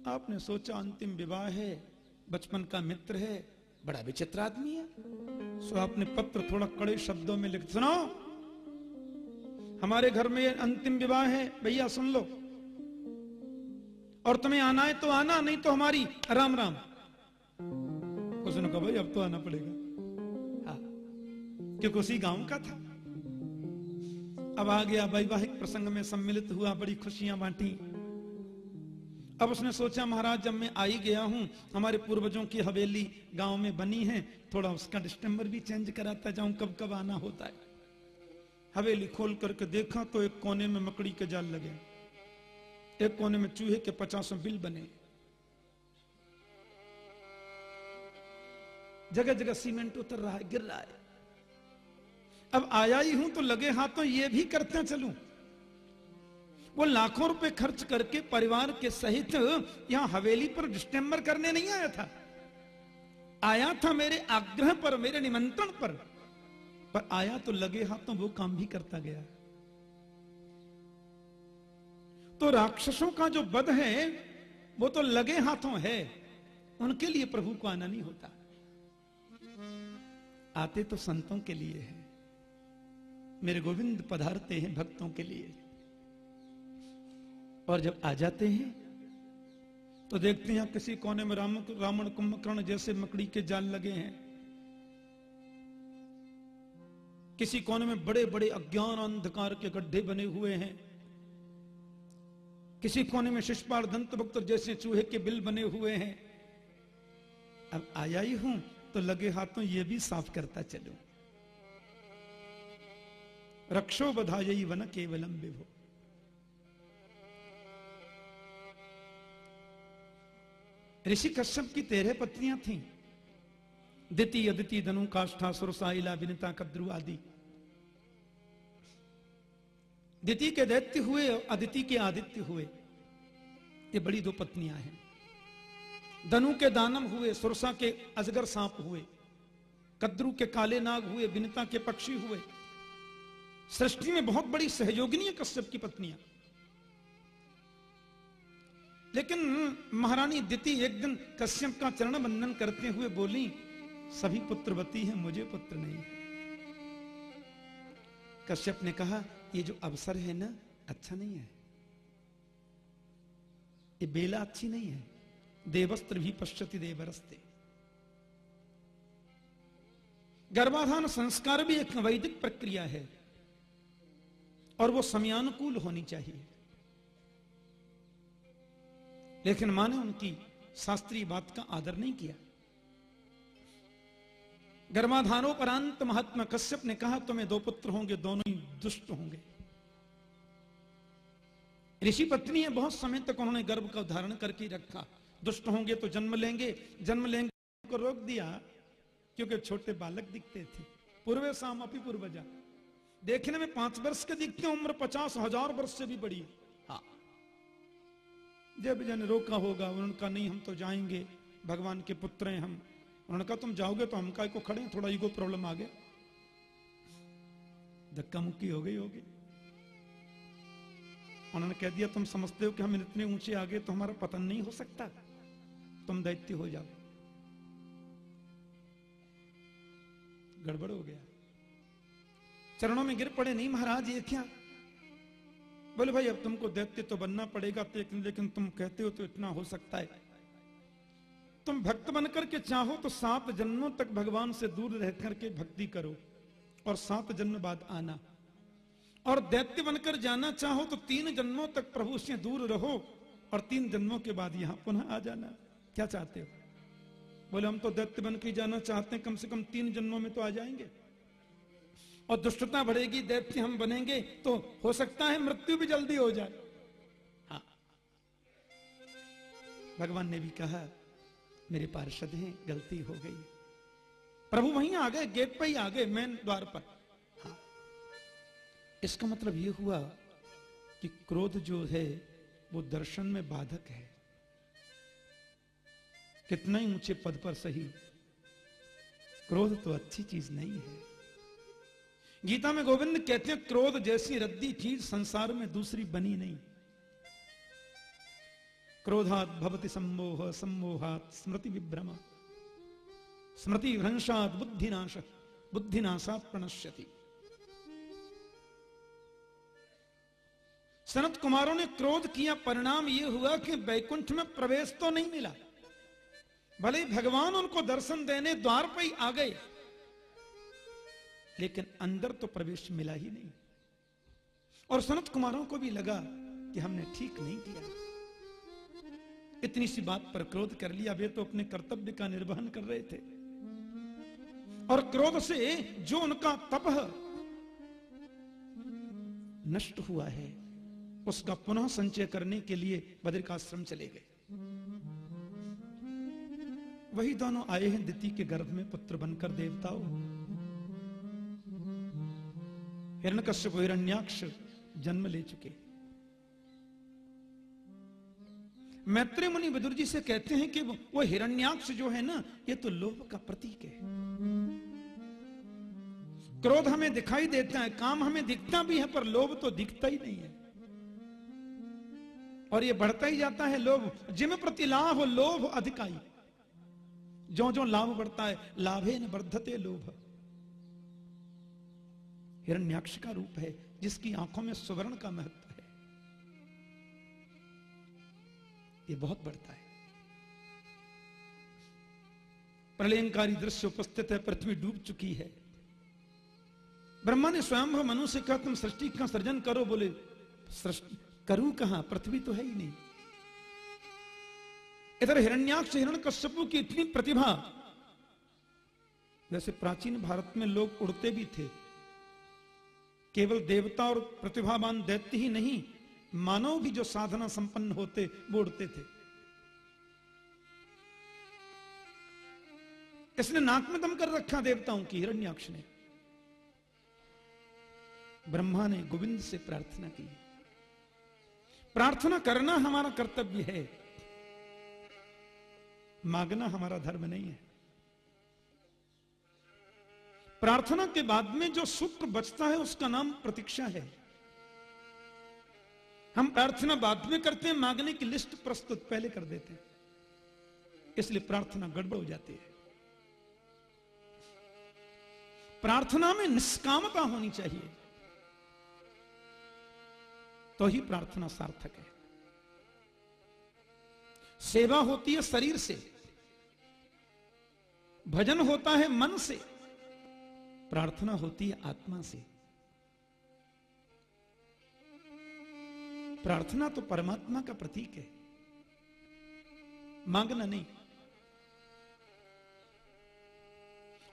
आपने सोचा अंतिम विवाह है, बचपन का मित्र है, बड़ा विचित्र आदमी है। सो आपने पत्र थोड़ा कड़े शब्दों में लिख सुनो हमारे घर में अंतिम विवाह है, भैया सुन लो। और तुम्हें आना है तो आना, नहीं तो हमारी राम राम। उसने कहा भाई अब तो आना पड़ेगा। हाँ। क्योंकि उसी गाँव का था। अब आ गया वैवाहिक प्रसंग में सम्मिलित हुआ, बड़ी खुशियाँ बांटी। अब उसने सोचा, महाराज, जब मैं आई गया हूँ, हमारे पूर्वजों की हवेली गाँव में बनी है, थोड़ा उसका डिस्टेम्बर भी चेंज कराता जाऊँ कब कब आना होता है। हवेली खोल करके देखा तो एक कोने में मकड़ी के जाल लगे। एक कोने में चूहे के पचासों बिल बने। जगह जगह सीमेंट उतर रहा है, गिर रहा है। अब आया ही हूँ तो लगे हाथों ये भी करते चलूँ। वो लाखों रुपए खर्च करके परिवार के सहित यहाँ हवेली पर डिस्टेम्बर करने नहीं आया था। आया था मेरे आग्रह पर, मेरे निमंत्रण पर। पर आया तो लगे हाथों वो काम भी करता गया। तो राक्षसों का जो वध है, वो तो लगे हाथों है। उनके लिए प्रभु को आना नहीं होता। आते तो संतों के लिए है। मेरे गोविंद पधारते हैं भक्तों के लिए। और जब आ जाते हैं तो देखते हैं किसी कोने में राम रावण कुंभकर्ण जैसे मकड़ी के जाल लगे हैं। किसी कोने में बड़े बड़े अज्ञान अंधकार के गड्ढे बने हुए हैं। किसी कोने में शिषपाल दंत भक्त जैसे चूहे के बिल बने हुए हैं। अब आया ही हूँ तो लगे हाथों ये भी साफ़ करता चलो। रक्षो बधाई वन केवलम विभो। ऋषि कश्यप की तेरह पत्नियाँ थीं। दिति अदिति धनु, काष्ठा सुरसाइला विनिता, कद्रु आदि। दिति के दैत्य हुए अदिति के आदित्य हुए। ये बड़ी दो पत्नियाँ हैं। धनु के दानम हुए, सुरसा के अजगर सांप हुए, कद्रु के काले नाग हुए, विनिता के पक्षी हुए। सृष्टि में बहुत बड़ी सहयोगिनी है कश्यप की पत्नियाँ। लेकिन महारानी दिति एक दिन कश्यप का चरण बंधन करते हुए बोली, सभी पुत्रवती हैं, मुझे पुत्र नहीं कश्यप ने कहा ये जो अवसर है ना अच्छा नहीं है। ये बेला अच्छी नहीं है। देवस्त्र भी पश्चति देवरस्ते। गर्भाधान संस्कार भी एक वैदिक प्रक्रिया है और वो समयानुकूल होनी चाहिए। लेकिन माँ ने उनकी शास्त्रीय बात का आदर नहीं किया। गर्भाधानोपरांत महात्मा कश्यप ने कहा, तुम्हें दो पुत्र होंगे, दोनों ही दुष्ट होंगे. ऋषि पत्नी है, बहुत समय तक उन्होंने गर्भ का धारण करके रखा। दुष्ट होंगे तो जन्म लेंगे जन्म लेंगे को रोक दिया, क्योंकि छोटे बालक दिखते थे। पूर्व शाम अपी पूर्वजा। देखने में पाँच वर्ष के दिखते, उम्र पचास हज़ार वर्ष से भी बड़ी हाँ। जब जन रोका होगा, उनका नहीं, हम तो जाएँगे। भगवान के पुत्र हैं हम। उन्होंने कहा, तुम जाओगे तो हम काय को खड़े थोड़ा ईगो प्रॉब्लम आ गया। धक्का मुक्की हो गई होगी। उन्होंने कह दिया, तुम समझते हो कि हम इतने ऊँचे आ गए तो हमारा पतन नहीं हो सकता। तुम दैत्य हो जाओ। गड़बड़ हो गया। चरणों में गिर पड़े, नहीं महाराज, ये क्या? बोले, भाई, अब तुमको दैत्य तो बनना पड़ेगा, लेकिन लेकिन तुम कहते हो तो इतना हो सकता है। तुम भक्त बनकर के चाहो तो सात जन्मों तक भगवान से दूर रह करके भक्ति करो और सात जन्म बाद आना। और दैत्य बनकर जाना चाहो तो तीन जन्मों तक प्रभु से दूर रहो और तीन जन्मों के बाद यहाँ पुनः आ जाना। क्या चाहते हो? बोले, हम तो दैत्य बन के जाना चाहते हैं, कम से कम तीन जन्मों में तो आ जाएँगे। और दुष्टता बढ़ेगी, दैत्य हम बनेंगे तो हो सकता है मृत्यु भी जल्दी हो जाए। हाँ। भगवान ने भी कहा मेरे पार्षद हैं, गलती हो गई। प्रभु वहीं आ गए, गेट पर ही आ गए, मेन द्वार पर। हाँ। इसका मतलब यह हुआ कि क्रोध जो है, वो दर्शन में बाधक है। कितना ही ऊँचे पद पर सही। क्रोध तो अच्छी चीज़ नहीं है। गीता में गोविंद कहते हैं, क्रोध जैसी रद्दी चीज़ संसार में दूसरी बनी नहीं। क्रोधात भवति सम्मोह, सम्मोहात स्मृति विभ्रम स्मृति भ्रंशात बुद्धिनाश, बुद्धिनाशात प्रणश्यति। सनत कुमारों ने क्रोध किया, परिणाम यह हुआ कि बैकुंठ में प्रवेश तो नहीं मिला। भले भगवान उनको दर्शन देने द्वार पर ही आ गए, लेकिन अंदर तो प्रवेश मिला ही नहीं। और सनत कुमारों को भी लगा कि हमने ठीक नहीं किया। इतनी सी बात पर क्रोध कर लिया, वे तो अपने कर्तव्य का निर्वहन कर रहे थे। और क्रोध से जो उनका तप नष्ट हुआ है, उसका पुनः संचय करने के लिए बद्रिकाश्रम चले गए। वही दोनों आए हैं दिति के गर्भ में पुत्र बनकर देवताओं। हिरण हिरण्यकश्यप हिरण्याक्ष जन्म ले चुके। मैत्री मुनि बदुर जी से कहते हैं कि वो, हिरण्याक्ष जो है ना ये तो लोभ का प्रतीक है। क्रोध हमें दिखाई देता है काम हमें दिखता भी है पर लोभ तो दिखता ही नहीं है। और ये बढ़ता ही जाता है लोभ। जिम प्रति लाभ लोभ अधिकाई। जो जो लाभ बढ़ता है लाभे न वर्धते लोभ। हिरण्याक्ष का रूप है जिसकी आँखों में सुवर्ण का महत्व ये बहुत बढ़ता है। प्रलयंकारी दृश्य उपस्थित है, पृथ्वी डूब चुकी है। ब्रह्मा ने स्वयं मनु से कहा तुम सृष्टि का सृजन करो, बोले, सृष्टि, करूँ कहा? पृथ्वी तो है ही नहीं। इधर हिरण्याक्ष हिरण कश्यपु की इतनी प्रतिभा, जैसे प्राचीन भारत में लोग उड़ते भी थे, केवल देवता और प्रतिभावान दैत्य ही नहीं मानव भी जो साधना संपन्न होते वो उड़ते थे। इसने नाक में दम कर रखा देवताओं की, हिरण्याक्ष ने। ब्रह्मा ने गोविंद से प्रार्थना की। प्रार्थना करना हमारा कर्तव्य है। मांगना हमारा धर्म नहीं है। प्रार्थना के बाद में जो सुख बचता है, उसका नाम प्रतीक्षा है। हम प्रार्थना बाद में करते हैं, मांगने की लिस्ट प्रस्तुत पहले कर देते हैं। इसलिए प्रार्थना गड़बड़ हो जाती है। प्रार्थना में निष्कामता होनी चाहिए। तो ही प्रार्थना सार्थक है। सेवा होती है शरीर से। भजन होता है मन से। प्रार्थना होती है आत्मा से। प्रार्थना तो परमात्मा का प्रतीक है। मांगना नहीं।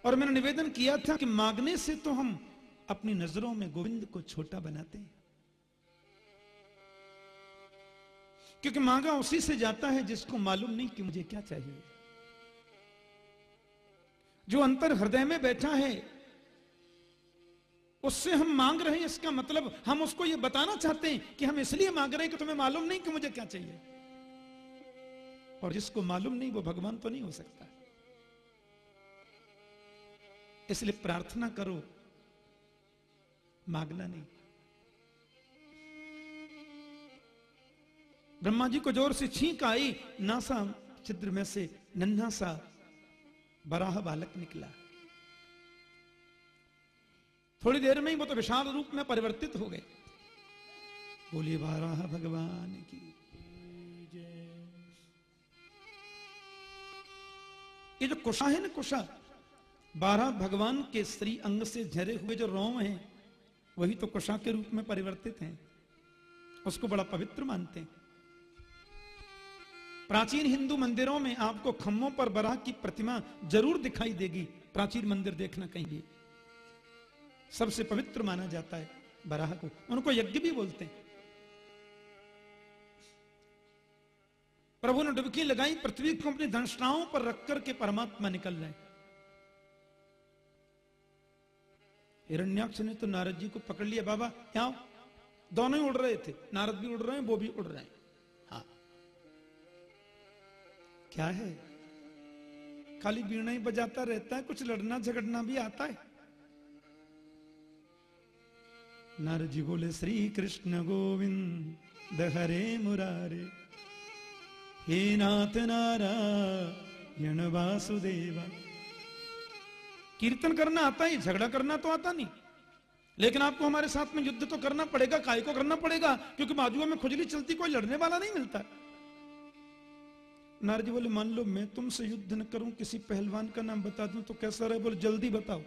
और मैंने निवेदन किया था कि मांगने से तो हम अपनी नज़रों में गोविंद को छोटा बनाते हैं। क्योंकि मांगा उसी से जाता है जिसको मालूम नहीं कि मुझे क्या चाहिए। जो अंतर हृदय में बैठा है उससे हम मांग रहे हैं, इसका मतलब हम उसको यह बताना चाहते हैं कि हम इसलिए मांग रहे हैं कि तुम्हें मालूम नहीं कि मुझे क्या चाहिए। और जिसको मालूम नहीं, वो भगवान तो नहीं हो सकता। इसलिए प्रार्थना करो, मांगना नहीं। ब्रह्मा जी को ज़ोर से छींक आई, नासा छिद्र में से नन्हा सा बराह बालक निकला। थोड़ी देर में ही वो तो विशाल रूप में परिवर्तित हो गए। बोलिए, बारह भगवान की ये जो कुशा है ना कुशा बारह भगवान के स्त्री अंग से झरे हुए जो रोम हैं, वही तो कुशा के रूप में परिवर्तित हैं। उसको बड़ा पवित्र मानते हैं। प्राचीन हिंदू मंदिरों में आपको खम्भों पर बराह की प्रतिमा ज़रूर दिखाई देगी। प्राचीन मंदिर देखना कहीं भी सबसे पवित्र माना जाता है बराह को। उनको यज्ञ भी बोलते हैं। प्रभु ने डुबकी लगाई, पृथ्वी को अपनी दंशनाओं पर रख करके परमात्मा निकल रहे हिरण्याक्ष ने तो नारद जी को पकड़ लिया, बाबा, यहाँ दोनों ही उड़ रहे थे, नारद भी उड़ रहे हैं, वो भी उड़ रहे हैं। हाँ। क्या है? खाली बीणा ही बजाता रहता है, कुछ लड़ना झगड़ना भी आता है। नारद जी बोले श्री कृष्ण गोविंद हरे मुरारे, हे नाथ नारायण वासुदेवा। कीर्तन करना आता ही, झगड़ा करना तो आता नहीं। लेकिन आपको हमारे साथ में युद्ध तो करना पड़ेगा, काय को करना पड़ेगा, क्योंकि बाजुओं में खुजली चलती, कोई लड़ने वाला नहीं मिलता। नारजी बोले, मान लो, मैं तुमसे युद्ध न करूँ, किसी पहलवान का नाम बता दूँ तो कैसा रहे? बोले, जल्दी बताओ।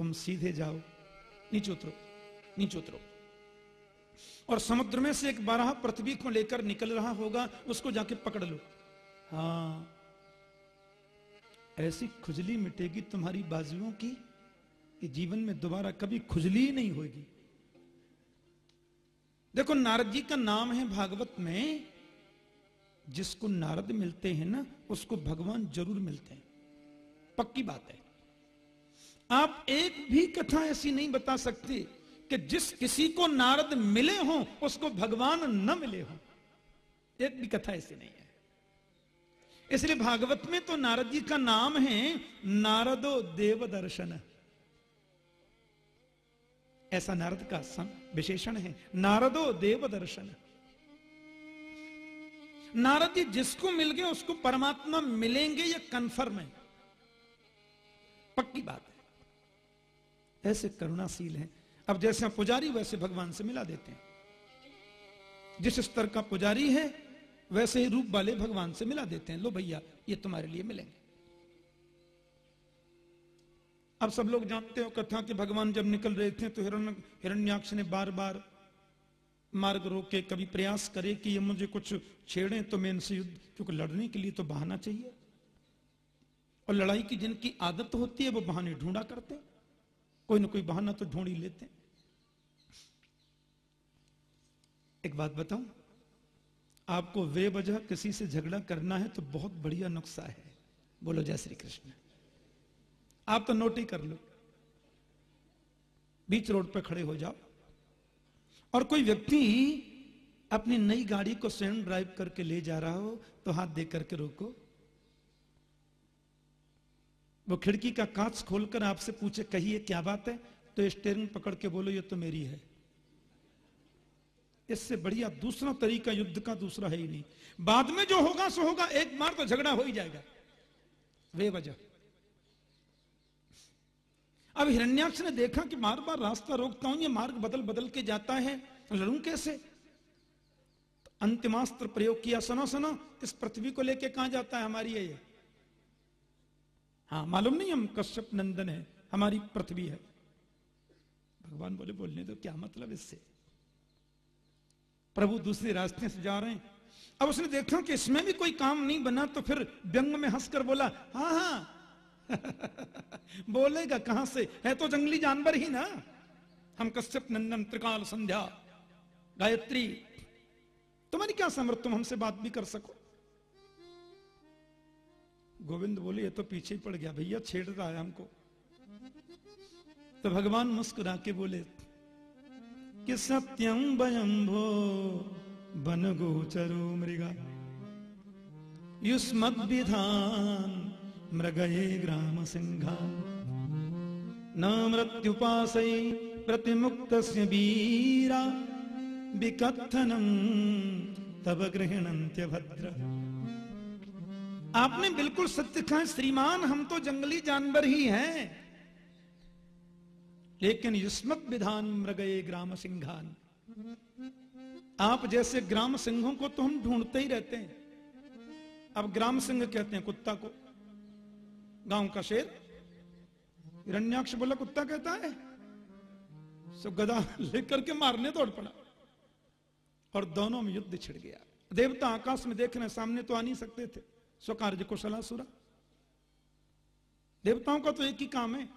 तुम सीधे जाओ, नीचे उतरो नीचे उतरो। और समुद्र में से एक बारह पृथ्वी को लेकर निकल रहा होगा, उसको जाके पकड़ लो। हाँ ऐसी खुजली मिटेगी तुम्हारी बाजुओं की कि जीवन में दोबारा कभी खुजली ही नहीं होगी। देखो, नारद जी का नाम है भागवत में, जिसको नारद मिलते हैं ना, उसको भगवान ज़रूर मिलते हैं। पक्की बात है। आप एक भी कथा ऐसी नहीं बता सकते कि जिस किसी को नारद मिले हो, उसको भगवान न मिले हो। एक भी कथा ऐसी नहीं है। इसलिए भागवत में तो नारद जी का नाम है नारदो देव दर्शन। ऐसा नारद का विशेषण है, नारदो देव दर्शन। नारद जी जिसको मिल गए, उसको परमात्मा मिलेंगे ये कन्फर्म है? पक्की बात। ऐसे करुणाशील हैं। अब जैसे पुजारी, वैसे भगवान से मिला देते हैं। जिस स्तर का पुजारी है, वैसे ही रूप वाले भगवान से मिला देते हैं। लो भैया, ये तुम्हारे लिए मिलेंगे। अब सब लोग जानते हो कथा कि भगवान जब निकल रहे थे तो हिरण हिरण्याक्ष ने बार बार मार्ग रोके, कभी प्रयास करे कि ये मुझे कुछ छेड़े तो मैं इनसे युद्ध, क्योंकि लड़ने के लिए तो बहाना चाहिए। और लड़ाई की जिनकी आदत होती है, वो बहाने ढूंढा करते कोई ना कोई बहाना तो ढूंढ ही लेते हैं। एक बात बताऊँ, आपको वे वजह किसी से झगड़ा करना है तो बहुत बढ़िया नुस्खा है। बोलो, जय श्री कृष्ण। आप तो नोट ही कर लो। बीच रोड पर खड़े हो जाओ। और कोई व्यक्ति अपनी नई गाड़ी को स्वयं ड्राइव करके ले जा रहा हो तो हाथ दे करके रोको। वो खिड़की का कांच खोलकर आपसे पूछे, कहिए, क्या बात है? तो स्टेरिंग पकड़ के बोलो, ये तो मेरी है। इससे बढ़िया दूसरा तरीका युद्ध का दूसरा है ही नहीं। बाद में जो होगा, सो होगा। एक बार तो झगड़ा हो ही जाएगा। वे वजह अब हिरण्याक्ष ने देखा कि बार बार रास्ता रोकता हूँ, ये मार्ग बदल बदल के जाता है। लड़ू कैसे? तो अंतिमास्त्र प्रयोग किया। सुनो सुनो, इस पृथ्वी को लेके कहा जाता है हमारी है ये? हाँ मालूम नहीं हम कश्यप नंदन है, हमारी पृथ्वी है। भगवान बोले, बोलने तो क्या मतलब इससे? प्रभु दूसरे रास्ते से जा रहे हैं। अब उसने देखा कि इसमें भी कोई काम नहीं बना तो फिर व्यंग में हंसकर बोला हाँ हाँ। बोलेगा कहाँ से? है तो जंगली जानवर ही ना। हम कश्यप नंदन, त्रिकाल संध्या, गायत्री। तुम्हारी क्या समर्थ तुम हमसे बात भी कर सको। गोविंद बोले, ये तो पीछे ही पड़ गया भैया, छेड़ रहा है हमको. तो भगवान मुस्कुरा के बोले, कि सत्यम भो बन गोचरो मृगा। युष्मद विधान मृगये ग्राम सिंहा न मृत्युपास प्रतिमुक्त वीरा। विकथनम तब गृहणंत्य भद्र आपने बिल्कुल सत्य कहा, श्रीमान, हम तो जंगली जानवर ही हैं। लेकिन युष्मत विधान मृगये ग्राम सिंघान। आप जैसे ग्राम सिंहों को तो हम ढूंढते ही रहते हैं। अब ग्राम सिंह कहते हैं, कुत्ता को। गाँव का शेर। हिरण्याक्ष बोला, कुत्ता कहता है? सो गदा लेकर के मारने दौड़ पड़ा। और दोनों में युद्ध छिड़ गया। देवता आकाश में देखने सामने तो आ नहीं सकते थे। स्वकार्य कुशला सुरा देवताओं का तो एक ही काम है।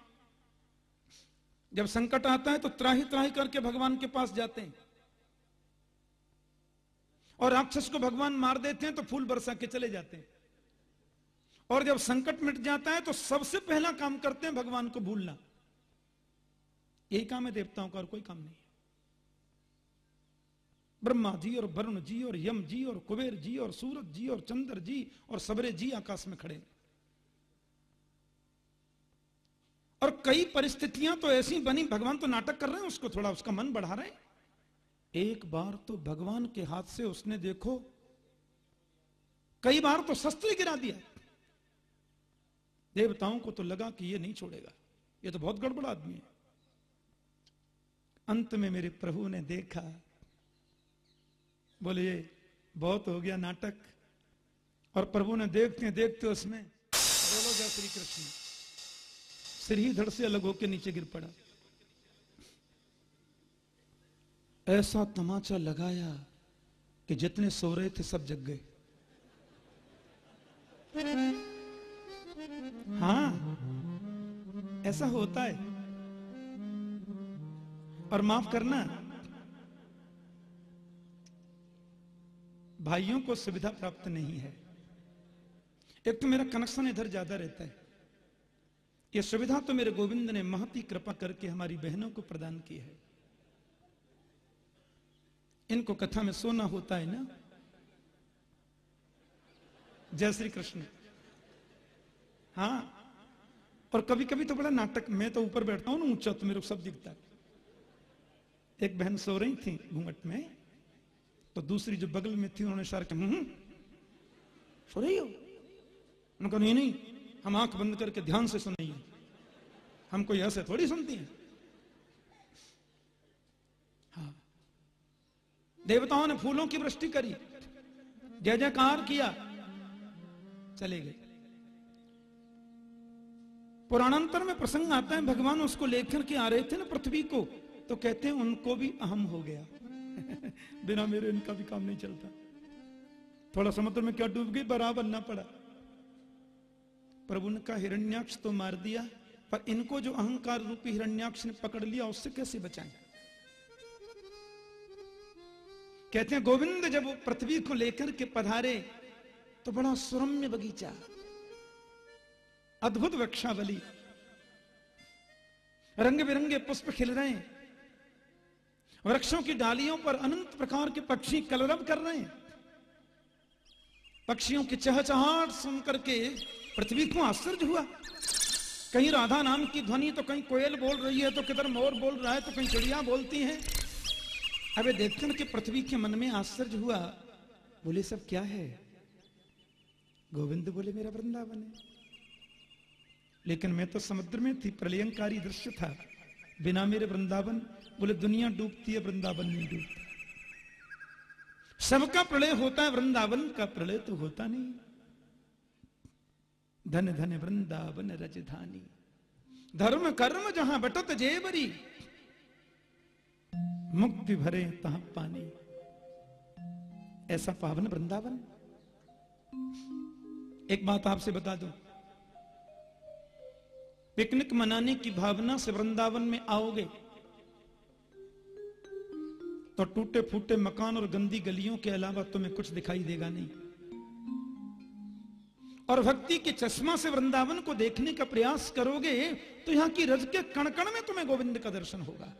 जब संकट आता है तो त्राही त्राही करके भगवान के पास जाते हैं। और राक्षस को भगवान मार देते हैं तो फूल बरसा के चले जाते हैं। और जब संकट मिट जाता है तो सबसे पहला काम करते हैं भगवान को भूलना। यही काम है देवताओं का और कोई काम नहीं। ब्रह्मा जी और वरुण जी और यम जी और कुबेर जी और सूरज जी और चंद्र जी और सबरे जी आकाश में खड़े और कई परिस्थितियाँ तो ऐसी बनी, भगवान तो नाटक कर रहे हैं, उसको थोड़ा उसका मन बढ़ा रहे हैं। एक बार तो भगवान के हाथ से उसने देखो, कई बार तो शस्त्र गिरा दिया। देवताओं को तो लगा कि ये नहीं छोड़ेगा, ये तो बहुत गड़बड़ आदमी है। अंत में मेरे प्रभु ने देखा बोले ये बहुत हो गया नाटक। और प्रभु ने देखते देखते उसमें बोलो जय श्री कृष्ण। सिर ही धड़ से अलग होकर नीचे गिर पड़ा। ऐसा तमाचा लगाया कि जितने सो रहे थे सब जग गए। हाँ ऐसा होता है। और माफ़ करना भाइयों को सुविधा प्राप्त नहीं है। एक तो मेरा कनेक्शन इधर ज़्यादा रहता है। यह सुविधा तो मेरे गोविंद ने महती कृपा करके हमारी बहनों को प्रदान की है। इनको कथा में सोना होता है ना? जय श्री कृष्ण। हाँ और कभी कभी तो बड़ा नाटक, मैं तो ऊपर बैठता हूँ ना, ऊँचा तो मेरे को सब दिखता है। एक बहन सो रही थी घूंघट में। तो दूसरी जो बगल में थी उन्होंने इशारा किया "हम्म, सो रही हो? नहीं नहीं हम आँख बंद करके ध्यान से सुनिए हम कोई ऐसे थोड़ी सुनती हैं। हाँ। देवताओं ने फूलों की वृष्टि करी। जय जयकार किया। चले गए। पुराणांतर में प्रसंग आता है भगवान उसको लेकर के आ रहे थे ना पृथ्वी को तो कहते हैं उनको भी अहम हो गया। बिना मेरे इनका भी काम नहीं चलता। थोड़ा समुद्र में क्या डूब गई, बराबर ना पड़ा। प्रभु ने कहा हिरण्याक्ष तो मार दिया, पर इनको जो अहंकार रूपी हिरण्याक्ष ने पकड़ लिया, उससे कैसे बचाएँ? कहते हैं, गोविंद, जब पृथ्वी को लेकर के पधारे तो बड़ा सुरम्य बगीचा, अद्भुत वृक्षावली, रंग बिरंगे पुष्प खिल रहे हैं वृक्षों की डालियों पर अनंत प्रकार के पक्षी कलरव कर रहे हैं। पक्षियों की चहचहाट सुन करके पृथ्वी को आश्चर्य हुआ। कहीं राधा नाम की ध्वनि तो कहीं कोयल बोल रही है तो किधर मोर बोल रहा है तो कहीं चिड़िया बोलती हैं। अबे देखकर के पृथ्वी के मन में आश्चर्य हुआ। बोले, सब क्या है? गोविंद बोले, मेरा वृंदावन है। लेकिन मैं तो समुद्र में थी, प्रलयंकारी दृश्य था। बिना मेरे वृंदावन बोले, दुनिया डूबती है, वृंदावन नहीं डूबता। सबका प्रलय होता है, वृंदावन का प्रलय तो होता नहीं। धन धन वृंदावन रजधानी। धर्म कर्म जहाँ बटत जेबरी मुक्ति भरे तहां पानी। ऐसा पावन वृंदावन। एक बात आपसे बता दूँ। पिकनिक मनाने की भावना से वृंदावन में आओगे तो टूटे फूटे मकान और गंदी गलियों के अलावा तुम्हें कुछ दिखाई देगा नहीं। और भक्ति के चश्मा से वृंदावन को देखने का प्रयास करोगे तो यहाँ की रज के कण कण में तुम्हें गोविंद का दर्शन होगा।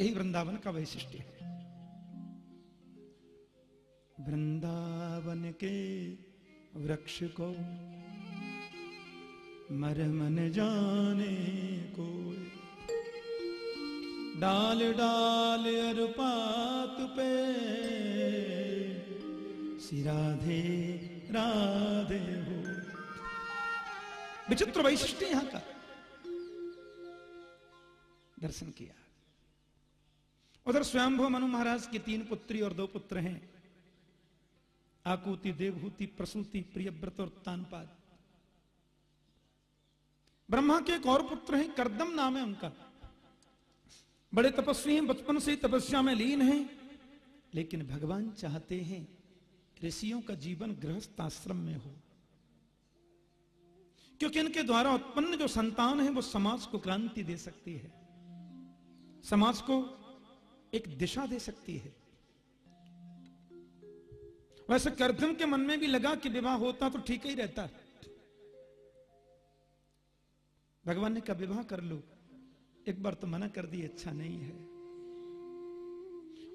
यही वृंदावन का वैशिष्ट है। वृंदावन के वृक्ष को मरम न जाने को डाल डाल अरुपात पे। सिराधे, राधे हो। विचित्र वैशिष्ट्य यहाँ का। दर्शन किया। उधर स्वयंभू मनु महाराज की तीन पुत्री और दो पुत्र हैं। आकुति, देवहूति, प्रसूति, प्रियव्रत और तानपाद। ब्रह्मा के एक और पुत्र हैं, करदम नाम है उनका। बड़े तपस्वी हैं, बचपन से ही तपस्या में लीन हैं। लेकिन भगवान चाहते हैं ऋषियों का जीवन गृहस्थ आश्रम में हो। क्योंकि इनके द्वारा उत्पन्न जो संतान है, वो समाज को क्रांति दे सकती है। समाज को एक दिशा दे सकती है। वैसे करदम के मन में भी लगा कि विवाह होता तो ठीक ही रहता। भगवान ने कहा, विवाह कर लो। एक बार तो मना कर दी अच्छा नहीं है।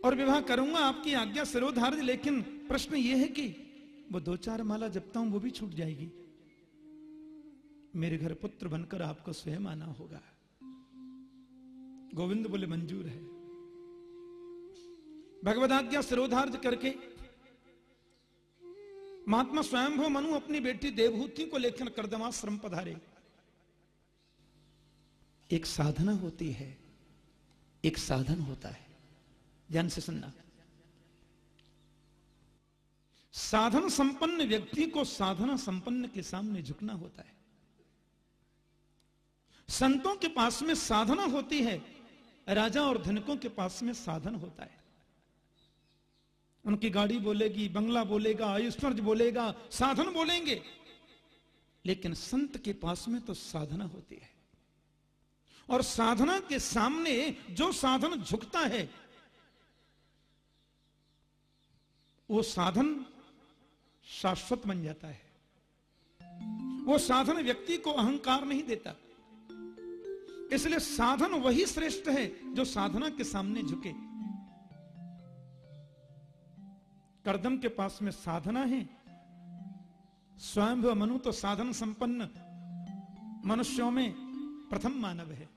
और विवाह करूँगा आपकी आज्ञा सिरोधार्य लेकिन प्रश्न यह है कि वो दो चार माला जपता हूँ वो भी छूट जाएगी। मेरे घर पुत्र बनकर आपको स्वयं आना होगा। गोविंद बोले, मंजूर है। भगवदाज्ञा सिरोधार्य करके महात्मा स्वयंभू मनु अपनी बेटी देवहूति को लेकर करदमाश्रम पधारे। एक साधना होती है, एक साधन होता है। ध्यान से सुनना। साधन संपन्न व्यक्ति को साधना संपन्न के सामने झुकना होता है। संतों के पास में साधना होती है, राजा और धनिकों के पास में साधन होता है। उनकी गाड़ी बोलेगी, बंगला बोलेगा, आयुष्मर्ज बोलेगा, साधन बोलेंगे। लेकिन संत के पास में तो साधना होती है। और साधना के सामने जो साधन झुकता है, वो साधन शाश्वत बन जाता है। वो साधन व्यक्ति को अहंकार नहीं देता। इसलिए साधन वही श्रेष्ठ है जो साधना के सामने झुके। करदम के पास में साधना है। स्वयं मनु तो साधन संपन्न। मनुष्यों में प्रथम मानव है।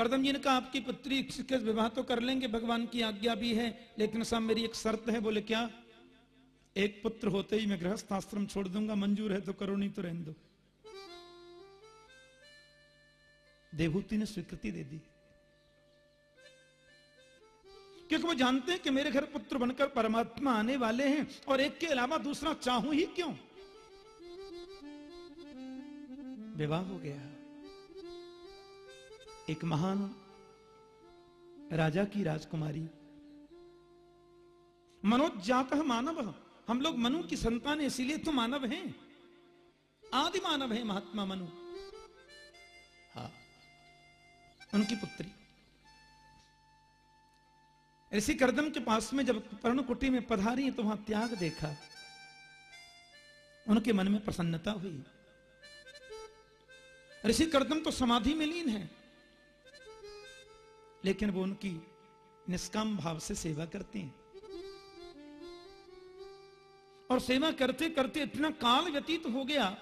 करदम जी ने कहा, आपकी पुत्री के विवाह तो कर लेंगे, भगवान की आज्ञा भी है, लेकिन साहब मेरी एक शर्त है, बोले क्या? एक पुत्र होते ही मैं गृहस्थ आश्रम छोड़ दूँगा, मंजूर है तो करो, नहीं तो रहने दो। देवहूति ने स्वीकृति दे दी। क्योंकि वो जानते हैं कि मेरे घर पुत्र बनकर परमात्मा आने वाले हैं, और एक के अलावा दूसरा चाहूँ ही क्यों? विवाह हो गया। एक महान राजा की राजकुमारी। मनोजात मानव। हम लोग मनु की संतान इसीलिए तो मानव हैं। आदि मानव है, महात्मा मनु। हा, उनकी पुत्री। ऋषि करदम के पास में जब पर्णकुटी में पधारी तो वहाँ त्याग देखा। उनके मन में प्रसन्नता हुई। ऋषि करदम तो समाधि में लीन है। लेकिन वो उनकी निष्काम भाव से सेवा करते हैं। और सेवा करते करते इतना काल व्यतीत हो गया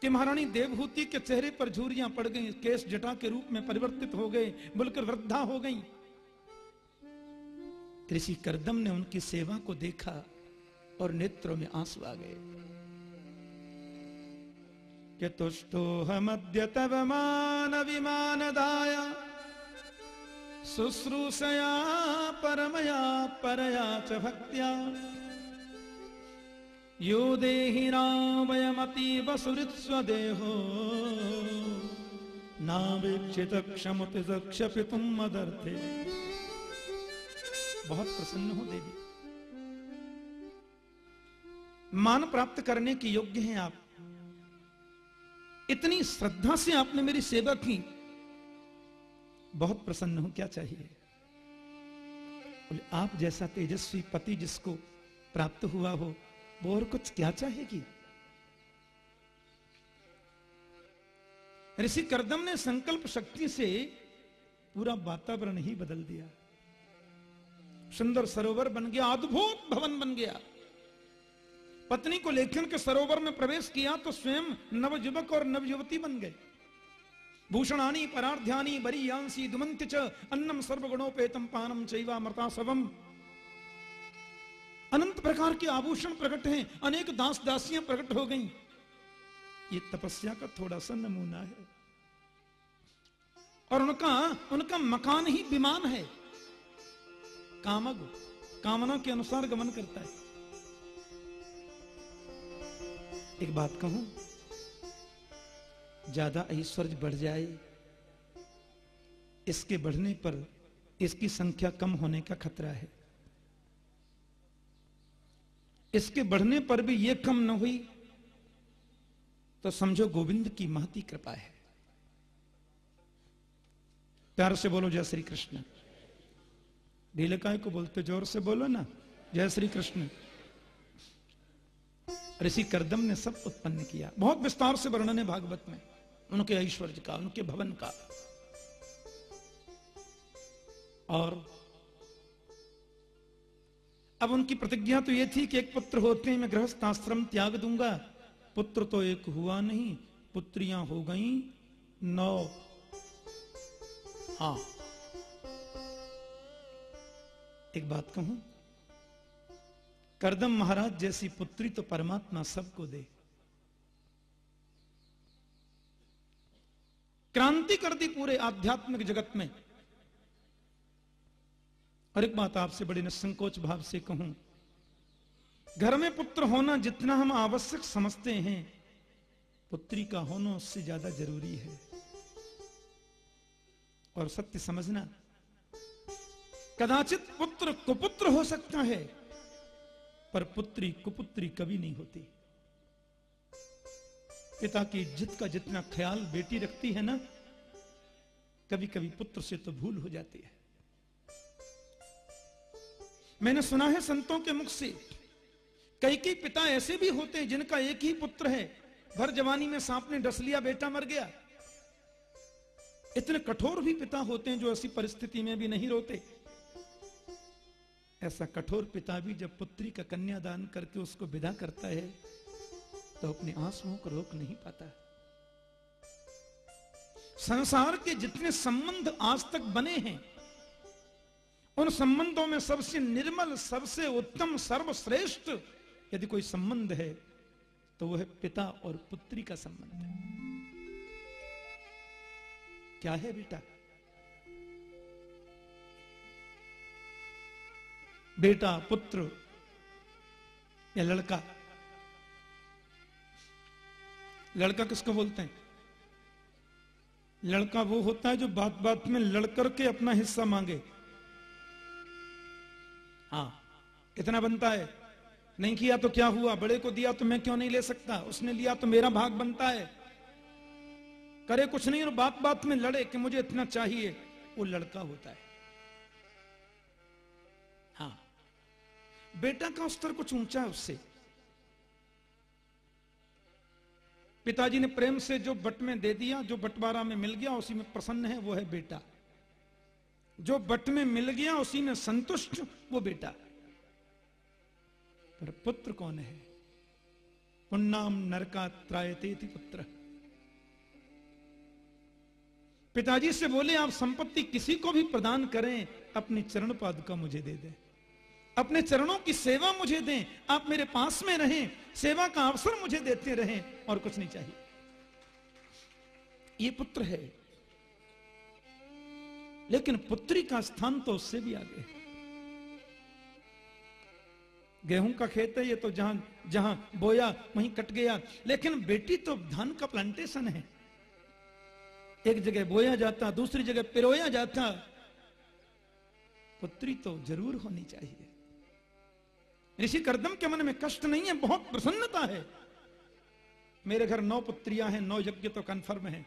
कि महारानी देवभूति के चेहरे पर झूरियाँ पड़ गई केस जटा के रूप में परिवर्तित हो गए, बुलकर वृद्धा हो गई। ऋषि करदम ने उनकी सेवा को देखा और नेत्रों में आँसू आ गए। कि तुष्टो हम तव मान विमान दाया शुश्रूषया, परमया, परया च भक्त्या। यो देहि रामयमतीव सुहृत्स्वदेहो। नावेक्षित क्षमुति क्षपितुम मदर्थे। बहुत प्रसन्न हो देवी मान प्राप्त करने के योग्य हैं आप। इतनी श्रद्धा से आपने मेरी सेवा की। बहुत प्रसन्न हूँ, क्या चाहिए? बोले, आप जैसा तेजस्वी पति जिसको प्राप्त हुआ हो, वो और कुछ क्या चाहेगी? ऋषि करदम ने संकल्प शक्ति से पूरा वातावरण ही बदल दिया। सुंदर सरोवर बन गया, अद्भुत भवन बन गया। पत्नी को लेखन के सरोवर में प्रवेश किया तो स्वयं नवयुवक और नवयुवती बन गए। भूषणानी, परार्ध्यानी, बरीयांसी दुमंत च अन्नम सर्वगुणोपेतम पानम चैवा मृता सवम अनंत प्रकार के आभूषण प्रकट हैं, अनेक दास दासियाँ प्रकट हो गईं। ये तपस्या का थोड़ा सा नमूना है। और उनका उनका मकान ही विमान है। कामग, कामना के अनुसार गमन करता है। एक बात कहूँ ज़्यादा ऐश्वर्य बढ़ जाए, इसके बढ़ने पर इसकी संख्या कम होने का खतरा है। इसके बढ़ने पर भी यह कम न हुई तो समझो गोविंद की महती कृपा है। प्यार से बोलो, जय श्री कृष्ण। ढीले को बोलते, ज़ोर से बोलो ना, जय श्री कृष्ण। ऋषि करदम ने सब उत्पन्न किया। बहुत विस्तार से वर्णन है भागवत में। उनके ऐश्वर्य का, उनके भवन का। और अब उनकी प्रतिज्ञा तो यह थी कि एक पुत्र होते हैं, मैं गृहस्थ आश्रम त्याग दूँगा। पुत्र तो एक हुआ नहीं, पुत्रियाँ हो गई, नौ। हाँ। एक बात कहूँ, करदम महाराज जैसी पुत्री तो परमात्मा सबको दे। क्रांति कर दी पूरे आध्यात्मिक जगत में। और एक बात आपसे बड़ी निसंकोच भाव से कहूँ। घर में पुत्र होना जितना हम आवश्यक समझते हैं, पुत्री का होना उससे ज़्यादा ज़रूरी है। और सत्य समझना, कदाचित पुत्र कुपुत्र हो सकता है, पर पुत्री कुपुत्री कभी नहीं होती। पिता की इज़्ज़त का जितना ख्याल बेटी रखती है ना कभी कभी पुत्र से तो भूल हो जाती है। मैंने सुना है संतों के मुख से कई कई पिता ऐसे भी होते हैं जिनका एक ही पुत्र है। भर जवानी में सांप ने डस लिया, बेटा मर गया। इतने कठोर भी पिता होते हैं जो ऐसी परिस्थिति में भी नहीं रोते। ऐसा कठोर पिता भी जब पुत्री का कन्यादान करके उसको विदा करता है तो अपने आंसुओं को रोक नहीं पाता। संसार के जितने संबंध आज तक बने हैं, उन संबंधों में सबसे निर्मल, सबसे उत्तम, सर्वश्रेष्ठ यदि कोई संबंध है तो वह पिता और पुत्री का संबंध क्या है बेटा? बेटा, पुत्र या लड़का? लड़का किसको बोलते हैं? लड़का वो होता है जो बात बात में लड़ करके अपना हिस्सा मांगे। हाँ इतना बनता है। नहीं किया तो क्या हुआ? बड़े को दिया तो मैं क्यों नहीं ले सकता? उसने लिया तो मेरा भाग बनता है। करे कुछ नहीं और बात बात में लड़े कि मुझे इतना चाहिए। वो लड़का होता है। हाँ। बेटा का स्तर कुछ ऊँचा है उससे। पिताजी ने प्रेम से जो बट में दे दिया, जो बंटवारा में मिल गया, उसी में प्रसन्न है, वो है बेटा। जो बट में मिल गया, उसी में संतुष्ट, वो बेटा। पर पुत्र कौन है? पुन्नाम नरका त्रायते पुत्र। पिताजी से बोले, आप संपत्ति किसी को भी प्रदान करें, अपनी चरण पादुका मुझे दे दें। अपने चरणों की सेवा मुझे दें। आप मेरे पास में रहें, सेवा का अवसर मुझे देते रहें और कुछ नहीं चाहिए। ये पुत्र है। लेकिन पुत्री का स्थान तो उससे भी आगे है। गेहूँ का खेत है, ये तो जहाँ जहाँ बोया वहीं कट गया। लेकिन बेटी तो धान का प्लांटेशन है। एक जगह बोया जाता, दूसरी जगह पिरोया जाता। पुत्री तो ज़रूर होनी चाहिए। ऋषि करदम के मन में कष्ट नहीं है, बहुत प्रसन्नता है। मेरे घर नौ पुत्रियाँ हैं, नौ यज्ञ तो कन्फर्म है।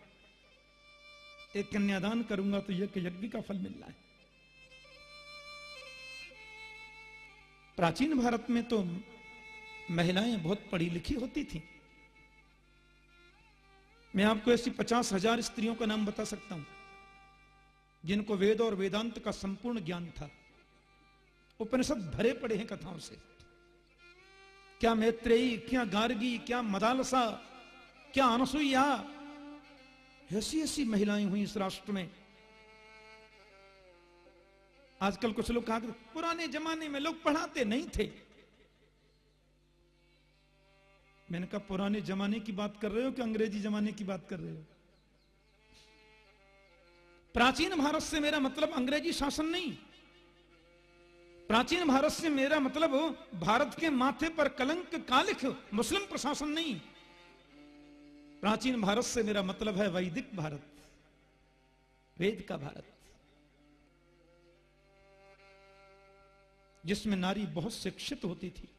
एक कन्यादान करूँगा तो यज्ञ यज्ञ का फल मिल रहा है। प्राचीन भारत में तो महिलाएँ बहुत पढ़ी लिखी होती थी। मैं आपको ऐसी पचास हज़ार स्त्रियों का नाम बता सकता हूँ, जिनको वेद और वेदांत का संपूर्ण ज्ञान था। उपनिषद भरे पड़े हैं कथाओं से। क्या मैत्रेयी क्या गार्गी, क्या मदालसा, क्या अनसुईया? ऐसी ऐसी महिलाएँ हुई इस राष्ट्र में। आजकल कुछ लोग कहा पुराने जमाने में लोग पढ़ाते नहीं थे। मैंने कहा, पुराने जमाने की बात कर रहे हो कि अंग्रेज़ी जमाने की बात कर रहे हो? प्राचीन भारत से मेरा मतलब अंग्रेज़ी शासन नहीं। प्राचीन भारत से मेरा मतलब भारत के माथे पर कलंक कालिख मुस्लिम प्रशासन नहीं। प्राचीन भारत से मेरा मतलब है वैदिक भारत, वेद का भारत, जिसमें नारी बहुत शिक्षित होती थी।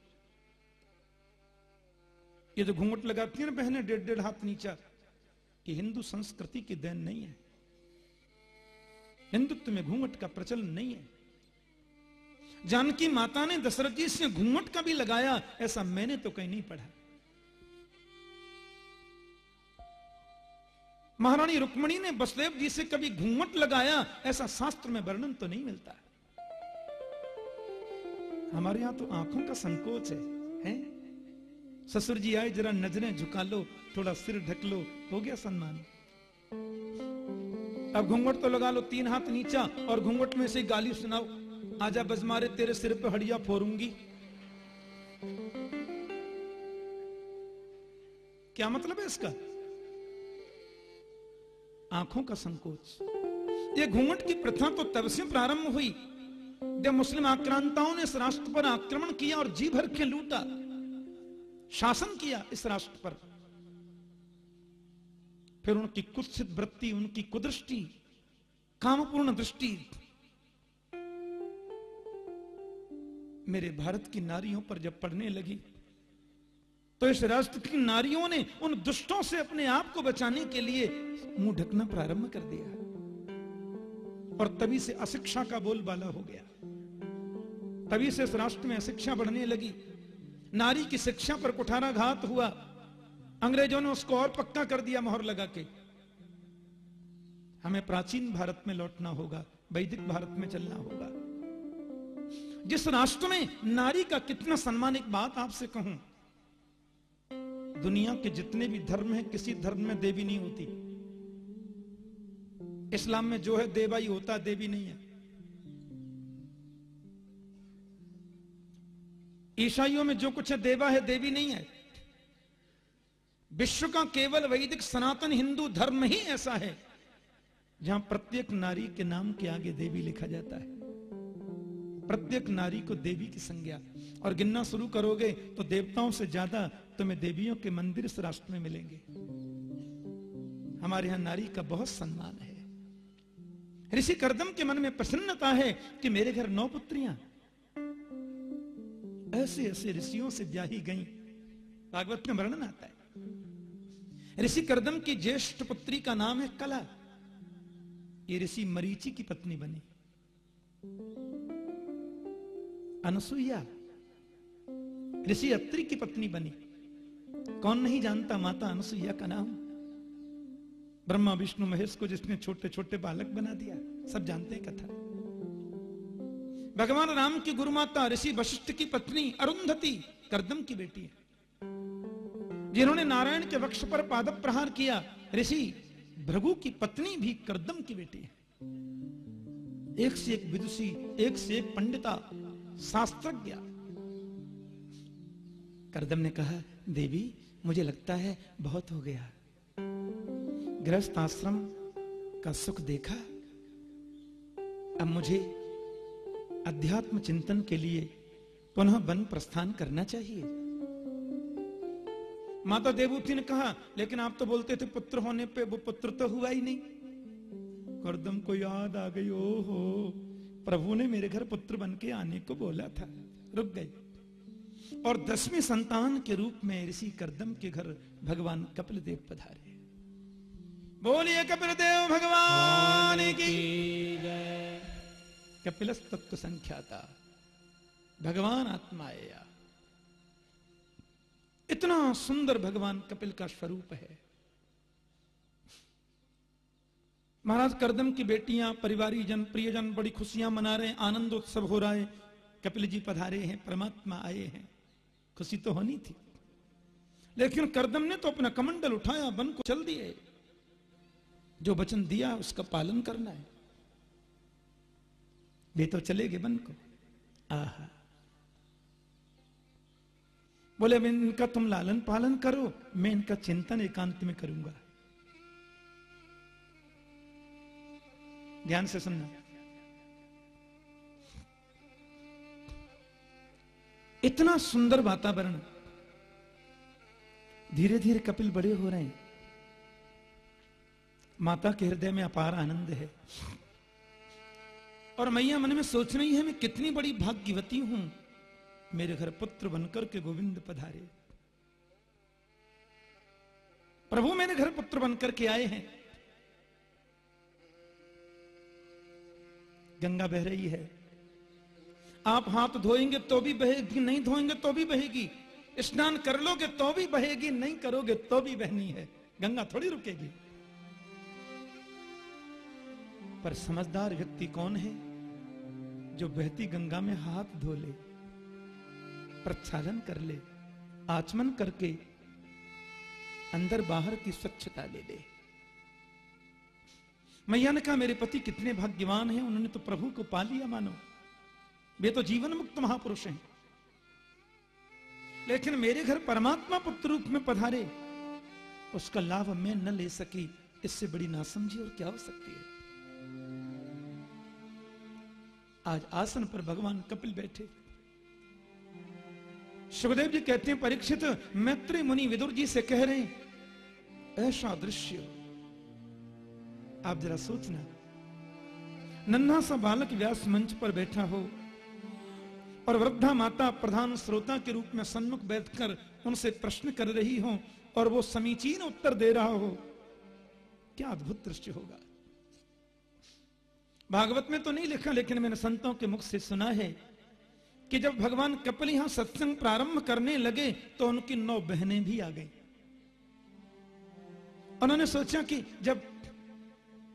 ये जो घूंघट लगाती है ना बहने, डेढ़ डेढ़ हाथ नीचा ये हिंदू संस्कृति की देन नहीं है। हिंदुत्व में घूंघट का प्रचलन नहीं है। जानकी माता ने दशरथ जी से घूंघट का भी लगाया, ऐसा मैंने तो कहीं नहीं पढ़ा। महारानी रुक्मणी ने बसदेव जी से कभी घूंघट लगाया, ऐसा शास्त्र में वर्णन तो नहीं मिलता। हमारे यहाँ तो आँखों का संकोच है, हैं? ससुर जी आए, जरा नज़रें झुका लो, थोड़ा सिर ढक लो, हो गया सम्मान। अब घूंघट तो लगा लो, तीन हाथ नीचा, और घूंघट में से गाली सुनाओ। आजा बज मारे तेरे सिर पे हड़िया फोरूँगी। क्या मतलब है इसका? आँखों का संकोच। ये घूंघट की प्रथा तो तब से प्रारंभ हुई, जब मुस्लिम आक्रांताओं ने इस राष्ट्र पर आक्रमण किया और जी भर के लूटा, शासन किया इस राष्ट्र पर। फिर उनकी कुत्सित वृत्ति, उनकी कुदृष्टि, कामपूर्ण दृष्टि मेरे भारत की नारियों पर जब पड़ने लगी तो इस राष्ट्र की नारियों ने उन दुष्टों से अपने आप को बचाने के लिए मुँह ढकना प्रारंभ कर दिया। और तभी से अशिक्षा का बोलबाला हो गया। तभी से इस राष्ट्र में अशिक्षा बढ़ने लगी। नारी की शिक्षा पर कुठाराघात हुआ। अंग्रेज़ों ने उसको और पक्का कर दिया मोहर लगा के। हमें प्राचीन भारत में लौटना होगा, वैदिक भारत में चलना होगा। जिस राष्ट्र में नारी का कितना सम्मान, एक बात आपसे कहूँ। दुनिया के जितने भी धर्म हैं, किसी धर्म में देवी नहीं होती। इस्लाम में जो है देवा ही होता, देवी नहीं है। ईसाइयों में जो कुछ है, देवा है, देवी नहीं है। विश्व का केवल वैदिक सनातन हिंदू धर्म ही ऐसा है, जहाँ प्रत्येक नारी के नाम के आगे देवी लिखा जाता है। प्रत्येक नारी को देवी की संज्ञा। और गिनना शुरू करोगे तो देवताओं से ज़्यादा तुम्हें देवियों के मंदिर इस राष्ट्र में मिलेंगे। हमारे यहाँ नारी का बहुत सम्मान है। ऋषि करदम के मन में प्रसन्नता है कि मेरे घर नौ पुत्रियाँ। ऐसे ऐसे ऋषियों से ब्याही गई। भागवत में वर्णन आता है। ऋषि करदम की ज्येष्ठ पुत्री का नाम है कला। ये ऋषि मरीची की पत्नी बनी। अनसुईया। ऋषि अत्रि की पत्नी बनी। कौन नहीं जानता माता अनसुईया का नाम? ब्रह्मा, विष्णु, महेश को जिसने छोटे छोटे बालक बना दिया, सब जानते हैं कथा। भगवान राम की गुरु माता ऋषि वशिष्ठ की पत्नी अरुंधति करदम की बेटी है। जिन्होंने नारायण के वक्ष पर पादप प्रहार किया, ऋषि भृगु की पत्नी भी करदम की बेटी है। एक से एक विदुषी, एक से एक पंडिता शास्त्रज्ञ। करदम ने कहा, देवी, मुझे लगता है बहुत हो गया। गृहस्थ आश्रम का सुख देखा। अब मुझे अध्यात्म चिंतन के लिए पुनः वन प्रस्थान करना चाहिए। माता देवूति ने कहा, लेकिन आप तो बोलते थे पुत्र होने पे वो पुत्र तो हुआ ही नहीं। करदम को याद आ गई, ओहो। प्रभु ने मेरे घर पुत्र बन के आने को बोला था। रुक गए और दसवीं संतान के रूप में ऋषि करदम के घर भगवान कपिल देव पधारे। बोलिए कपिल देव भगवान की कपिल तत्व संख्याता। भगवान आत्माया इतना सुंदर भगवान कपिल का स्वरूप है। महाराज करदम की बेटियाँ परिवारी जन प्रियजन बड़ी खुशियाँ मना रहे हैं, आनंद उत्सव हो रहा है। कपिल जी पधारे हैं, परमात्मा आए हैं। खुशी तो होनी थी। लेकिन करदम ने तो अपना कमंडल उठाया बन को चल दिए। जो वचन दिया, उसका पालन करना है। वे तो चले गए वन को। आहा। बोले, मैं इनका तुम लालन पालन करो, मैं इनका चिंतन एकांत में करूँगा। ध्यान से सुनना। इतना सुंदर वातावरण। धीरे धीरे कपिल बड़े हो रहे हैं। माता के हृदय में अपार आनंद है। और मैया मन में सोच रही है, मैं कितनी बड़ी भाग्यवती हूँ। मेरे घर पुत्र बनकर के गोविंद पधारे। प्रभु मेरे घर पुत्र बनकर के आए हैं। गंगा बह रही है। आप हाथ धोएँगे तो भी बहेगी, नहीं धोएँगे तो भी बहेगी। स्नान कर लोगे तो भी बहेगी, नहीं करोगे तो भी बहनी है। गंगा थोड़ी रुकेगी। पर समझदार व्यक्ति कौन है जो बहती गंगा में हाथ धो ले, प्रक्षालन कर ले, आचमन करके अंदर बाहर की स्वच्छता ले ले? मैया ने कहा, मेरे पति कितने भाग्यवान हैं, उन्होंने तो प्रभु को पा लिया, मानो। वे तो जीवन मुक्त महापुरुष हैं। लेकिन मेरे घर परमात्मा पुत्र रूप में पधारे, उसका लाभ मैं न ले सकी। इससे बड़ी नासमझी और क्या हो सकती है? आज आसन पर भगवान कपिल बैठे। सुखदेव जी कहते हैं, परीक्षित मैत्री मुनि विदुर जी से कह रहे हैं, ऐसा दृश्य आप जरा सोचना। नन्हा सा बालक व्यास मंच पर बैठा हो और वृद्धा माता प्रधान श्रोता के रूप में सन्मुख बैठकर उनसे प्रश्न कर रही हो और वो समीचीन उत्तर दे रहा हो, क्या अद्भुत दृश्य होगा। भागवत में तो नहीं लिखा, लेकिन मैंने संतों के मुख से सुना है कि जब भगवान कपिल यहाँ सत्संग प्रारंभ करने लगे तो उनकी नौ बहनें भी आ गई। उन्होंने सोचा कि जब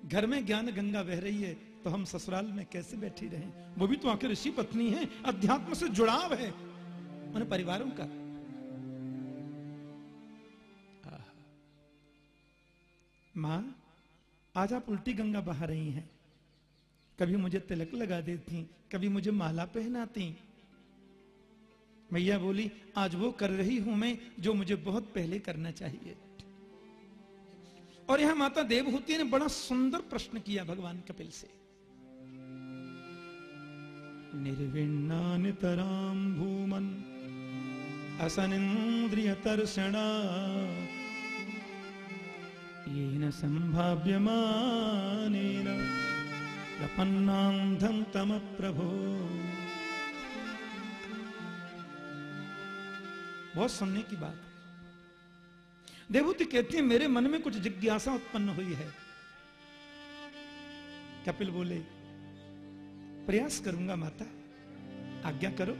घर में ज्ञान गंगा बह रही है तो हम ससुराल में कैसे बैठी रहे? वो भी तो आखिर ऋषि पत्नी है, अध्यात्म से जुड़ाव है। उन परिवारों का माँ, आज आप उल्टी गंगा बहा रही हैं। कभी मुझे तिलक लगा देती, कभी मुझे माला पहनाती। मैया बोली, आज वो कर रही हूँ मैं, जो मुझे बहुत पहले करना चाहिए। और यहाँ माता देवहूति ने बड़ा सुंदर प्रश्न किया भगवान कपिल से। निर्विण्णानितराम भूमन असनिंद्रिय तर्षणा येन संभाव्यमानेन प्रपन्नांधं तम प्रभो बहुत सुनने की बात। देवूति कहती है, मेरे मन में कुछ जिज्ञासा उत्पन्न हुई है। कपिल बोले, प्रयास करूँगा माता, आज्ञा करो।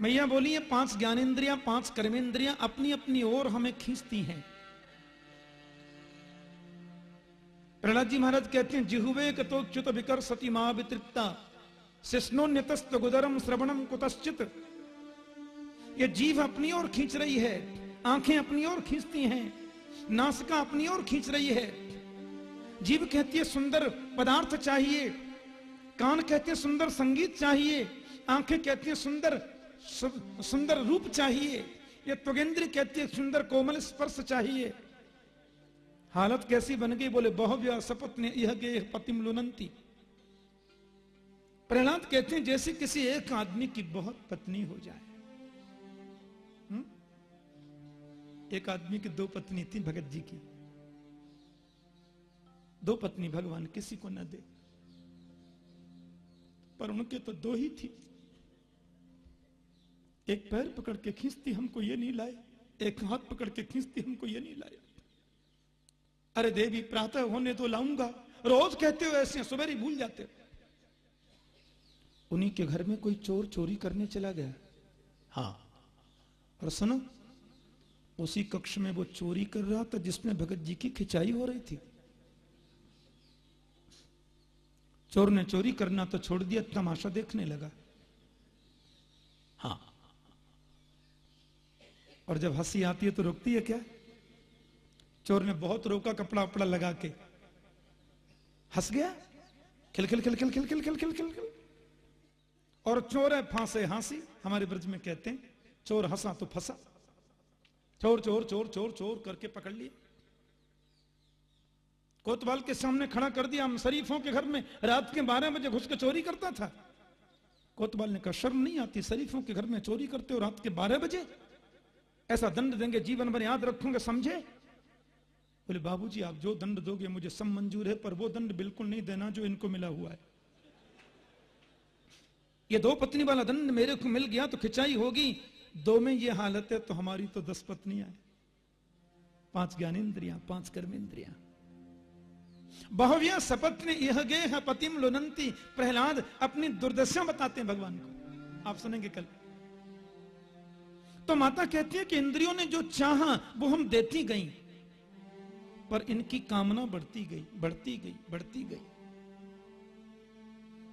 मैया बोली, ये पाँच ज्ञानेन्द्रियाँ, पाँच कर्मेंद्रियाँ अपनी अपनी ओर हमें खींचती हैं। प्रहलाद जी महाराज कहते हैं, जिहुवे कतोच्युत विकर सती माँ वितृप्ता शिष्णोन्यतस्त गुदरम श्रवणम कुतश्चित। ये जीव अपनी ओर खींच रही है आँखें अपनी ओर खींचती हैं, नासिका अपनी ओर खींच रही है। जीव कहती है, सुंदर पदार्थ चाहिए। कान कहते हैं, सुंदर संगीत चाहिए। आँखें कहती हैं, सुंदर सुंदर रूप चाहिए। ये त्वगेंद्र कहती है, सुंदर कोमल स्पर्श चाहिए। हालत कैसी बन गई, बोले बहुव्या सपत ने यह गे पतिम लुनंती प्रहलाद कहते हैं, जैसे किसी एक आदमी की बहुत पत्नी हो जाए। एक आदमी की दो पत्नी थी भगत जी की। दो पत्नी भगवान किसी को न दे। पर उनके तो दो ही थी। एक पैर पकड़ के खींचती हमको ये नहीं लाए एक हाथ पकड़ के खींचती हमको ये नहीं लाए। अरे देवी प्रातः होने तो लाऊँगा। रोज कहते हो ऐसे सुबह ही भूल जाते हो। उन्हीं के घर में कोई चोर चोरी करने चला गया? हाँ। और सुनो उसी कक्ष में वो चोरी कर रहा था जिसमें भगत जी की खिंचाई हो रही थी। चोर ने चोरी करना तो छोड़ दिया तमाशा देखने लगा। हाँ। और जब हँसी आती है तो रुकती है क्या? चोर ने बहुत रोका कपड़ा वपड़ा लगा के। हंस गया? खिल खिल खिल खिल खिल खिल खिल खिल खिल। खिल और चोर है फांसे हँसी। हमारे ब्रज में कहते हैं चोर हंसा तो फंसा। चोर चोर चोर चोर चोर करके पकड़ लिए। कोतवाल के सामने खड़ा कर दिया। हम शरीफों के घर में रात के बारह बजे घुस के चोरी करता था। कोतवाल ने कहा, शर्म नहीं आती शरीफों के घर में चोरी करते हो रात के बारह बजे? ऐसा दंड देंगे, जीवन भर याद रखूँगे, समझे? बोले, बाबूजी, आप जो दंड दोगे, मुझे सब मंजूर है, पर वो दंड बिल्कुल नहीं देना जो इनको मिला हुआ है। ये दो पत्नी वाला दंड मेरे को मिल गया तो खिंचाई होगी। दो में ये हालत है तो हमारी तो दस पत्नियाँ हैं। पाँच ज्ञानेन्द्रियाँ, पाँच कर्मेंद्रियाँ। बहुव्या सपत ने यह गे है पतिम लुनंती प्रहलाद अपनी दुर्दशा बताते हैं भगवान को। आप सुनेंगे कल। तो माता कहती है कि इंद्रियों ने जो चाहा वो हम देती गई, पर इनकी कामना बढ़ती गई बढ़ती गई बढ़ती गई।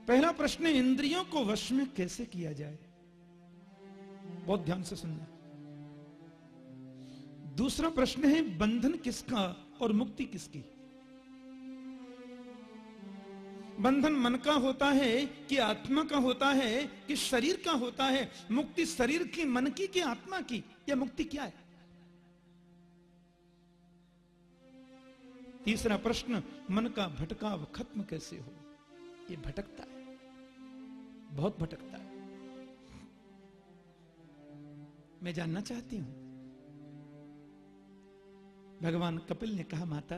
पहला प्रश्न, इंद्रियों को वश में कैसे किया जाए? बहुत ध्यान से सुनना दूसरा प्रश्न है, बंधन किसका और मुक्ति किसकी? बंधन मन का होता है कि आत्मा का होता है कि शरीर का होता है? मुक्ति शरीर की, मन की कि आत्मा की? यह मुक्ति क्या है? तीसरा प्रश्न, मन का भटकाव खत्म कैसे हो? ये भटकता है। बहुत भटकता है। मैं जानना चाहती हूँ। भगवान कपिल ने कहा, माता,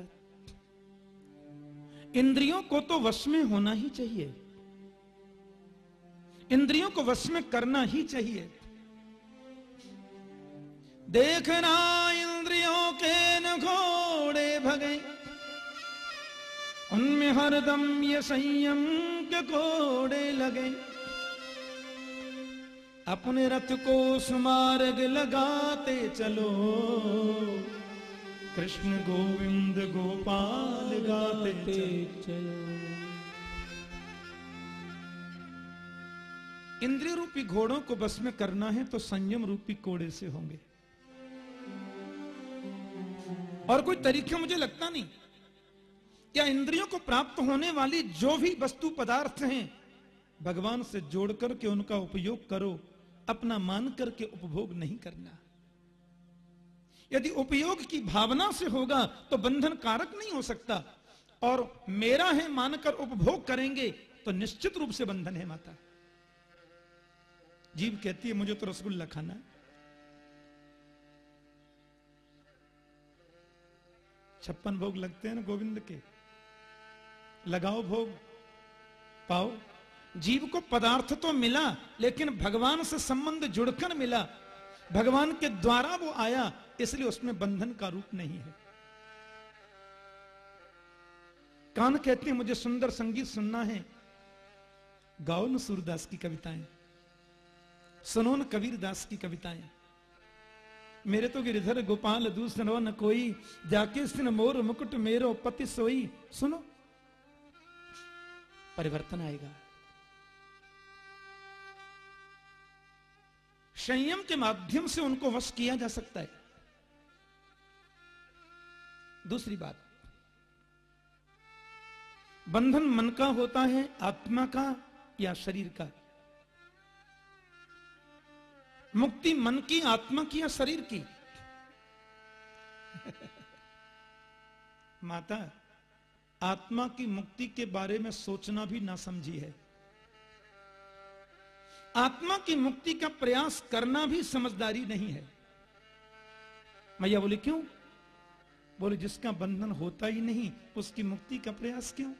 इंद्रियों को तो वश में होना ही चाहिए। इंद्रियों को वश में करना ही चाहिए। देखना इंद्रियों के न घोड़े भगे उनमें हरदम ये संयम के घोड़े लगे। अपने रथ को सुमार्ग लगाते चलो। कृष्ण गोविंद गोपाल गाते चलो। इंद्रिय रूपी घोड़ों को बस में करना है तो संयम रूपी कोड़े से होंगे। और कोई तरीका मुझे लगता नहीं। क्या इंद्रियों को प्राप्त होने वाली जो भी वस्तु पदार्थ हैं भगवान से जोड़ करके उनका उपयोग करो। अपना मान करके उपभोग नहीं करना। यदि उपयोग की भावना से होगा तो बंधन कारक नहीं हो सकता। और मेरा है मानकर उपभोग करेंगे तो निश्चित रूप से बंधन है माता। जीव कहती है, मुझे तो रसगुल्ला खाना है। छप्पन भोग लगते हैं ना गोविंद के। लगाओ भोग, पाओ। जीव को पदार्थ तो मिला, लेकिन भगवान से संबंध जुड़कर मिला। भगवान के द्वारा वो आया, इसलिए उसमें बंधन का रूप नहीं है। कान कहते हैं, मुझे सुंदर संगीत सुनना है। गाओ न सूरदास की कविताएँ। सुनो न कबीर दास की कविताएँ। मेरे तो गिरधर गोपाल दूसरो न कोई, जाके सिन मोर मुकुट मेरो पति सोई। सुनो। परिवर्तन आएगा। संयम के माध्यम से उनको वश किया जा सकता है। दूसरी बात, बंधन मन का होता है, आत्मा का या शरीर का। मुक्ति मन की, आत्मा की या शरीर की। माता, आत्मा की मुक्ति के बारे में सोचना भी ना समझी है। आत्मा की मुक्ति का प्रयास करना भी समझदारी नहीं है। मैया बोले, क्यों? बोले, जिसका बंधन होता ही नहीं, उसकी मुक्ति का प्रयास क्यों?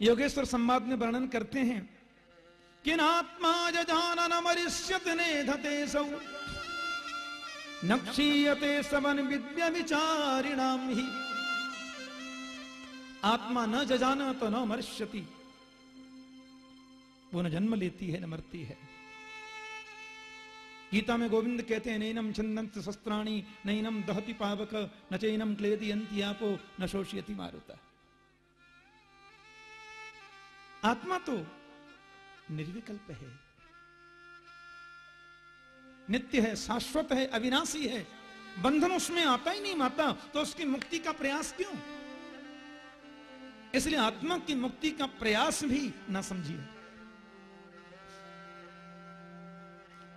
योगेश्वर संवाद में वर्णन करते हैं कि आत्मा जजानन मरिष्यत ने धते सौ, नक्षीयते सबन विद्या विचारिणाम ही। आत्मा न जजाना तो न मरिष्यति वो न जन्म लेती है, न मरती है। गीता में गोविंद कहते हैं, नैनम छंदंत शस्त्राणी, नैनम दहति पावक, न चैनम क्लेदयंती आपो, न शोषयति मारुता। आत्मा तो निर्विकल्प है। नित्य है, शाश्वत है, अविनाशी है। बंधन उसमें आता ही नहीं माता तो उसकी मुक्ति का प्रयास क्यों? इसलिए आत्मा की मुक्ति का प्रयास भी ना समझिए।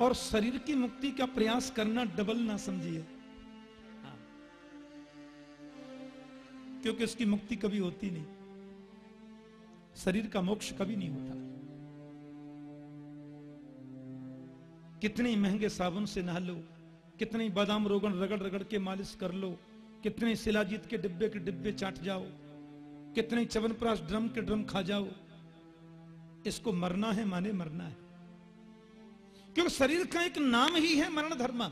और शरीर की मुक्ति का प्रयास करना डबल ना समझिए। क्योंकि उसकी मुक्ति कभी होती नहीं। शरीर का मोक्ष कभी नहीं होता। कितने महँगे साबुन से नहा लो, कितने बादाम रोगन रगड़ रगड़ के मालिश कर लो, कितने शिलाजीत के डिब्बे के डिब्बे चाट जाओ, कितने चवनप्राश ड्रम के ड्रम खा जाओ। इसको मरना है, माने मरना है। क्योंकि शरीर का एक नाम ही है मरण धर्म।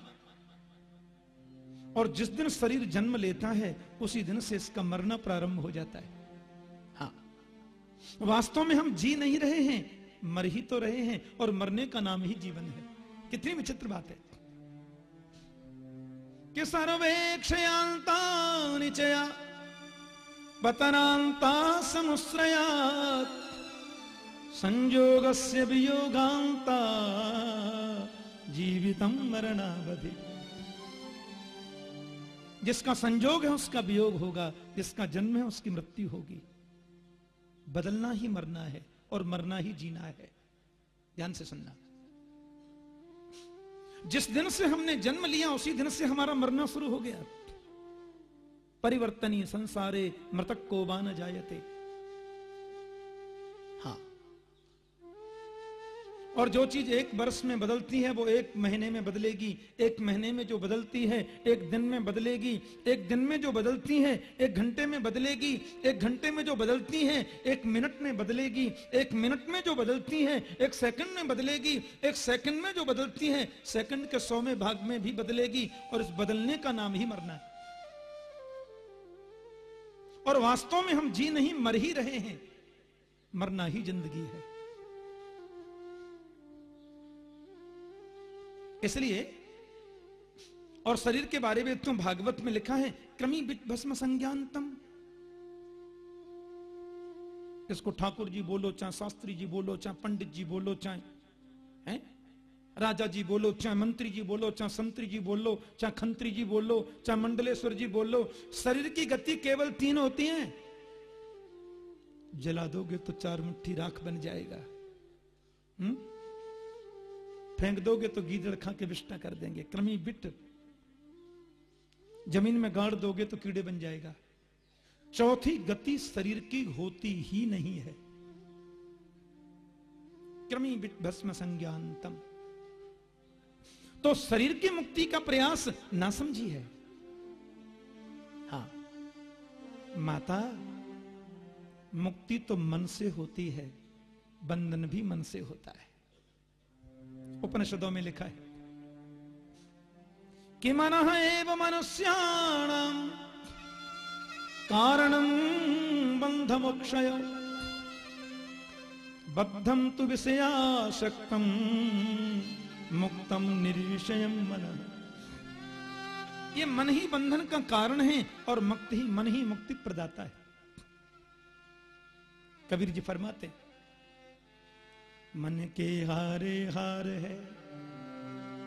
और जिस दिन शरीर जन्म लेता है, उसी दिन से इसका मरना प्रारंभ हो जाता है। हाँ। वास्तव में हम जी नहीं रहे हैं, मर ही तो रहे हैं, और मरने का नाम ही जीवन है। कितनी विचित्र बात है। कि सर्वेक्षयांता निचया पतनांता समुश्रयात। संयोगस्य वियोगांता जीवितम मरणावधि। जिसका संयोग है, उसका वियोग होगा, जिसका जन्म है, उसकी मृत्यु होगी। बदलना ही मरना है, और मरना ही जीना है। ध्यान से सुनना। जिस दिन से हमने जन्म लिया, उसी दिन से हमारा मरना शुरू हो गया। परिवर्तनीय संसारे मृतक को बान जायते। और जो चीज़ एक वर्ष में बदलती है, वो एक महीने में बदलेगी। एक महीने में जो बदलती है, एक दिन में बदलेगी। एक दिन में जो बदलती है, एक घंटे में बदलेगी। एक घंटे में जो बदलती है, एक मिनट में बदलेगी। एक मिनट में जो बदलती है, एक सेकंड में बदलेगी। एक सेकंड में जो बदलती है, सेकंड के सौवें भाग में भी बदलेगी। और इस बदलने का नाम ही मरना है। और वास्तव में हम जी नहीं, मर ही रहे हैं। मरना ही ज़िंदगी है। इसलिए, और शरीर के बारे में तुम भागवत में लिखा है, क्रमी भस्म संज्ञानतम। इसको ठाकुर जी बोलो, चाहे शास्त्री जी बोलो, चाहे पंडित जी बोलो, चाहे, हैं? राजा जी बोलो, चाहे मंत्री जी बोलो, चाहे संतरी जी बोलो, चाहे खंत्री जी बोलो, चाहे मंडलेश्वर जी बोलो, शरीर की गति केवल तीन होती है। जला दोगे तो चार मुट्ठी राख बन जाएगा। हम्म? फेंक दोगे तो गीदड़ खा के विष्टा कर देंगे। क्रमी बिट। ज़मीन में गाड़ दोगे तो कीड़े बन जाएगा। चौथी, गति शरीर की होती ही नहीं है। क्रमी बिट भस्म संज्ञानतम। तो शरीर की मुक्ति का प्रयास ना समझी है। हाँ। माता, मुक्ति तो मन से होती है, बंधन भी मन से होता है। उपनिषदों में लिखा है। कि मन एव मनुष्याणाम कारणम बंध मोक्षय बद्धम तु विषयाशक्तम मुक्तम निर्विषयम मन। ये मन ही बंधन का कारण है और मुक्त ही, मन ही मुक्ति प्रदाता है। कबीर जी फरमाते मन के हारे हार है,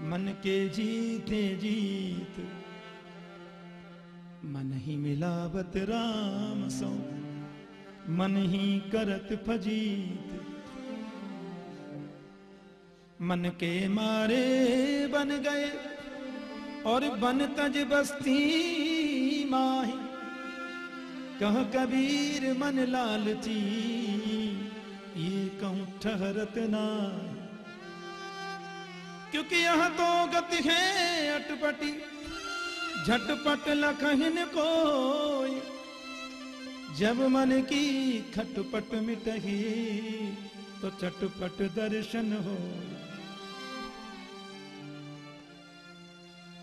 मन के जीते जीत। मन ही मिलावत राम सो, मन ही करत फजीत। मन के मारे बन गए और बन तज बस्ती माही। कह कबीर मन लालची। ठहरत ना क्योंकि यह तो गति है अटपटी, झटपट लखन कोई। जब मन की खटपट मिटही तो चटपट दर्शन हो।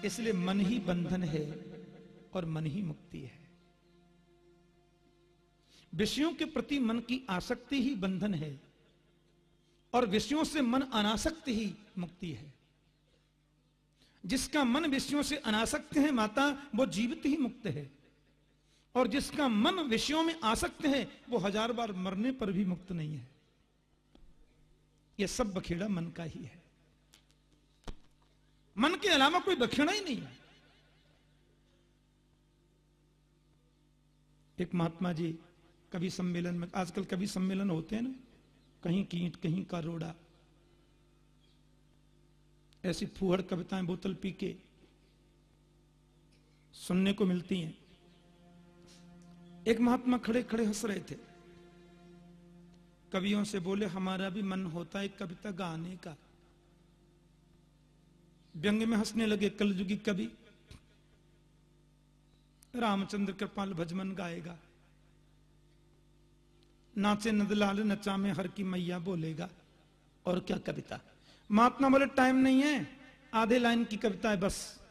इसलिए मन ही बंधन है और मन ही मुक्ति है। विषयों के प्रति मन की आसक्ति ही बंधन है। और विषयों से मन अनासक्त ही मुक्ति है। जिसका मन विषयों से अनासक्त है, माता, वो जीवित ही मुक्त है। और जिसका मन विषयों में आसक्त है, वो हज़ार बार मरने पर भी मुक्त नहीं है। यह सब बखेड़ा मन का ही है। मन के अलावा कोई बखेड़ा ही नहीं है। एक महात्मा जी कवि सम्मेलन में, आजकल कवि सम्मेलन होते हैं ना कहीं कीट, कहीं का रोड़ा। ऐसी फूहड़ कविताएँ बोतल पी के सुनने को मिलती हैं। एक महात्मा खड़े खड़े हंस रहे थे। कवियों से बोले, हमारा भी मन होता है कविता गाने का। व्यंग में हंसने लगे कलयुगी कवि। रामचंद्र कृपाल भजमन गाएगा। नाचे नदलाल नचा में हर की मैया बोलेगा। और क्या कविता? महात्मा बोले, टाइम नहीं है, आधे लाइन की कविता है बस।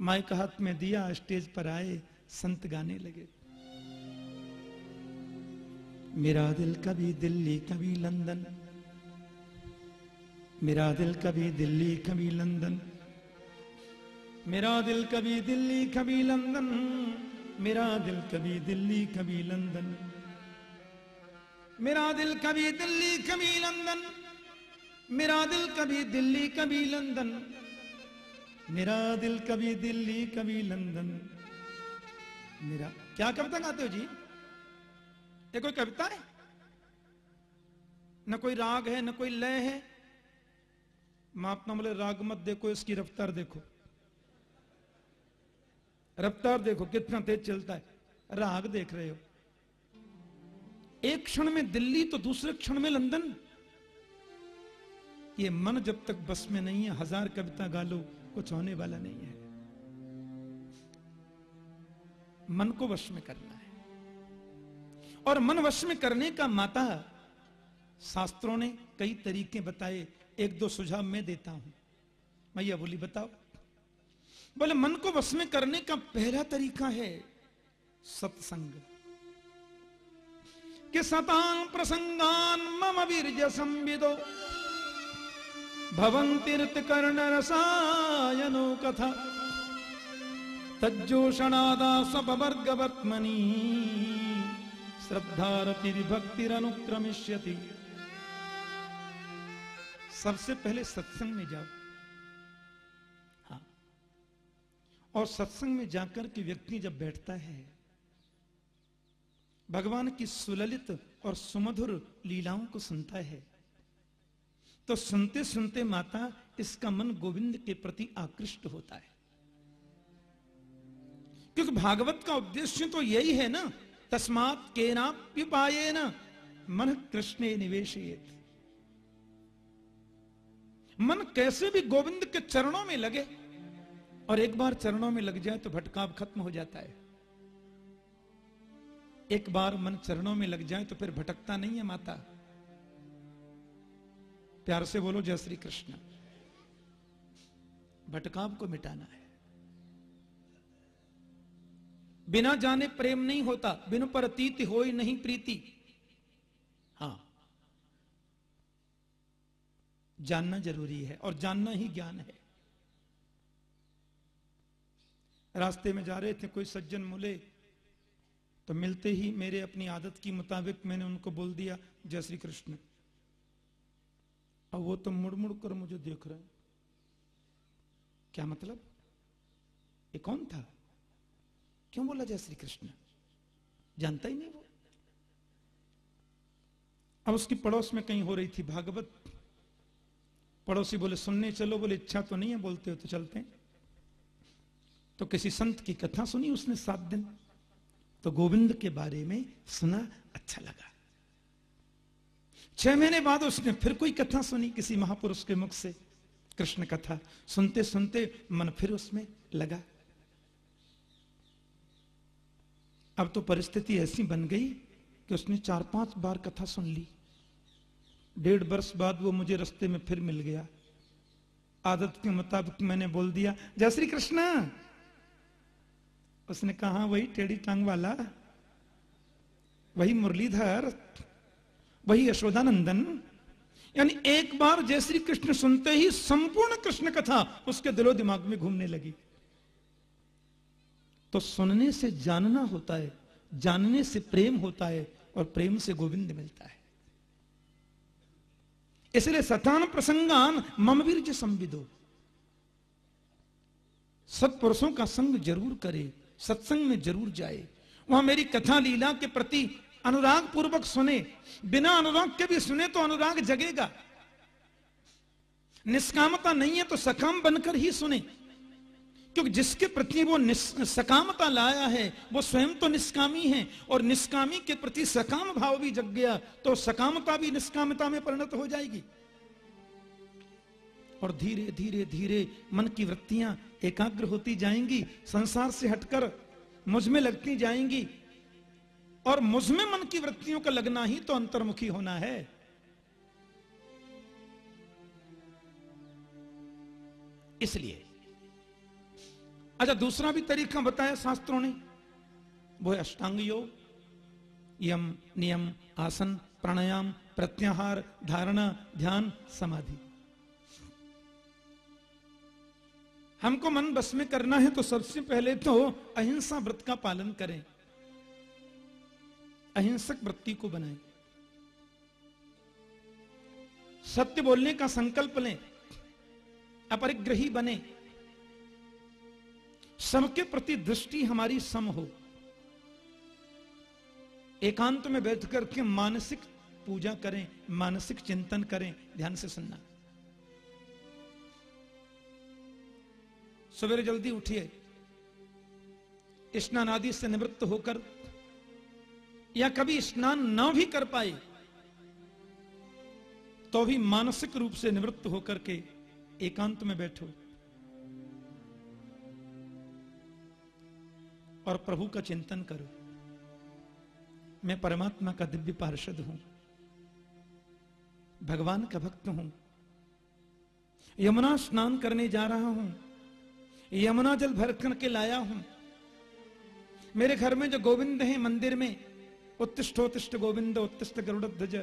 माइक हाथ में दिया, स्टेज पर आए, संत गाने लगे। मेरा दिल कभी दिल्ली, कभी लंदन। मेरा दिल कभी दिल्ली, कभी लंदन। मेरा दिल कभी दिल्ली, कभी लंदन। मेरा दिल कभी दिल्ली, कभी लंदन। मेरा दिल कभी दिल्ली, कभी लंदन। मेरा दिल कभी दिल्ली, कभी लंदन। मेरा दिल कभी दिल्ली, कभी लंदन। मेरा क्या कविता गाते हो जी? ये कोई कविता है? न कोई राग है, न कोई लय है। महात्मा बोले, राग मत देखो, इसकी रफ्तार देखो। रफ्तार देखो, कितना तेज चलता है। राग देख रहे हो। एक क्षण में दिल्ली तो दूसरे क्षण में लंदन। ये मन जब तक बस में नहीं है, हज़ार कविता गा लो कुछ होने वाला नहीं है। मन को वश में करना है। और मन वश में करने का माता, शास्त्रों ने कई तरीके बताए, एक दो सुझाव मैं देता हूँ। मैया बोली, बताओ। बोले, मन को वश में करने का पहला तरीका है सत्संग। कि सतां प्रसंगान मम वीर्य संविदो। भवंतीर्थ कर्ण रसायनो कथा। तज्जोषणादा स्वपवर्गवत्मनी श्रद्धारति भक्तिरनुक्रमिष्यति सबसे पहले सत्संग में जाओ। हाँ। और सत्संग में जाकर के व्यक्ति जब बैठता है भगवान की सुललित और सुमधुर लीलाओं को सुनता है। तो सुनते सुनते माता इसका मन गोविंद के प्रति आकृष्ट होता है। क्योंकि भागवत का उद्देश्य तो यही है ना, तस्मात के नाप्युपाये न मन कृष्ण निवेश मन कैसे भी गोविंद के चरणों में लगे और एक बार चरणों में लग जाए तो भटकाव खत्म हो जाता है। एक बार मन चरणों में लग जाए तो फिर भटकता नहीं है माता। प्यार से बोलो, जय श्री कृष्ण। भटकाव को मिटाना है। बिना जाने प्रेम नहीं होता, बिन पर अतीत हो नहीं प्रीति। हाँ। जानना ज़रूरी है और जानना ही ज्ञान है। रास्ते में जा रहे थे, कोई सज्जन मुले तो मिलते ही मेरे अपनी आदत के मुताबिक मैंने उनको बोल दिया, जय श्री कृष्ण। अब वो तो मुड़ मुड़ कर मुझे देख रहे हैं। क्या मतलब? ये कौन था? क्यों बोला जय श्री कृष्ण? जानता ही नहीं वो। अब उसकी पड़ोस में कहीं हो रही थी भागवत। पड़ोसी बोले, सुनने चलो। बोले, इच्छा तो नहीं है, बोलते हो तो चलते हैं। तो किसी संत की कथा सुनी उसने सात दिन। तो गोविंद के बारे में सुना अच्छा लगा। छह महीने बाद उसने फिर कोई कथा सुनी किसी महापुरुष के मुख से, कृष्ण कथा। सुनते सुनते मन फिर उसमें लगा। अब तो परिस्थिति ऐसी बन गई कि उसने चार पाँच बार कथा सुन ली। डेढ़ वर्ष बाद वो मुझे रास्ते में फिर मिल गया। आदत के मुताबिक मैंने बोल दिया, जय श्री कृष्ण उसने कहा, वही टेढ़ी टांग वाला, वही मुरलीधर, वही यशोदानंदन, यानी एक बार जय श्री कृष्ण सुनते ही संपूर्ण कृष्ण कथा उसके दिलो दिमाग में घूमने लगी। तो सुनने से जानना होता है, जानने से प्रेम होता है और प्रेम से गोविंद मिलता है। इसलिए सतान प्रसंगान मम वीर संविदो। सत्पुरुषों का संग ज़रूर करे। सत्संग में ज़रूर जाए। वहाँ मेरी कथा लीला के प्रति अनुराग पूर्वक सुने। बिना अनुराग के भी सुने तो अनुराग जगेगा। निष्कामता नहीं है तो सकाम बनकर ही सुने। क्योंकि जिसके प्रति वो सकामता लाया है, वो स्वयं तो निष्कामी है। और निष्कामी के प्रति सकाम भाव भी जग गया तो सकामता भी निष्कामता में परिणत हो जाएगी। और धीरे धीरे धीरे मन की वृत्तियाँ एकाग्र होती जाएँगी, संसार से हटकर मुझमें लगती जाएँगी। और मुझमें मन की वृत्तियों का लगना ही तो अंतर्मुखी होना है। इसलिए अच्छा दूसरा भी तरीका बताया शास्त्रों ने। वो है अष्टांग योग यम, नियम, आसन, प्राणायाम, प्रत्याहार, धारणा, ध्यान, समाधि। हमको मन बस में करना है तो सबसे पहले तो अहिंसा व्रत का पालन करें। अहिंसक वृत्ति को बनाएँ। सत्य बोलने का संकल्प लें, अपरिग्रही बने। सबके प्रति दृष्टि हमारी सम हो। एकांत में बैठ करके मानसिक पूजा करें, मानसिक चिंतन करें, ध्यान से सुनना। सवेरे जल्दी उठिए। स्नान आदि से निवृत्त होकर या कभी स्नान न भी कर पाए तो भी मानसिक रूप से निवृत्त होकर के एकांत में बैठो। और प्रभु का चिंतन करो। मैं परमात्मा का दिव्य पार्षद हूँ। भगवान का भक्त हूँ। यमुना स्नान करने जा रहा हूँ। यमुना जल भर करके लाया हूँ। मेरे घर में जो गोविंद है मंदिर में उत्तिष्ठोत्तिष्ठ गोविंद उत्तिष्ठ गरुड़ ध्वज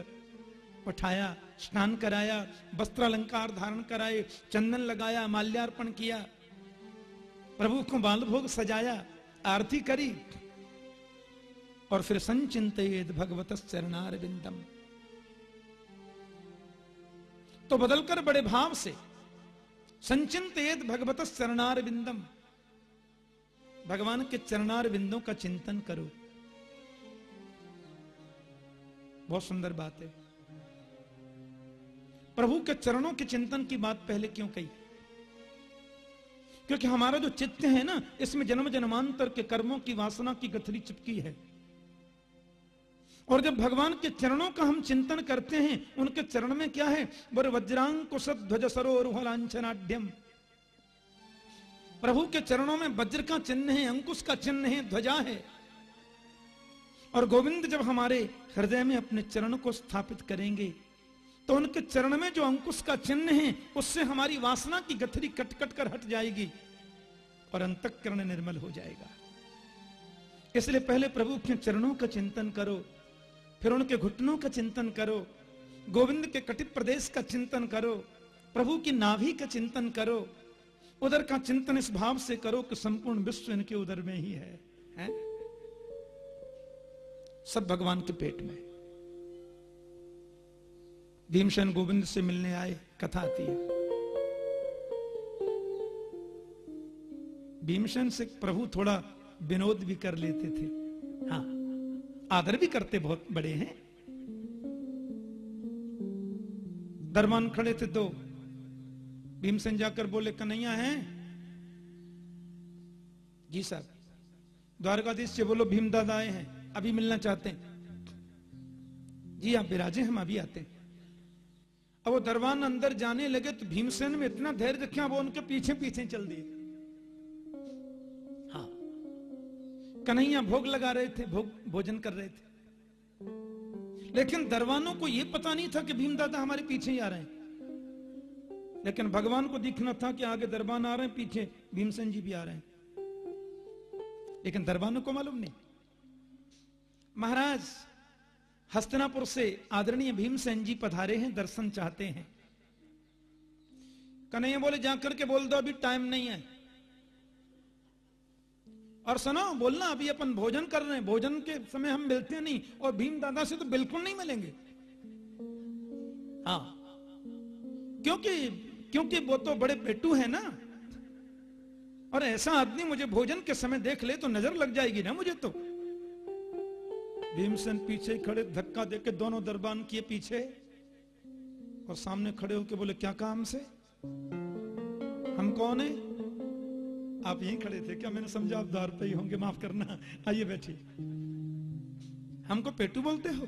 उठाया, स्नान कराया वस्त्र अलंकार धारण कराए, चंदन लगाया, माल्यार्पण किया, प्रभु को बाल भोग सजाया, आरती करी, और फिर संचिंत भगवत चरणार तो बदलकर बड़े भाव से संचिंत भगवत चरणार बिंदम भगवान के चरणार बिंदों का चिंतन करो। बहुत सुंदर बात है। प्रभु के चरणों के चिंतन की बात पहले क्यों कही? क्योंकि हमारा जो चित्त है ना, इसमें जन्म जन्मांतर के कर्मों की वासना की गथरी चिपकी है। और जब भगवान के चरणों का हम चिंतन करते हैं, उनके चरण में क्या है? वर वज्रांग कुशत ध्वज सरोरुहलांछनाढ्यम प्रभु के चरणों में वज्र का चिन्ह है, अंकुश का चिन्ह है, ध्वजा है। और गोविंद जब हमारे हृदय में अपने चरण को स्थापित करेंगे तो उनके चरण में जो अंकुश का चिन्ह है, उससे हमारी वासना की गथरी कट कट कर हट जाएगी और अंतकरण निर्मल हो जाएगा। इसलिए पहले प्रभु के चरणों का चिंतन करो। फिर उनके घुटनों का चिंतन करो गोविंद के कटित प्रदेश का चिंतन करो प्रभु की नाभि का चिंतन करो उधर का चिंतन इस भाव से करो कि संपूर्ण विश्व इनके उधर में ही है, है? सब भगवान के पेट में। भीमसेन गोविंद से मिलने आए कथा आती है। भीमसेन से प्रभु थोड़ा विनोद भी कर लेते थे। हाँ। आदर भी करते बहुत बड़े हैं। दरमान खड़े थे दो भीमसेन जाकर बोले, कन्हैया हैं? जी सर। द्वारकाधीश से बोलो भीम दादा आए हैं, अभी मिलना चाहते हैं। जी, आप विराजे, हम अभी आते हैं। अब वो दरबान अंदर जाने लगे तो भीमसेन में इतना धैर्य रखा वो उनके पीछे पीछे चल दिए। कन्हैया भोग लगा रहे थे, भोग, भोजन कर रहे थे। लेकिन दरबानों को यह पता नहीं था कि भीम दादा हमारे पीछे ही आ रहे हैं। लेकिन भगवान को दिखना था कि आगे दरबान आ रहे हैं, पीछे भीमसेन जी भी आ रहे हैं। लेकिन दरबानों को मालूम नहीं। महाराज, हस्तनापुर से आदरणीय भीमसेन जी पधारे हैं, दर्शन चाहते हैं। कन्हैया बोले, जाकर के बोल दो, अभी टाइम नहीं है। और सुनो, बोलना, अभी अपन भोजन कर रहे हैं, भोजन के समय हम मिलते नहीं, और भीम दादा से तो बिल्कुल नहीं मिलेंगे। हाँ क्योंकि क्योंकि वो तो बड़े पेटू है ना। और ऐसा आदमी मुझे भोजन के समय देख ले तो नज़र लग जाएगी ना मुझे तो। भीमसेन पीछे खड़े, धक्का देके दोनों दरबान किए पीछे। और सामने खड़े होके बोले, क्या काम से? हम कौन है? आप यहीं खड़े थे, क्या मैंने समझा आप द्वार पे ही होंगे? माफ़ करना। आइए बैठिए। हमको पेटू बोलते हो?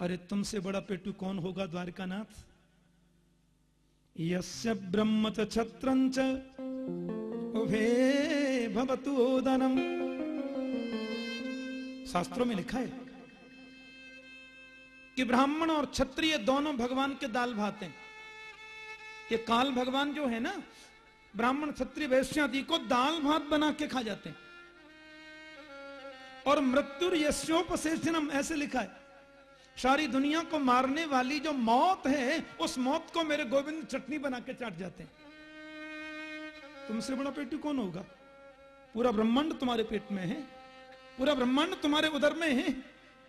अरे तुमसे बड़ा पेटू कौन होगा, द्वारकानाथ? यस्य ब्रह्म छत्रं शास्त्रों में लिखा है कि ब्राह्मण और क्षत्रिय दोनों भगवान के दाल भाते हैं। ये काल भगवान जो है ना ब्राह्मण क्षत्रिय वैश्य आदि को दाल भात बना के खा जाते हैं। और मृत्यु यशोपशेषनम ऐसे लिखा है, सारी दुनिया को मारने वाली जो मौत है, उस मौत को मेरे गोविंद चटनी बना के चाट जाते हैं। तुमसे बड़ा पेटू कौन होगा? पूरा ब्रह्मांड तुम्हारे पेट में है, पूरा ब्रह्मांड तुम्हारे उधर में है।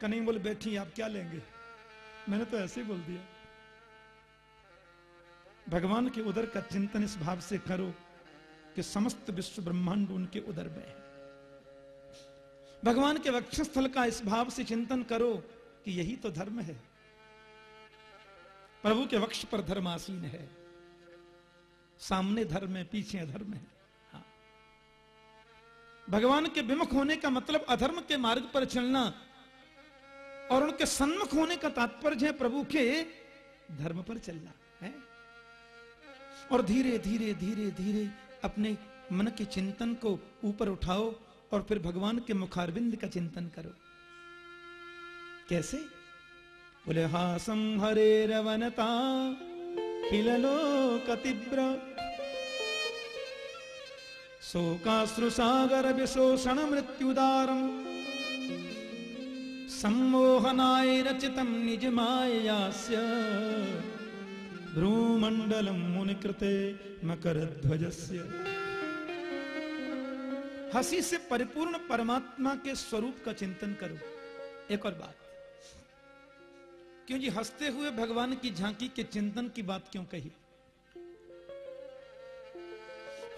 कहीं बोले, बैठी, आप क्या लेंगे? मैंने तो ऐसे ही बोल दिया। भगवान के उदर का चिंतन इस भाव से करो कि समस्त विश्व ब्रह्मांड उनके उदर में है। भगवान के वक्षस्थल का इस भाव से चिंतन करो कि यही तो धर्म है। प्रभु के वक्ष पर धर्म आसीन है। सामने धर्म है, पीछे अधर्म है। हाँ। भगवान के विमुख होने का मतलब अधर्म के मार्ग पर चलना और उनके सन्मुख होने का तात्पर्य है प्रभु के धर्म पर चलना। और धीरे धीरे धीरे धीरे अपने मन के चिंतन को ऊपर उठाओ और फिर भगवान के मुखारविंद का चिंतन करो। कैसे? बोले हासम हरे रवनता हिललो कतिब्र शोकाश्रुसागर विशोषण मृत्युदारम सम्मोहनाय रचितम निज मायास्य भ्रूमंडलम मुनिकृते मकर ध्वजस्य हँसी से परिपूर्ण परमात्मा के स्वरूप का चिंतन करो। एक और बात। क्यों जी हँसते हुए भगवान की झांकी के चिंतन की बात क्यों कही?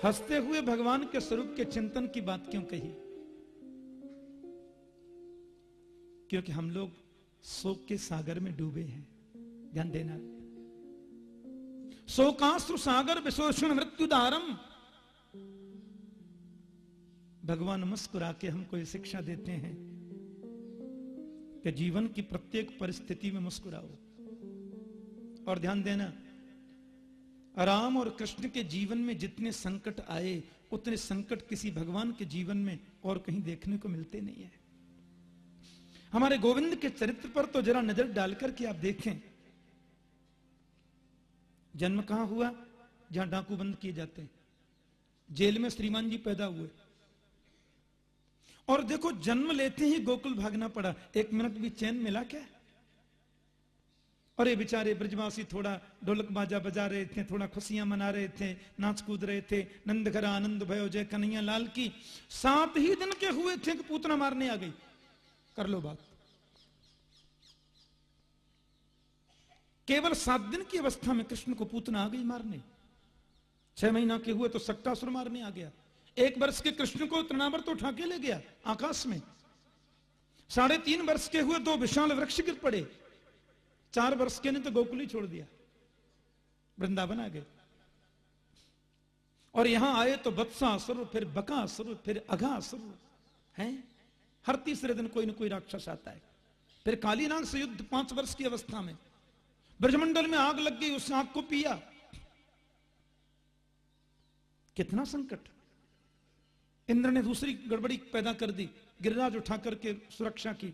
हँसते हुए भगवान के स्वरूप के चिंतन की बात क्यों कही? क्योंकि हम लोग शोक के सागर में डूबे हैं। ध्यान देना। शोकाश्रु सागर विशोषण मृत्युदारम। भगवान मुस्कुरा के हमको ये शिक्षा देते हैं कि जीवन की प्रत्येक परिस्थिति में मुस्कुराओ। और ध्यान देना, राम और कृष्ण के जीवन में जितने संकट आए, उतने संकट किसी भगवान के जीवन में और कहीं देखने को मिलते नहीं है। हमारे गोविंद के चरित्र पर तो जरा नज़र डालकर के आप देखें। जन्म कहाँ हुआ? जहाँ डाकू बंद किए जाते हैं। जेल में श्रीमान जी पैदा हुए। और देखो, जन्म लेते ही गोकुल भागना पड़ा। एक मिनट भी चैन मिला क्या? ये बेचारे ब्रजवासी थोड़ा ढोलक बाजा बजा रहे थे, थोड़ा खुशियाँ मना रहे थे, नाच कूद रहे थे। नंद घर आनंद भयो, जय कन्हैया लाल की। सात ही दिन के हुए थे कि पूतना मारने आ गई। कर लो बात। केवल सात दिन की अवस्था में कृष्ण को पूतना आ गई मारने। छह महीना के हुए तो सक्कासुर मारने आ गया। एक वर्ष के कृष्ण को तृणावर तो उठा के ले गया आकाश में। साढ़े तीन वर्ष के हुए दो विशाल वृक्ष गिर पड़े। चार वर्ष के ने तो गोकुल ही छोड़ दिया। वृंदावन आ गए। और यहाँ आए तो बत्सासुर फिर बकासुर फिर अघासुर हैं? हर तीसरे दिन कोई ना कोई राक्षस आता है। फिर कालीनाग से युद्ध पाँच वर्ष की अवस्था में। ब्रजमंडल में आग लग गई, उस आग को पिया। कितना संकट। इंद्र ने दूसरी गड़बड़ी पैदा कर दी, गिरिराज उठा करके सुरक्षा की।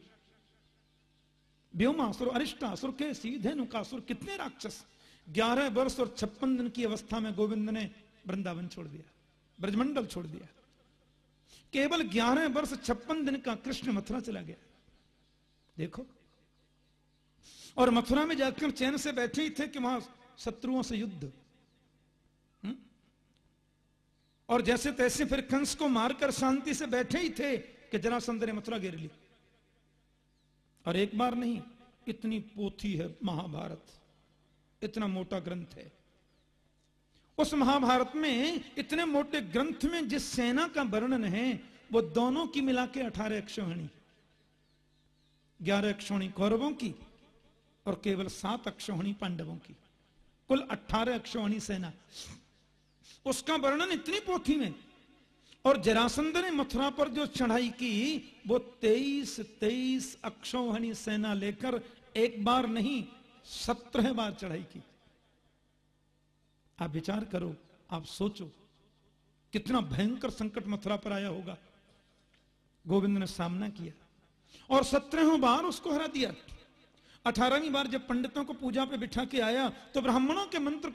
व्योमासुर अरिष्टासुर के सीधे नुकासुर, कितने राक्षस। ग्यारह वर्ष और छप्पन दिन की अवस्था में गोविंद ने वृंदावन छोड़ दिया, ब्रजमंडल छोड़ दिया। केवल ग्यारह वर्ष, छप्पन दिन का कृष्ण मथुरा चला गया। देखो और मथुरा में जाकर चैन से बैठे ही थे कि वहाँ शत्रुओं से युद्ध। हुँ? और जैसे तैसे फिर कंस को मारकर शांति से बैठे ही थे कि जरासंध ने मथुरा घेर ली। और एक बार नहीं, इतनी पोथी है महाभारत। इतना मोटा ग्रंथ है। उस महाभारत में इतने मोटे ग्रंथ में जिस सेना का वर्णन है, वो दोनों की मिला के अठारह अक्षोहिणी, ग्यारह अक्षोणी कौरवों की और केवल सात अक्षोहिणी पांडवों की। कुल अठारह अक्षोहिणी सेना। उसका वर्णन इतनी पोथी में। और जरासंध ने मथुरा पर जो चढ़ाई की, वो तेईस तेईस अक्षोहणी सेना लेकर एक बार नहीं, सत्रह बार चढ़ाई की। आप विचार करो, आप सोचो, कितना भयंकर संकट मथुरा पर आया होगा। गोविंद ने सामना किया और सत्रहों बार उसको हरा दिया। अठारहवीं बार जब पंडितों को पूजा पे बिठा के आया तो ब्राह्मणों के मंत्र को